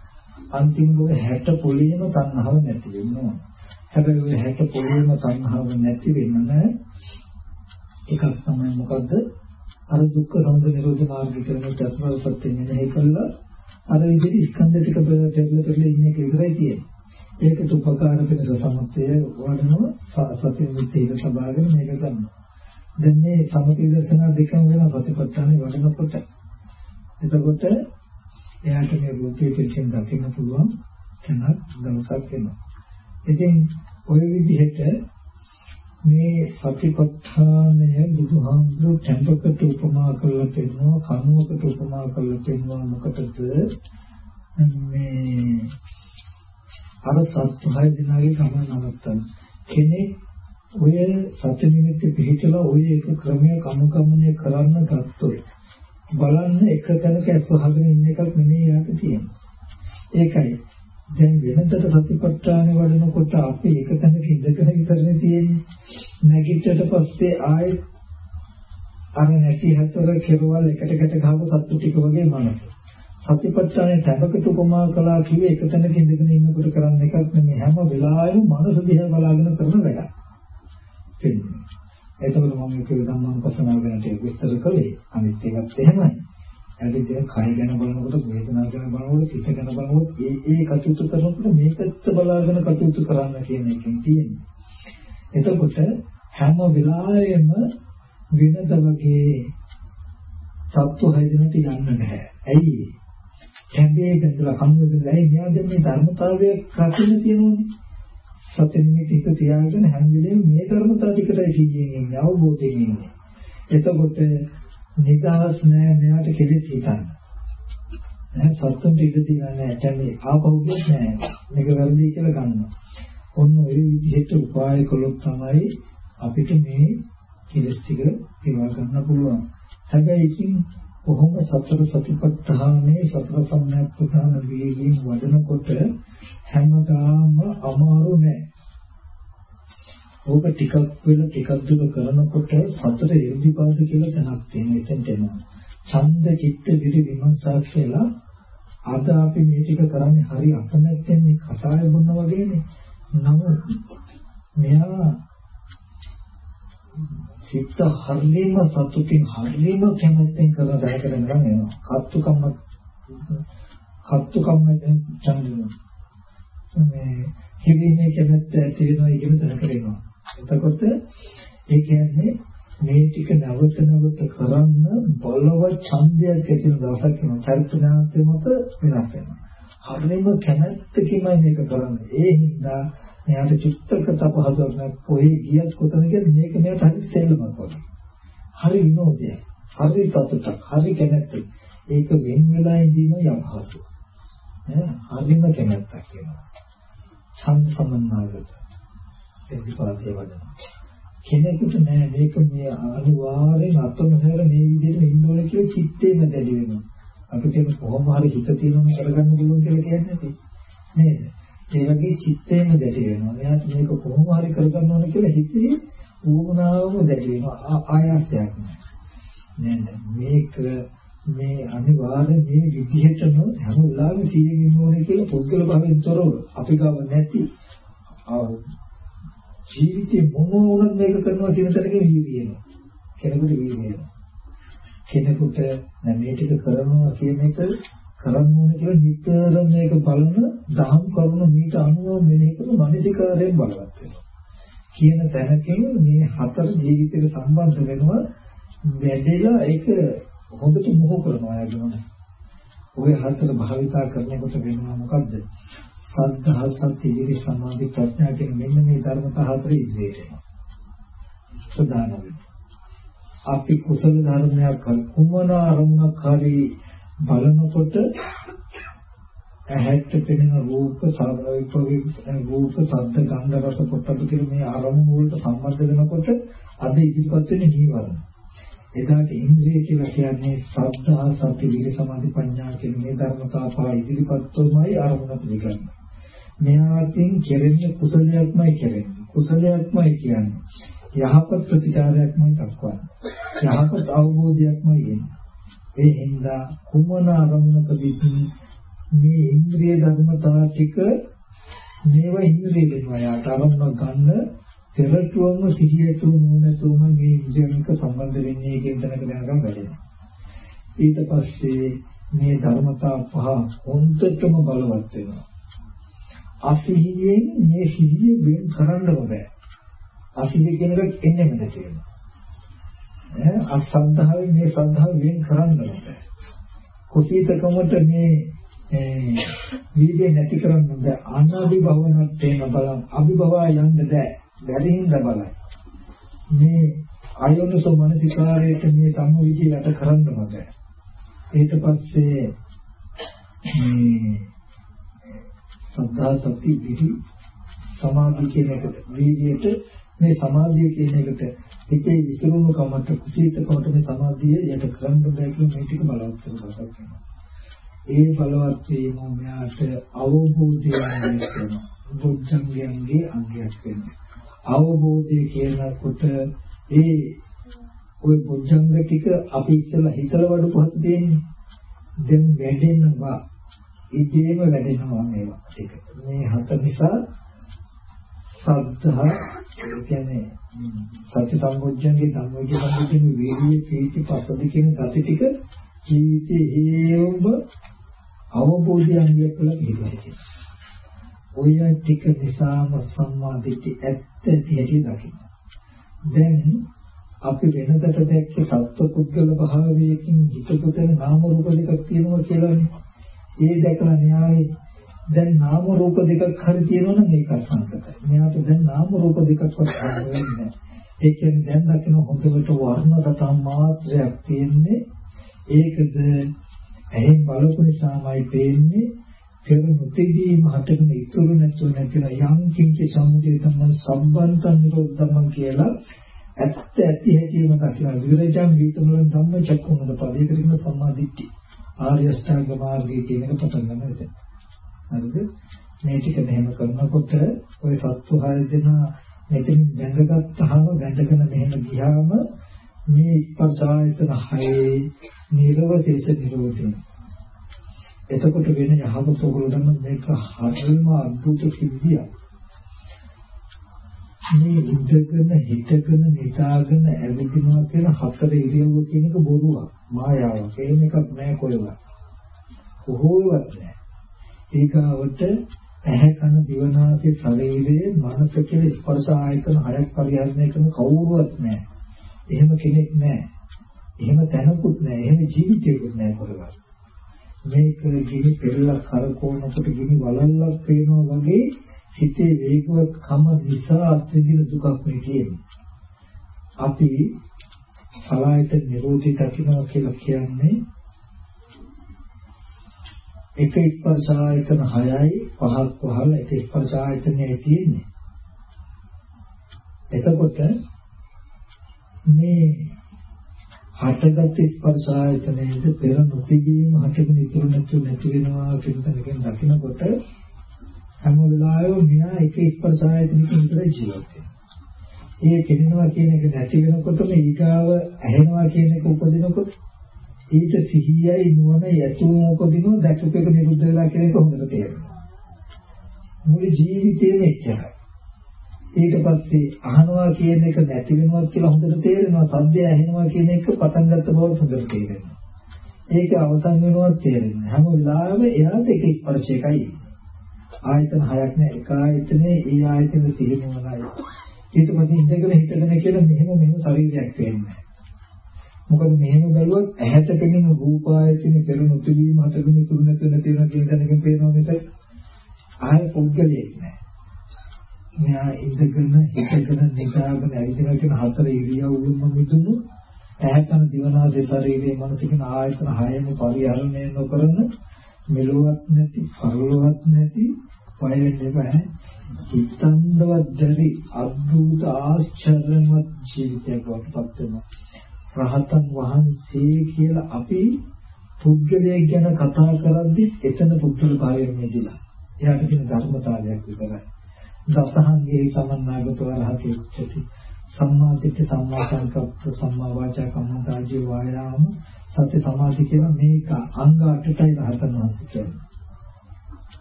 A: අන්තිම ඔය 60 පොළේම තණ්හාව නැති වෙනවා. හැබැයි ඔය 60 පොළේම තණ්හාව නැති වෙන්න එකක් තමයි මොකද්ද? අර දුක්ඛ සමුදය නිරෝධ මාර්ගය කරන චතුරාර්ය සත්‍ය මෙහෙය කළා අර විදිහට ස්කන්ධ ටික පෙරල පෙරල ඉන්න එක විතරයි තියෙන්නේ. ඒකට උපකාර වෙන සමත්ය වඩනවා සති නිමිති සබාගෙන මේක ගන්නවා. දැන් මේ සමති දර්ශන දෙකම වෙන සතිපට්ඨානෙ වඩනකොට එතකොට එයාට මේ රූපේ පිළිසින් දකින්න පුළුවන් තැනක් දවසක් වෙනවා. ඉතින් ওই විදිහට මේ සතිපට්ඨානය බුදුහාමුදුරු tempකට උපමා කරලා පෙන්නනවා කනුවකට උපමා කරලා පෙන්නනවා මොකටද? මේ අර සත්‍ය හය දිනාගේ ගමන නවත්තන. කෙනෙක් ඔය සත්‍ය නිමිති පිළිතලා ඔය එක ක්‍රමයක් අනුගමනය කරන්න ගත්තොත් බලන්න එක තැනක අස්වහගෙන ඉන්න එකක් නෙමෙයි යාට තියෙන්නේ. ඒකයි. දැන් වෙනතට සතිපට්ඨාන වඩනකොට අපි එක තැනක ඉඳගෙන විතරනේ තියෙන්නේ. නැගිටට පස්සේ ආයෙත් අර නැටි හතර කෙරවල් එකට එකට ගහපු සත්තු ටික වගේ මනස. සතිපට්ඨානේ තැබකට උපමා කළා කිව්වේ එක තැනක ඉඳගෙන ඉන්නකොට කරන්න එකක් නෙමෙයි හැම වෙලාවෙම මනස දිහා බලාගෙන කරන වැඩක්. වෙන්නේ. එතකොට මම මේක ධම්මානුපස්සනාව ගැන ටික විස්තර කළේ. අනිත් ඒවත් එහෙමයි. ඇයි දැන් කය ගැන බලනකොට වේදනාව ගැන බලනකොට සිත ගැන බලනකොට ඒ ඒ කටයුතු කරනකොට මේකත් බලාගෙන කටයුතු කරන්න කියන එකෙන් තියෙන්නේ. එතකොට හැම වෙලාවෙම වෙනද වගේ සත්ව හයදිනට යන්න බෑ. ඇයි? කැඹේ බඳලා කම්ම බඳලා ඇයි මෙයා දැන් මේ ධර්මතාවය රකින්න තියෙනවනේ. සත්‍ය නිමිති එක තියාගෙන හැම වෙලේම මේ ධර්මතාව ටිකටයි සිහියෙන් ඉන්නේ අවබෝධයෙන් ඉන්නේ. එතකොට නිදහස් නෑ මෙයාට කෙලෙස් හිතන්න. නෑ සත්තුන්ට ඉඳ තියන්නේ නෑ. කියන්නේ ආපෞද්ගලික නෑ. මේක වැරදි කියලා ගන්නවා. ඔන්න ඔය විදිහට උපාය කළොත් තමයි අපිට මේ කෙලෙස් ටික ඒවා ගන්න පුළුවන්. හැබැයි ඉතින් කොහොම සතර සතිපට්ඨානේ සතර සම්‍යක්ප්‍රධාන වේගයෙන් වඩනකොට හැමදාම අමාරු නෑ. ඕක ටිකක් වෙන ටිකක් දුර කරනකොට සතර ඉර්ධිපාද කියලා තැනක් තියෙනවා එතෙන්ට එනවා. ඡන්ද චිත්ත විරි විමර්ශා කියලා අද අපි මේ ටික කරන්නේ හරි අකමැත්තෙන් මේ කසාය බොන්න වගේනේ. නමුත් මෙයා චිත්ත හරිම සතුටින් හරිම කැමැත්තෙන් කරලා දැය කරගෙන යනවා. කත්තු කම්ම කත්තු කම්ම ඡන්දින. මේ හිවිනේ කැමැත්ත ඇති වෙනවා කියන තැනකට එනවා. එතකොට ඒ කියන්නේ මේ ටික නැවත නැවත කරන්න බලව ඡන්දයක් ඇති වෙන දවසක් වෙනවා. චරිතනාත්‍ය මත වෙනස් වෙනවා. හරියම කැමැත්තකින්මයි මේක කරන්නේ. ඒ හින්දා මෙයාට චිත්තක තපහසක් නැත් කොහේ ගියත් කොතන ගියත් මේක මෙයාට හරි සෙල්ලමක් වගේ. හරි විනෝදයක්. හරි සතුටක්. හරි කැමැත්තක්. ඒක වෙන වෙලා ඉඳීම යම්හසු. ඈ හරිම කැමැත්තක් වෙනවා. ඡන්ද සමන්නාගත. ප්‍රතිපාදේ වඩනවා. කෙනෙකුට නෑ මේක මේ අනිවාර්යෙන් අතනහැර මේ විදිහට ඉන්න ඕනේ කියලා චිත්තේම දැඩි වෙනවා. අපිට කොහොම හරි හිත තියෙනවම කරගන්න පුළුවන් කියලා කියන්නේ නේද? ඒ වගේ චිත්තේම දැඩි වෙනවා. එයාට මේක කොහොම හරි කරගන්න ඕනේ කියලා හිතේ ඌමනාවම දැඩි වෙනවා. ආයාසයක් නෑ. මේක මේ අනිවාර්ය මේ විදිහටම හැම වෙලාවෙම සිහියෙන් ඉන්න ඕනේ කියලා පුද්ගල භාවයෙන් තොරව අපි ගාව නැති ජීවිතේ මොන වුණත් මේක කරනවා කියන තරක වීර්යයනවා. කෙනෙකුට වීර්යයනවා. කෙනෙකුට දැන් මේ ටික කරනවා කියන එක කරන්න ඕනේ කියලා නිතරම මේක බලන දහම් කරුණු මීට අනුව මෙනෙහි කරන මානසිකාරයෙන් බලවත් වෙනවා. කියන තැනකින් මේ හතර ජීවිතේට සම්බන්ධ වෙනවා වැඩිලා ඒක හොඳට මොහො කරනවා යාගෙන. ওই හතර භාවිතා කරනකොට වෙනවා මොකද්ද? සද්ධා සති විරි සමාධි ප්‍රඥා කියන මෙන්න මේ ධර්මතා හතර ඉදිරියට එනවා. ප්‍රධානම. අපි කුසල ධර්මයක් කුමන අරමුණක් හරි බලනකොට ඇහැට පෙනෙන රූප සාධාවික රූප සද්ද ගන්ධ රස පොට්ටබ කියන මේ අරමුණු වලට සම්බන්ධ වෙනකොට අද ඉදිරිපත් වෙන නීවරණ. එදාට ඉන්ද්‍රිය කියලා කියන්නේ සද්ධා සති විරි සමාධි ප්‍රඥා කියන මේ ධර්මතා පහ ඉදිරිපත් වුමයි අරමුණ පිළිගන්නේ. මෙයාකින් කෙරෙන්නේ කුසලයක්මයි කෙරෙන්නේ. කුසලයක්මයි කියන්නේ. යහපත් ප්‍රතිචාරයක්මයි දක්වන්නේ. යහපත් අවබෝධයක්මයි එන්නේ. ඒ හින්දා කුමන අරමුණකදී මේ ඉන්ද්‍රිය ධර්මතා ටික මේවා ඉන්ද්‍රිය වෙනවා යාට අරමුණ ගන්න පෙරටුවම සිහියතු නුනතුම මේ ඉන්ද්‍රියන්ක සම්බන්ධ වෙන්නේ කියන තැනක දැනගන්න වැඩෙනවා. ඊට පස්සේ මේ ධර්මතා පහ හොන්දටම බලවත් වෙනවා. අසිහියෙන් මේ සිහිය වෙන් කරන්නම බෑ. අසිහිය කියන එක එන්නේම නැති වෙනවා. ඈ අසද්ධාවෙන් මේ සද්ධාව වෙන් කරන්නම බෑ. කුසීතකමට මේ වීර්ය නැති කරන්න බෑ. අනාභිභවනත් තේන බලන් අභිභවය යන්න බෑ. බැරි හින්දා බලයි. මේ අයෝනිසෝ මනසිකාරයට මේ සම්ම විදිය යට කරන්න බෑ. ඊට පස්සේ මේ සද්ධා සති විදි සමාධි කියන එකට වීර්යයට මේ සමාධිය කියන එකට හිතේ විසිරුණු කමට කුසීතකමට මේ සමාධිය යට කරන්න බෑ කියලා මේ ටික බලවත් වෙනවා. ඒ බලවත් වීම මෙයාට අවබෝධය වෙනවා. බුද්ධංගයන්ගේ අංගයක් වෙනවා. අවබෝධය කියනකොට ඒ ওই බොජ්ජංග ටික අපි ඉස්සෙල්ලා හිතලා වඩපුවත් දෙන්නේ. දැන් වැඩෙනවා. ඉදීම වැඩෙනවා මේවා ටික. මේ හත නිසා සද්ධා ඒ කියන්නේ සති සම්බොජ්ජංගේ ධම්මවිච සම්බොජ්ජංගේ වීර්යයේ ප්‍රීති පසද කියන gati ටික ජීවිතේ හේවම අවබෝධයන් කියලා පිළිගන්නේ. ඔය ටික නිසාම සම්මාදිට්ඨි ඇත්ත ඇති හැටි දකින්න. දැන් අපි වෙනදට දැක්ක සත්පුද්ගල භාවයකින් හිතපොතේ නාම රූප දෙකක් තියෙනවා කියලානේ. ඒ දැකලා න්යායයි දැන් නාම රූප දෙකක් හරි තියෙනවනම් ඒක අසංකතයි. මෙයාට දැන් නාම රූප දෙකක්වත් වෙන්නේ නැහැ. ඒ කියන්නේ දැන් දකින හොඳට වර්ණ සතහන් මාත්‍රයක් තියෙන්නේ ඒකද ඇහෙන් බලපු නිසාමයි පේන්නේ පෙර මුතිදීම හටගෙන ඉතුරු නැතුව නැතින යම් කිංච සමුදය තමයි සම්බන්ත නිරෝධ ධම්ම කියලා ඇත්ත ඇති හැටිම දකින විරජම් වීතමලන් ධම්ම චක්කුමද පදේකට කියන සම්මාදිට්ඨි ආර්ය අෂ්ටාංග මාර්ගය කියන එක පටන් ගන්න එතන. හරිද? මේ ටික මෙහෙම කරනකොට ওই සත්තු හය දෙනා මෙතන දැඟගත්තාම ගැටගෙන මෙහෙම ගියාම මේ ස්පර්ශායතන හයේ නිරවශේෂ නිරෝධය. එතකොට වෙන යහපත උගලන මේක හරිම අద్భుත සිද්ධියක්. මේ ඉඳගෙන හිටගෙන නිදාගෙන ඇවිදිනවා කියන හතර ඉරියව්ව කියන එක බොරුවක් මායාවක්. එහෙම එකක් නෑ කොහෙවත්. කොහොමවත් නෑ. ඒකවට ඇහැ කන දිවනාසය ශරීරයේ මනස කියලා ස්පර්ශ ආයතන හයක් පරිහරණය කරන කවුරුවත් නෑ. එහෙම කෙනෙක් නෑ. එහෙම තැනකුත් නෑ. එහෙම ජීවිතයකුත් නෑ කොහෙවත්. මේක ගිනි පෙරලක් කරකවනකොට ගිනි වලල්ලක් පේනවා වගේ සිතේ වේගවත් කම නිසා අත්විඳින දුකක් මේ තියෙන්නේ. අපි සලායත නිරෝධී දකින්නවා කියලා කියන්නේ එක ස්පර්ශ ආයතන 6යි 5ක් වහල එක ස්පර්ශ ආයතනයේ තියෙන්නේ. එතකොට මේ හටගත් ස්පර්ශ ආයතනයේද පෙර නොතිබීම හටගෙන ඉතුරු නැතු නැති වෙනවා කියන තැනකින් දකිනකොට හැම වෙලාවෙම මෙහා එක ස්පර්ශ ආයතනකින් විතර ජීවත් ඒ කෙනෙනවා කියන එක නැති වෙනකොටම ඊගාව ඇහෙනවා කියන එක උපදිනකොට ඊට සිහියයි නුවණ යතුම උපදිනව දැකපු එක නිරුද්ධ වෙලා කියන එක හොඳට තේරෙනවා. මුළු ජීවිතේම එච්චරයි. ඊට පස්සේ අහනවා කියන එක නැති වෙනවා කියලා හොඳට තේරෙනවා සද්දය ඇහෙනවා කියන එක පටන් ගත්ත බව හොඳට තේරෙනවා ඒක අවසන් වෙනවත් තේරෙනවා හැම වෙලාවෙම එයාට එක ස්පර්ශයකයි ආයතන හයක් නෑ. එක ආයතනේ ඒ ආයතන තිරෙනවලයි ඊට පස්සේ ඉඳගෙන හිටගෙන කියලා මෙහෙම මෙහෙම ශරීරයක් වෙන්නේ මොකද මෙහෙම බැලුවොත් ඇහැට පෙනෙන රූප ආයතනේ පෙර නොතිබීම හටගෙන ඉතුරු නැතුව නැති වෙනවා කියන දැනකින් පේනවා මිසක් ආය පුද්ගලයෙක් නෑ. මෙයා ඉඳගෙන හිටගෙන නිදාගෙන ඇවිදින කියන හතර ඉරියව්වෙම මිදුණු ඇහැකන දිවනාසේ ශරීරයේ මනසිකන ආයතන හයම පරිහරණය නොකරන මෙලොවක් නැති පරලොවක් නැති වය වෙන්නේ බෑ හිතන්නවත් බැරි අද්භූත ආශ්චර්යමත් ජීවිතයක් වටපත් වෙනවා. රහතන් වහන්සේ කියලා අපි පුද්ගලයෙක් ගැන කතා කරද්දි එතන පුද්ගල භාවයෙන් මිදලා එයාට තියෙන ධර්මතාවයක් විතරයි. දසහංගේ සමන්නාගතව රහතේ උච්චති. සම්මා දිට්ඨි සම්මා සංකප්ප සම්මා වාචා කම්මන්තාජී වායාම සති සමාධි කියන මේක අංග 8ටයි රහතන් වහන්සේ කියන්නේ.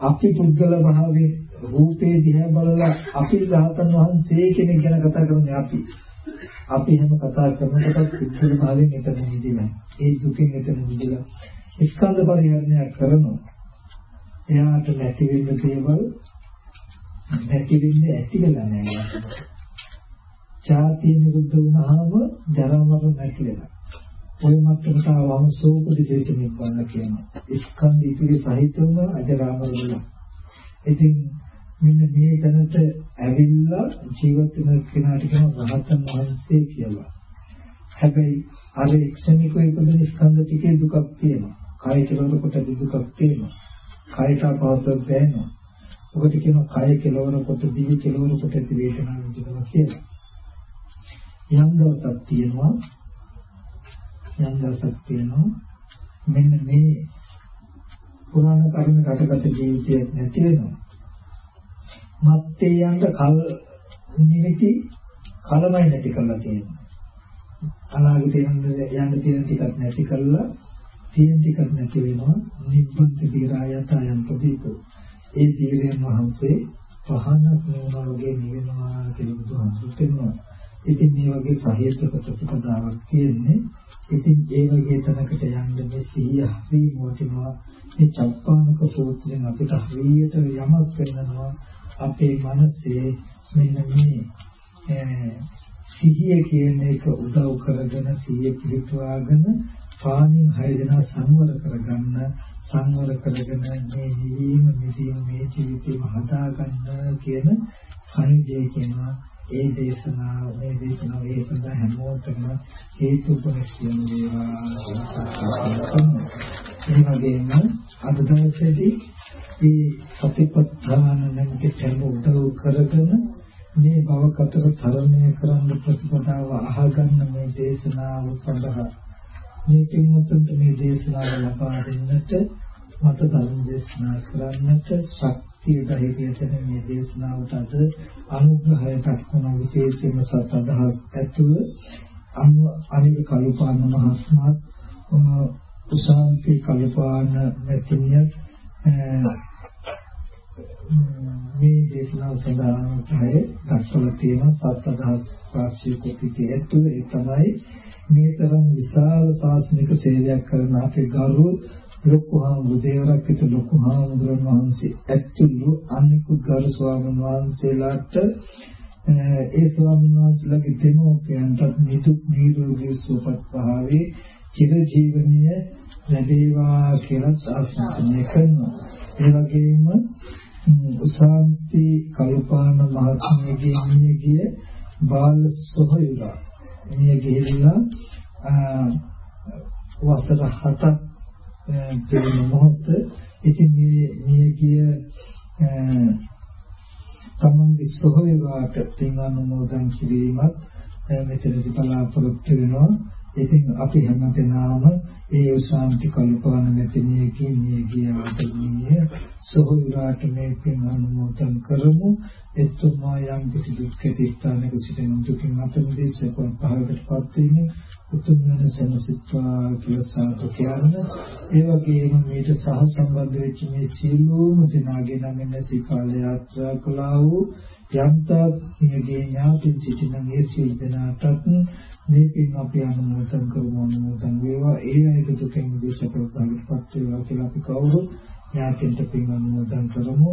A: අපි පුද්ගල භාවයේ රූපේ දිහා බලලා අපි රහතන් වහන්සේ කෙනෙක් ගැන කතා කරන්නේ අපි. අපි හැම කතා කරනකොටත් පුද්ගල භාවයෙන් එතන නිදිලා. ඒ දුකෙන් එතන නිදිලා. ස්කන්ධ පරිහරණය කරනවා. එයාට නැති වෙන්න දේවල් නැති වෙන්නේ ඇති වෙලා නැහැ. ජාතිය නිරුද්ධ වුණාම ජරා මරණ නැති වෙනවා. ওই මට්ටමට ආවම සෝපදිශේෂ නිබ්බාන කියනවා. ස්කන්ධ ඉතිරි සහිතවම අජරාමර වෙනවා. ඉතින් මෙන්න මේ තැනට ඇවිල්ලා ජීවත් වෙන කෙනාට කියන රහතන් වහන්සේ කියලා. හැබැයි අර එක්ෂණිකව ඉපදෙන ස්කන්ධ ටිකේ දුකක් තියෙනවා. කාය කෙලවර කොට දුකක් තියෙනවා. කායට පවත්ව බෑනවා. ඔකට කියනවා කාය කෙලවර කොට දිවි කෙලවර කොට ඇති වේදනාව විඳිනවා කියලා. යම් දවසක් තියෙනවා යම් දවසක් තියෙනවා මෙන්න මේ පුරාණ කර්ම රටගත ජීවිතයක් නැති වෙනවා. මත්තේ යන්න කල් නිමිති කලමයි නැති කරලා තියෙනවා. අනාගතේ යන්න තියෙන ටිකක් නැති කරලා තියෙන ටිකක් නැති වෙනවා. නිබ්බන්ත දීරායත යම් ප්‍රදීපෝ. ඒ දීරයන් වහන්සේ පහන වුණා වගේ නිවෙනවා කියලා බුදුහාමුදුරුවෝ කියනවා. ඉතින් මේ වගේ සහේතුක ප්‍රතිපදාවක් තියෙන්නේ. ඉතින් ඒ වගේ තැනකට යන්න මේ සිහිය හරි මොටිනවා. මේ චප්පානක සූත්‍රයෙන් අපිට හරියට යමක් වෙනවා. අපේ මනසේ මෙන්න මේ සිහිය කියන එක උදව් කරගෙන සිහිය පිළිතුවාගෙන පාණින් හය දෙනා සංවර කරගන්න සංවර කරගෙන මේ නිවීම මිදීම මේ ජීවිතේම හදාගන්න කියන කණිජේ කියනවා ඒ දේශනාව මේ දේශනාව ඒ සඳහා හැමෝටම හේතුපරිශ්‍රම වේවා ඒ වගේම අද දවසේදී මේ සතිපට්ඨාන නැමැති ධර්ම උදව් කරගෙන මේ භව කතර තරණය කරන්න ප්‍රතිපදාව අහගන්න මේ දේශනාව සඳහා මේ පින්වතුන්ට මේ දේශනාව ලබා දෙන්නට මට ධර්ම දේශනා කරන්නට ශක්තිය ධෛර්යය දෙන මේ දේශනාවට අද අනුග්‍රහය දක්වන විශේෂයෙන්ම සත් අදහස් ඇතුව අනු අනික කල්පාන මහත්මයා උසාන්ති කල්පාන මෙතනිය මේ දේශනාව සඳහා අනුග්‍රහය දක්වලා තියෙන සත් අදහස් රාශිය කොටිතේ ඇතුව ඒ තමයි මේ තරම් විශාල ශාසනික සේවයක් කරන අපේ ගරු ලොකු හාමුදුරුවෝ විතර ලොකු හාමුදුරන් වහන්සේ ඇතුළු අනිකුත් ගරු ස්වාමීන් වහන්සේලාට ඒ ස්වාමීන් වහන්සේලාගේ දෙමෝපියන්ටත් නිදුක් නිරෝගී සුවපත් භාවයේ චිර ජීවනීය ලැබේවා කියලා ආශිර්වාද කරනවා. ඒ වගේම උසාන්ති කල්පාන මහත්මියගේ මියගිය බාල සොහයුරා මිය ගිහිල්ලා වසර 7ක් පෙරන මොහොත. ඉතින් මේ මියගිය තමන්ගේ සොහයුරාට පින් අනුමෝදන් කිරීමත් මෙතනදී බලාපොරොත්තු වෙනවා. ඉතින් අපි හැමදෙනාම ඒ ශාන්ති කල්පවන මෙතනකින් මේ ගිය ආත්මීය සොහොයුරාට මේ පින් අනුමෝදන් කරමු. එතුමා යම් කිසි දුක්ඛ ස්ථානයක සිටින දුකින් අත මිදී සපන් පහකටපත් වීමේ උතුම් වෙන සනසිතා කියලා සාදු කියන ඒ වගේම මේට සහ සම්බන්ධ වෙච්ච මේ සීලෝම දිනාගේ නම් නැසී යාත්‍රා කළා වූ යම්තා නියගේ ඥාතින් සිටින මේ සීල් දනාටත් මේ පින් අපි අනුමෝදන් කරමු අනුමෝදන් වේවා. ඒ අය දුකෙන් විසපෝතාවටපත් වේවා කියලා අපි කවුරු ඥාතින්ට පින් අනුමෝදන් කරමු.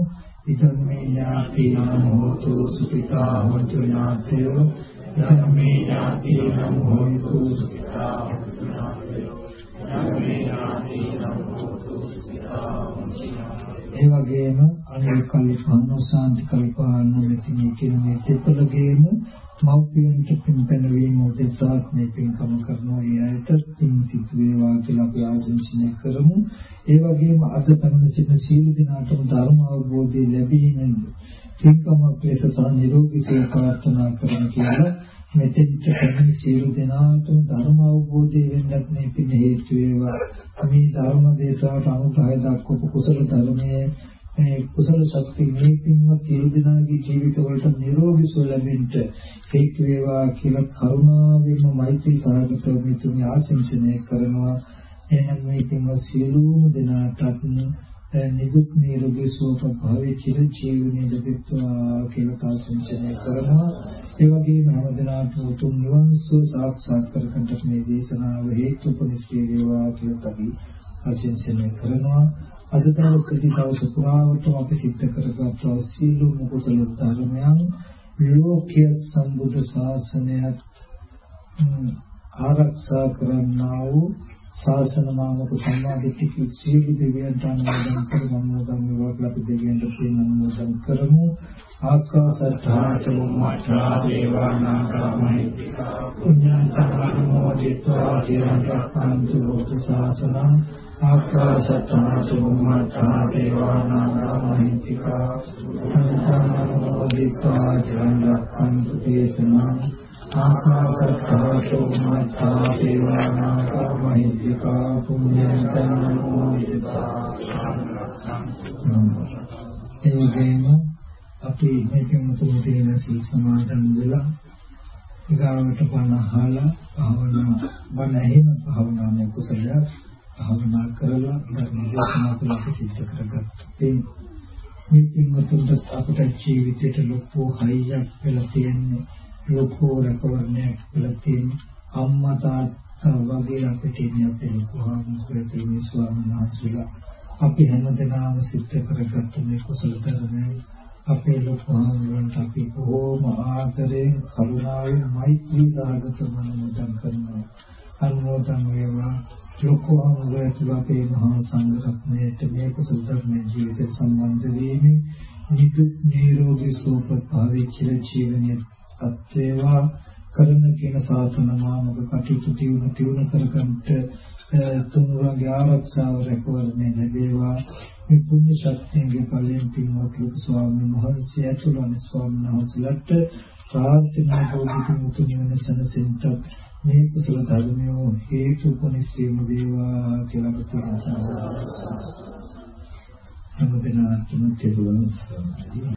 A: ඉදම්මේ ඥාතිනම් හෝතු සුඛිතා හොන්තු ඥාතයෝ ඉදම්මේ ඥාතිනම් හෝතු සුඛිතා හොන්තු ඥාතයෝ ඉදම්මේ ඥාතිනම් හෝතු සුඛිතා හොන්තු ඥාතයෝ ඒ වගේම අනිල් කල්පන සාන්ති කල්පන මෙතිනී කියන මේ දෙපළගේම මෞපියන්ට පින් පැනවීම උදෙසා මේ පින්කම කරනවා. ඒ අයට පින් සිද්ධ වේවා කියලා අපි ආශිර්වාද කරමු. ඒ වගේම අද පැමිණ සිටින සීල දිනාටම ධර්ම අවබෝධය ලැබීමෙන් පින්කමක් ලෙස සහ නිරෝගී සුව ප්‍රාර්ථනා කරන කියලා මෙතෙන්ට පැමිණ සීල දිනාටම ධර්ම අවබෝධය වෙන්නත් මේ පින් හේතු වේවා. මේ ධර්ම දේශාවට අනුග්‍රහය දක්වපු කුසල ධර්මයේ මේ කුසල ශක්තිය මේ පින්වත් සියලු දෙනාගේ ජීවිතවලට නිරෝගී සුව ලැබෙන්න හේතු වේවා කියලා කරුණාවෙන්ම මෛත්‍රී සාගතව මෙතුමිය ආශිංසනය කරනවා. එහෙනම් මේ පින්වත් සියලුම දෙනාටත් නිදුක් නිරෝගී සුවපත් භාවයේ චිර ජීවනයේ ලැබෙත්වා කියලා කාසින්චනය කරනවා. ඒ වගේම හැමදෙනාටම උතුම් නිවන් සුව සාක්ෂාත් කරගන්නට මේ දේශනාව හේතුපනිස්කේ වේවා කියලා අපි ආශිංසනය කරනවා. අද දවසේදී දවස පුරාවටම අපි සිද්ධ කරගත්තා සීලු කුසල ධර්මයන් ලෝකීය සම්බුද්ධ ශාසනයත් ආරක්ෂා කරන්නා වූ ශාසන නාමක සම්මාදිට්ඨික සීල දෙවියන්ට අනුමෝදන් කරමු ධම්මවා අපි දෙවියන්ට පින් අනුමෝදන් කරමු. ආකාසත්තාච මුම්මත්‍රා දේවානාගා මහිත්‍තිකා පුඤ්ඤන්තං අනුමෝදිත්වා චිරන් රක්ඛන්තු ලෝක ශාසනං ආකාසත්තාච මුම්මත්‍රා දේවානාගා මහිත්‍තිකා පුඤ්ඤන්තං අනුමෝදිත්වා චිරන් රක්ඛන්තු දේශනං ආකාශත්තා චුම්මත්තා දේවානාගා මහිද්దికා පුඤ්ඤන්තං නමෝදිතා ඒ වගේම අපි මේකෙන් තුන් දින සීල් සමාදන් වෙලා ඊගාවට බණ අහලා භාවනා බණ ඇහිම භාවනා මේ කුසලය භාවනා කරලා ධර්ම දේශනා කරලා සිද්ධ කරගත්තා. මේ පින්වතුන්ට අපට ජීවිතේට ලොකු හයියක් වෙලා තියෙන්නේ ලොකු රැකවරණයක් කියලා තියෙන අම්මා තාත්තා වගේ අපිට ඉන්නේ අපේ ලොකුහාමුදුරුවෝ ස්වාමීන් වහන්සේලා අපි හැමදෙනාම සිද්ධ කරගත්ත මේ කුසල ධර්මයන් අපේ ලොකුහාමුදුරුවන්ට අපි බොහෝම ආදරයෙන් කරුණාවෙන් මෛත්‍රී සහගත මනෝමෝදන් කරනවා. අනුමෝදන් වේවා. ලොකුහාමුදුරුවෝ අපේ මහා සංඝරත්නයට මේ කුසල ධර්මයේ ජීවිත සම්බන්ධ වීමේ නිදුක් නිරෝගී සුවපත් භාවයේ චිර ජීවනයේ සත්‍යවා කරන කියන සාසන නාමක කටයුතු තියුණු තියුණු කරගන්නට තුන්වගේ ආරක්ෂාව රැකවරණය ලැබේවා. මේ පුණ්‍ය ශක්තියගේ ඵලයෙන් පින්වත් ලොකු ස්වාමීන් වහන්සේ ඇතුළු අනිත් ස්වාමීන් වහන්සේලාට ප්‍රාර්ථනා බෝධි මුතුන් වෙන සනසෙන්ට මේ කුසල ධර්මයෝ හේතු උපනිශ්‍රේම දේවා කියලා ප්‍රාර්ථනා කරනවා. හැමදෙනාටම තෙරුවන් සරණයි.